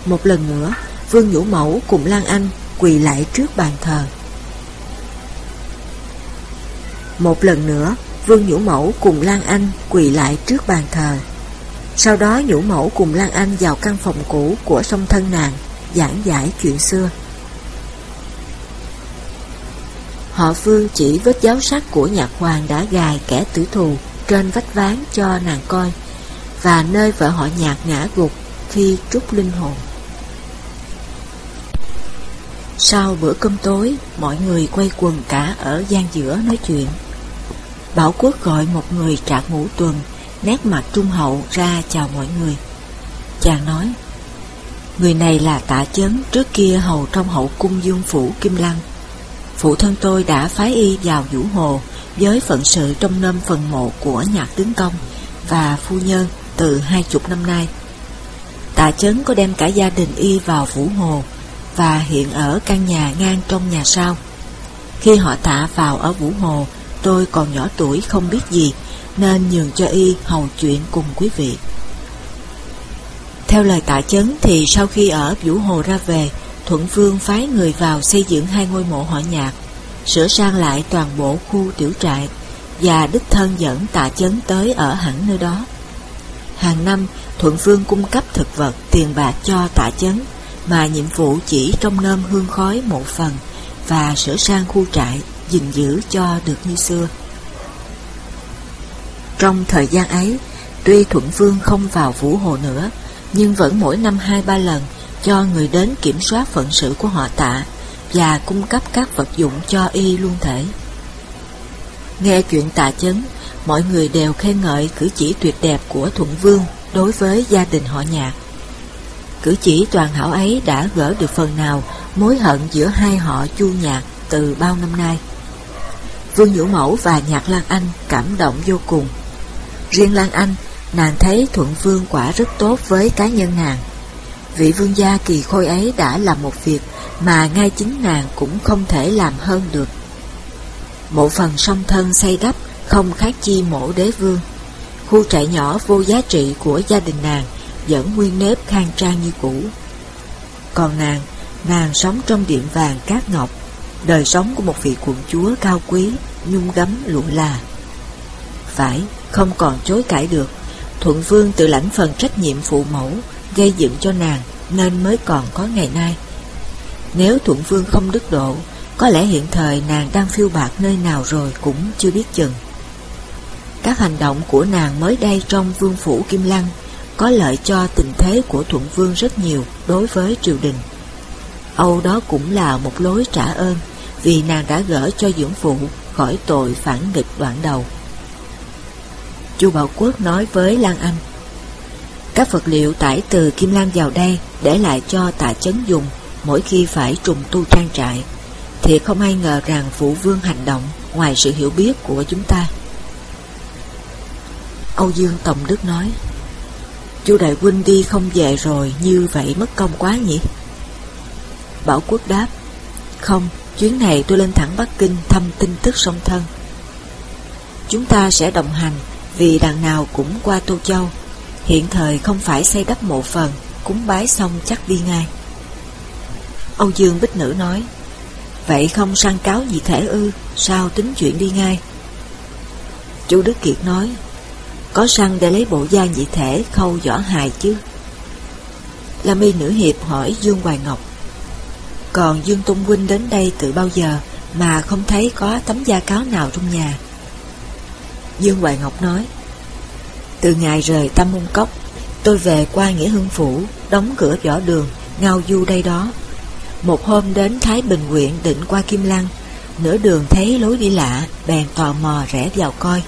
Một lần nữa, Vương Nhũ Mẫu cùng Lan Anh quỳ lại trước bàn thờ. Một lần nữa, Vương Nhũ Mẫu cùng Lan Anh quỳ lại trước bàn thờ. Sau đó Nhũ Mẫu cùng Lan Anh vào căn phòng cũ của song thân nàng, giảng giải chuyện xưa. Họ phương chỉ vết giáo sắc của nhạc hoàng đã gài kẻ tử thù trên vách ván cho nàng coi, và nơi vợ họ nhạc ngã gục khi trút linh hồn. Sau bữa cơm tối, mọi người quay quần cả ở gian giữa nói chuyện. Bảo Quốc gọi một người trạc ngũ tuần, nét mặt trung hậu ra chào mọi người. Chàng nói, người này là tạ chấn trước kia hầu trong hậu cung dương phủ Kim Lăng. Phụ thân tôi đã phái y vào vũ hồ với phận sự trong năm phần mộ của nhạc tướng công và phu nhân từ hai chục năm nay. Tạ chấn có đem cả gia đình y vào vũ hồ và hiện ở căn nhà ngang trong nhà sau. Khi họ tạ vào ở vũ hồ, tôi còn nhỏ tuổi không biết gì nên nhường cho y hầu chuyện cùng quý vị. Theo lời tạ chấn thì sau khi ở Vũ Hồ ra về, Thuận Vương phái người vào xây dựng hai ngôi mộ họ nhạc, sửa sang lại toàn bộ khu tiểu trại và đích thân dẫn tạ chấn tới ở hẳn nơi đó. Hàng năm, Thuận Vương cung cấp thực vật, tiền bạc cho tạ chấn, mà nhiệm vụ chỉ trong nơm hương khói một phần và sửa sang khu trại, gìn giữ cho được như xưa. Trong thời gian ấy, tuy Thuận Vương không vào Vũ Hồ nữa, nhưng vẫn mỗi năm hai ba lần cho người đến kiểm soát phận sự của họ tạ và cung cấp các vật dụng cho y luôn thể. Nghe chuyện tạ chấn, mọi người đều khen ngợi cử chỉ tuyệt đẹp của Thuận Vương đối với gia đình họ nhạc. Cử chỉ toàn hảo ấy đã gỡ được phần nào mối hận giữa hai họ chu nhạc từ bao năm nay. Vương Nhũ Mẫu và Nhạc Lan Anh cảm động vô cùng. Riêng Lan Anh, nàng thấy Thuận Vương quả rất tốt với cá nhân nàng. Vị vương gia kỳ khôi ấy đã làm một việc mà ngay chính nàng cũng không thể làm hơn được. Mộ phần song thân xây đắp không khác chi mộ đế vương. Khu trại nhỏ vô giá trị của gia đình nàng vẫn nguyên nếp khang trang như cũ. Còn nàng, nàng sống trong điện vàng cát ngọc, đời sống của một vị quận chúa cao quý, nhung gấm lụa là. Phải, không còn chối cãi được, Thuận Vương tự lãnh phần trách nhiệm phụ mẫu, gây dựng cho nàng nên mới còn có ngày nay. Nếu Thuận Vương không đức độ, có lẽ hiện thời nàng đang phiêu bạc nơi nào rồi cũng chưa biết chừng. Các hành động của nàng mới đây trong vương phủ Kim Lăng có lợi cho tình thế của Thuận Vương rất nhiều đối với triều đình. Âu đó cũng là một lối trả ơn vì nàng đã gỡ cho dưỡng phụ khỏi tội phản nghịch đoạn đầu. Chu Bảo Quốc nói với Lan Anh Các vật liệu tải từ Kim Lan vào đây để lại cho tạ chấn dùng mỗi khi phải trùng tu trang trại thì không ai ngờ rằng phụ vương hành động ngoài sự hiểu biết của chúng ta. Âu Dương Tổng Đức nói Chu Đại Huynh đi không về rồi như vậy mất công quá nhỉ? Bảo Quốc đáp Không, chuyến này tôi lên thẳng Bắc Kinh thăm tin tức song thân. Chúng ta sẽ đồng hành vì đằng nào cũng qua Tô Châu. Hiện thời không phải xây đắp mộ phần, cúng bái xong chắc đi ngay. Âu Dương Bích Nữ nói Vậy không sang cáo gì thể ư Sao tính chuyện đi ngay Chú Đức Kiệt nói có săn để lấy bộ da dị thể khâu vỏ hài chứ. Lam mi nữ hiệp hỏi Dương Hoài Ngọc. Còn Dương Tung Huynh đến đây từ bao giờ mà không thấy có tấm da cáo nào trong nhà? Dương Hoài Ngọc nói. Từ ngày rời Tam Môn Cốc, tôi về qua Nghĩa Hưng Phủ, đóng cửa võ đường, ngao du đây đó. Một hôm đến Thái Bình huyện định qua Kim Lăng, nửa đường thấy lối đi lạ, bèn tò mò rẽ vào coi.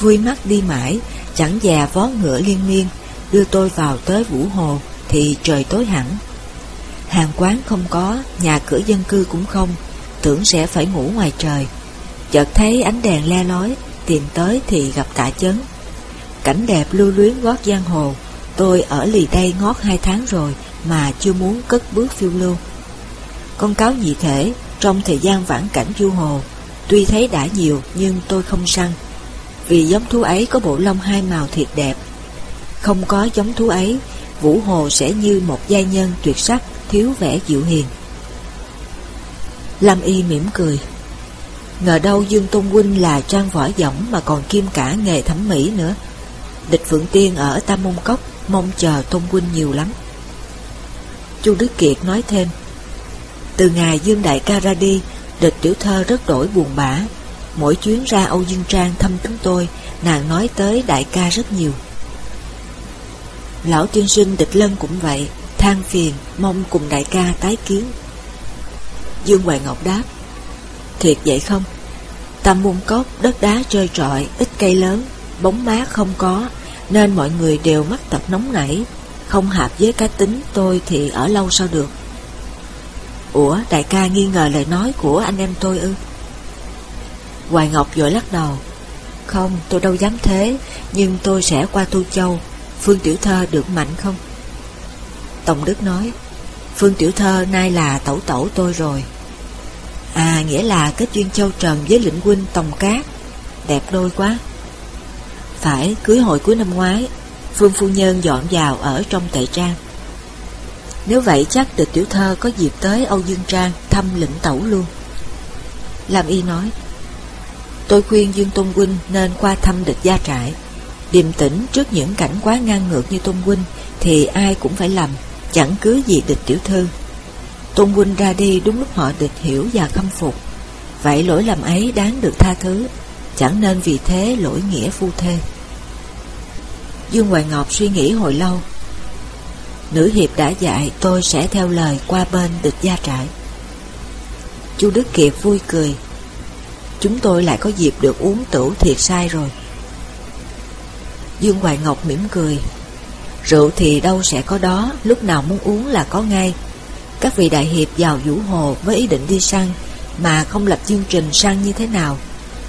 Vui mắt đi mãi, chẳng già vó ngựa liên miên, đưa tôi vào tới Vũ Hồ, thì trời tối hẳn. Hàng quán không có, nhà cửa dân cư cũng không, tưởng sẽ phải ngủ ngoài trời. Chợt thấy ánh đèn le lói, tìm tới thì gặp tạ chấn. Cảnh đẹp lưu luyến gót giang hồ, tôi ở lì đây ngót hai tháng rồi mà chưa muốn cất bước phiêu lưu. Con cáo nhị thể, trong thời gian vãn cảnh du hồ, tuy thấy đã nhiều nhưng tôi không săn. Vì giống thú ấy có bộ lông hai màu thiệt đẹp. Không có giống thú ấy, Vũ Hồ sẽ như một giai nhân tuyệt sắc, thiếu vẻ dịu hiền. Lâm Y mỉm cười. Ngờ đâu Dương Tôn Huynh là trang võ giỏng mà còn kim cả nghề thẩm mỹ nữa. Địch Phượng Tiên ở Tam Môn Cốc mong chờ Tôn Huynh nhiều lắm. Chu Đức Kiệt nói thêm, từ ngày Dương Đại ca ra đi, địch tiểu thơ rất đổi buồn bã. Mỗi chuyến ra Âu Dương Trang thăm chúng tôi, nàng nói tới đại ca rất nhiều. Lão tiên sinh địch lân cũng vậy, than phiền, mong cùng đại ca tái kiến. Dương Hoài Ngọc đáp, thiệt vậy không? Tam môn cốc, đất đá trơi trọi, ít cây lớn, bóng mát không có, nên mọi người đều mắc tập nóng nảy. Không hợp với cá tính tôi thì ở lâu sao được. Ủa, đại ca nghi ngờ lời nói của anh em tôi ư? Hoài Ngọc vội lắc đầu. Không, tôi đâu dám thế, nhưng tôi sẽ qua Tu Châu. Phương Tiểu Thơ được mạnh không? Tổng Đức nói, Phương Tiểu Thơ nay là tẩu tẩu tôi rồi. À, nghĩa là kết duyên Châu Trần với lĩnh huynh Tòng Cát. Đẹp đôi quá. Phải, cưới hội cuối năm ngoái, Phương Phu Nhân dọn vào ở trong tệ trang. Nếu vậy chắc tịch tiểu thơ có dịp tới Âu Dương Trang thăm lĩnh tẩu luôn. làm Y nói, tôi khuyên Dương Tôn Huynh nên qua thăm địch gia trại. Điềm tĩnh trước những cảnh quá ngang ngược như Tôn Huynh thì ai cũng phải lầm, chẳng cứ gì địch tiểu thư. Tôn Huynh ra đi đúng lúc họ địch hiểu và khâm phục. Vậy lỗi lầm ấy đáng được tha thứ, chẳng nên vì thế lỗi nghĩa phu thê. Dương Hoài Ngọc suy nghĩ hồi lâu. Nữ hiệp đã dạy tôi sẽ theo lời qua bên địch gia trại. Chu Đức Kiệt vui cười. Chúng tôi lại có dịp được uống tửu thiệt sai rồi. Dương Hoài Ngọc mỉm cười. Rượu thì đâu sẽ có đó Lúc nào muốn uống là có ngay. Các vị đại hiệp vào Vũ Hồ Với ý định đi săn, Mà không lập chương trình săn như thế nào.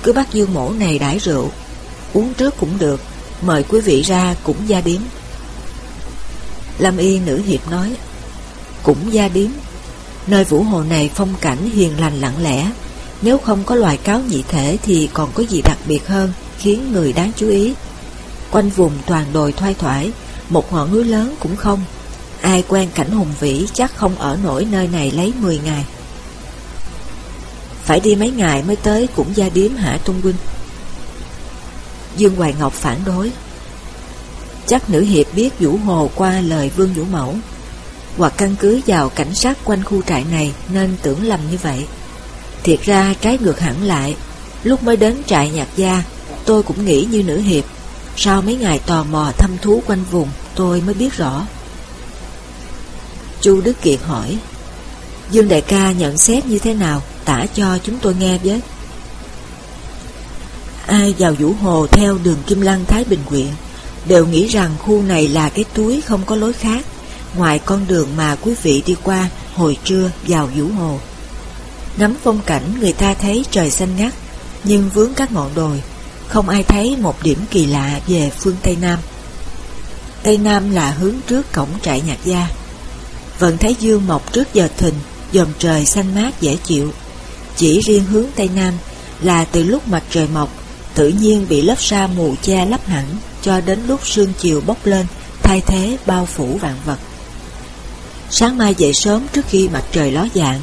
Cứ bắt Dương Mổ này đãi rượu, Uống trước cũng được, Mời quý vị ra cũng gia điếm. Lâm y nữ hiệp nói, Cũng gia điếm. Nơi vũ hồ này phong cảnh hiền lành lặng lẽ. Nếu không có loài cáo nhị thể Thì còn có gì đặc biệt hơn Khiến người đáng chú ý? Quanh vùng toàn đồi thoai thoải, Một ngọn núi lớn cũng không. Ai quen cảnh hùng vĩ chắc không ở nổi nơi này lấy 10 ngày. Phải đi mấy ngày mới tới cũng gia điếm hả Tung Quynh? Dương Hoài Ngọc phản đối. Chắc nữ hiệp biết Vũ Hồ qua lời Vương Vũ Mẫu, Hoặc căn cứ vào cảnh sát quanh khu trại này Nên tưởng lầm như vậy. Thiệt ra trái ngược hẳn lại, Lúc mới đến trại nhạc gia, Tôi cũng nghĩ như nữ hiệp, Sau mấy ngày tò mò thăm thú quanh vùng Tôi mới biết rõ. Chu Đức Kiệt hỏi Dương Đại ca nhận xét như thế nào Tả cho chúng tôi nghe với Ai vào Vũ Hồ theo đường Kim Lăng Thái Bình Quyện đều nghĩ rằng khu này là cái túi không có lối khác ngoài con đường mà quý vị đi qua hồi trưa vào Vũ Hồ. Ngắm phong cảnh người ta thấy trời xanh ngắt, nhưng vướng các ngọn đồi, không ai thấy một điểm kỳ lạ về phương Tây Nam. Tây Nam là hướng trước cổng trại nhạc gia. Vận Thái Dương mọc trước giờ thình, dòng trời xanh mát dễ chịu. Chỉ riêng hướng Tây Nam là từ lúc mặt trời mọc, tự nhiên bị lớp sa mù che lấp hẳn cho đến lúc sương chiều bốc lên, thay thế bao phủ vạn vật. Sáng mai dậy sớm trước khi mặt trời ló dạng,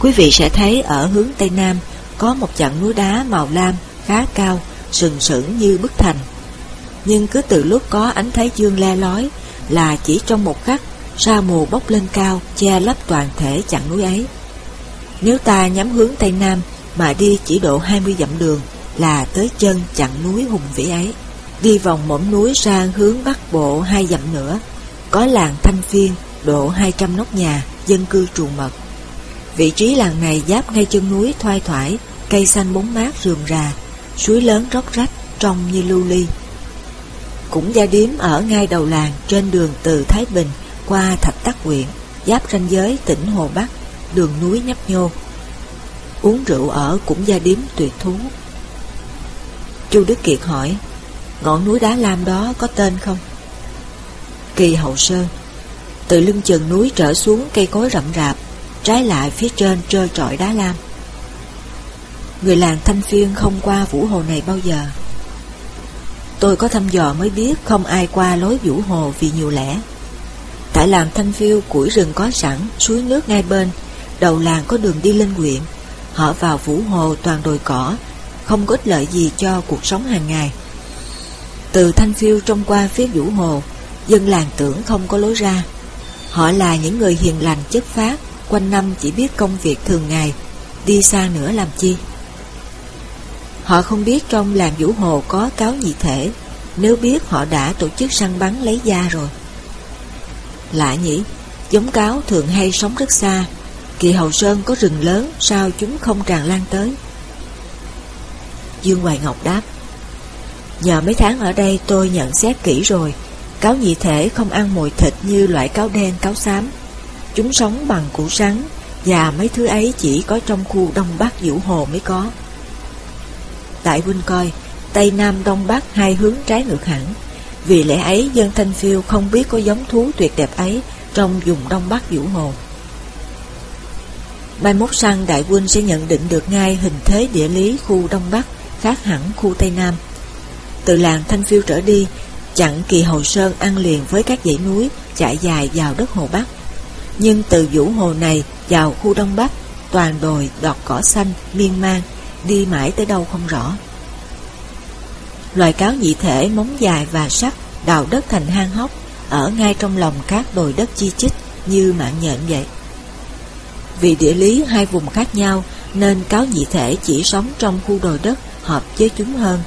quý vị sẽ thấy ở hướng Tây Nam có một chặng núi đá màu lam khá cao, sừng sững như bức thành. nhưng cứ từ lúc có ánh thái dương le lói là chỉ trong một khắc sa mù bốc lên cao che lấp toàn thể chặng núi ấy. Nếu ta nhắm hướng Tây Nam mà đi chỉ độ 20 dặm đường là tới chân chặng núi hùng vĩ ấy. Đi vòng mỏm núi sang hướng Bắc Bộ hai dặm nữa, có làng Thanh Phiên độ 200 nóc nhà, dân cư trù mật. Vị trí làng này giáp ngay chân núi thoai thoải, cây xanh bóng mát rườm rà, suối lớn róc rách, trong như lưu ly. Cũng gia điếm ở ngay đầu làng trên đường từ Thái Bình qua Thạch Tắc huyện, giáp ranh giới tỉnh Hồ Bắc, đường núi nhấp nhô. Uống rượu ở cũng gia điếm tuyệt thú. Chu Đức Kiệt hỏi, ngọn núi đá lam đó có tên không? Kỳ Hậu Sơn Từ lưng chừng núi trở xuống cây cối rậm rạp, trái lại phía trên trơ trọi đá lam. Người làng Thanh Phiên không qua vũ hồ này bao giờ. Tôi có thăm dò mới biết không ai qua lối vũ hồ vì nhiều lẽ. Tại làm Thanh Phiêu củi rừng có sẵn, suối nước ngay bên, đầu làng có đường đi lên huyện. Họ vào vũ hồ toàn đồi cỏ, không có ích lợi gì cho cuộc sống hàng ngày. Từ Thanh Phiêu trông qua phía vũ hồ, dân làng tưởng không có lối ra. Họ là những người hiền lành chất phát, quanh năm chỉ biết công việc thường ngày, đi xa nữa làm chi. Họ không biết trong làng vũ hồ có cáo nhị thể, nếu biết họ đã tổ chức săn bắn lấy da rồi. Lạ nhỉ, giống cáo thường hay sống rất xa, kỳ hậu sơn có rừng lớn, sao chúng không tràn lan tới? Dương Hoài Ngọc đáp, Nhờ mấy tháng ở đây tôi nhận xét kỹ rồi, cáo nhị thể không ăn mồi thịt như loại cáo đen, cáo xám. Chúng sống bằng củ sắn, và mấy thứ ấy chỉ có trong khu Đông Bắc Vũ Hồ mới có. Tại huynh coi, Tây Nam Đông Bắc hai hướng trái ngược hẳn. Vì lẽ ấy dân Thanh Phiêu không biết có giống thú tuyệt đẹp ấy trong vùng Đông Bắc Vũ Hồ. Mai mốt sang đại quân sẽ nhận định được ngay hình thế địa lý khu Đông Bắc khác hẳn khu Tây Nam. Từ làng Thanh Phiêu trở đi, chặn kỳ Hồ Sơn ăn liền với các dãy núi chạy dài vào đất Hồ Bắc. Nhưng từ Vũ Hồ này vào khu Đông Bắc, toàn đồi đọt cỏ xanh, miên man, đi mãi tới đâu không rõ. Loài cáo nhị thể móng dài và sắc đào đất thành hang hốc ở ngay trong lòng các đồi đất chi chít như mạng nhện vậy. Vì địa lý hai vùng khác nhau nên cáo nhị thể chỉ sống trong khu đồi đất hợp với chúng hơn.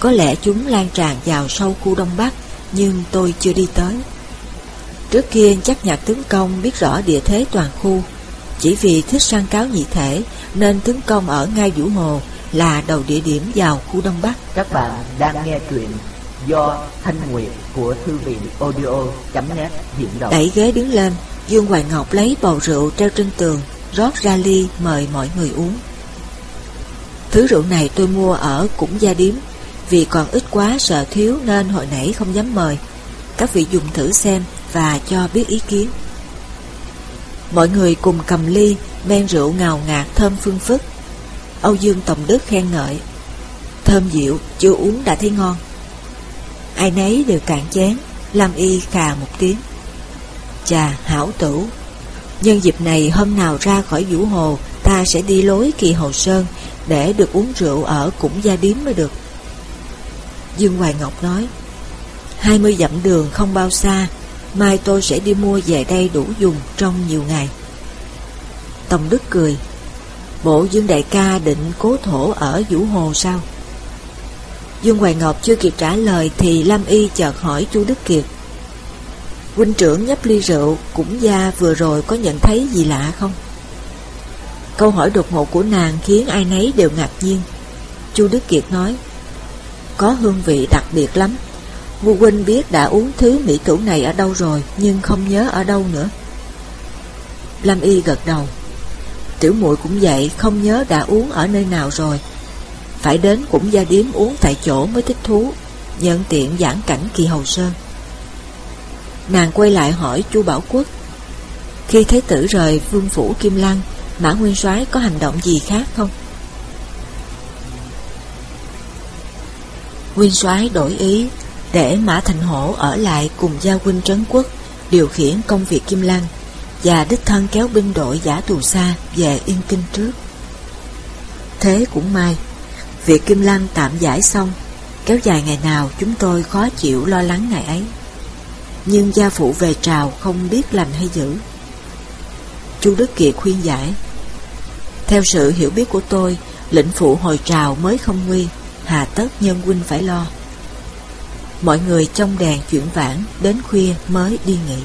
Có lẽ chúng lan tràn vào sâu khu Đông Bắc, nhưng tôi chưa đi tới. Trước kia chắc nhà tướng công biết rõ địa thế toàn khu Chỉ vì thích săn cáo nhị thể Nên tướng công ở ngay Vũ Hồ là đầu địa điểm vào khu Đông Bắc. Các bạn đang nghe truyện Do Thanh Nguyệt của Thư viện audio.net diễn đọc. Đẩy ghế đứng lên Dương Hoài Ngọc lấy bầu rượu treo trên tường Rót ra ly mời mọi người uống. Thứ rượu này tôi mua ở cũng gia điếm. Vì còn ít quá sợ thiếu nên hồi nãy không dám mời. Các vị dùng thử xem và cho biết ý kiến. Mọi người cùng cầm ly, men rượu ngào ngạt thơm phương phức. Âu Dương Tổng Đức khen ngợi. Thơm dịu, chưa uống đã thấy ngon. Ai nấy đều cạn chén, Lam Y khà một tiếng. Chà, hảo tửu. Nhân dịp này hôm nào ra khỏi Vũ Hồ, ta sẽ đi lối kỳ Hồ Sơn để được uống rượu ở cũng gia điếm mới được. Dương Hoài Ngọc nói, hai mươi dặm đường không bao xa, Mai tôi sẽ đi mua về đây đủ dùng trong nhiều ngày Tổng Đức cười Bộ Dương Đại ca định cố thổ ở Vũ Hồ sao? Dương Hoài Ngọc chưa kịp trả lời Thì Lam Y chợt hỏi chu Đức Kiệt. Huynh trưởng nhấp ly rượu Cũng gia vừa rồi có nhận thấy gì lạ không? Câu hỏi đột ngột của nàng Khiến ai nấy đều ngạc nhiên. Chu Đức Kiệt nói, Có hương vị đặc biệt lắm. Vua huynh biết đã uống thứ mỹ cửu này ở đâu rồi, Nhưng không nhớ ở đâu nữa. Lâm Y gật đầu. Tiểu muội cũng vậy, Không nhớ đã uống ở nơi nào rồi. Phải đến cũng gia điếm uống tại chỗ mới thích thú, Nhân tiện giảng cảnh kỳ hầu sơn. Nàng quay lại hỏi chu Bảo Quốc, Khi Thế tử rời vương phủ Kim Lăng, Mã Nguyên soái có hành động gì khác không? Nguyên soái đổi ý, để Mã Thành Hổ ở lại cùng gia huynh trấn quốc điều khiển công việc Kim Lăng và đích thân kéo binh đội giả tù xa về Yên Kinh trước. Thế cũng may, việc Kim Lan tạm giải xong, Kéo dài ngày nào chúng tôi khó chịu lo lắng ngày ấy. Nhưng gia phụ về trào không biết lành hay dữ Chu Đức Kiệt khuyên giải Theo sự hiểu biết của tôi Lệnh phụ hồi trào mới không nguy Hà tất nhân huynh phải lo. Mọi người trong đèn chuyển vãn Đến khuya mới đi nghỉ.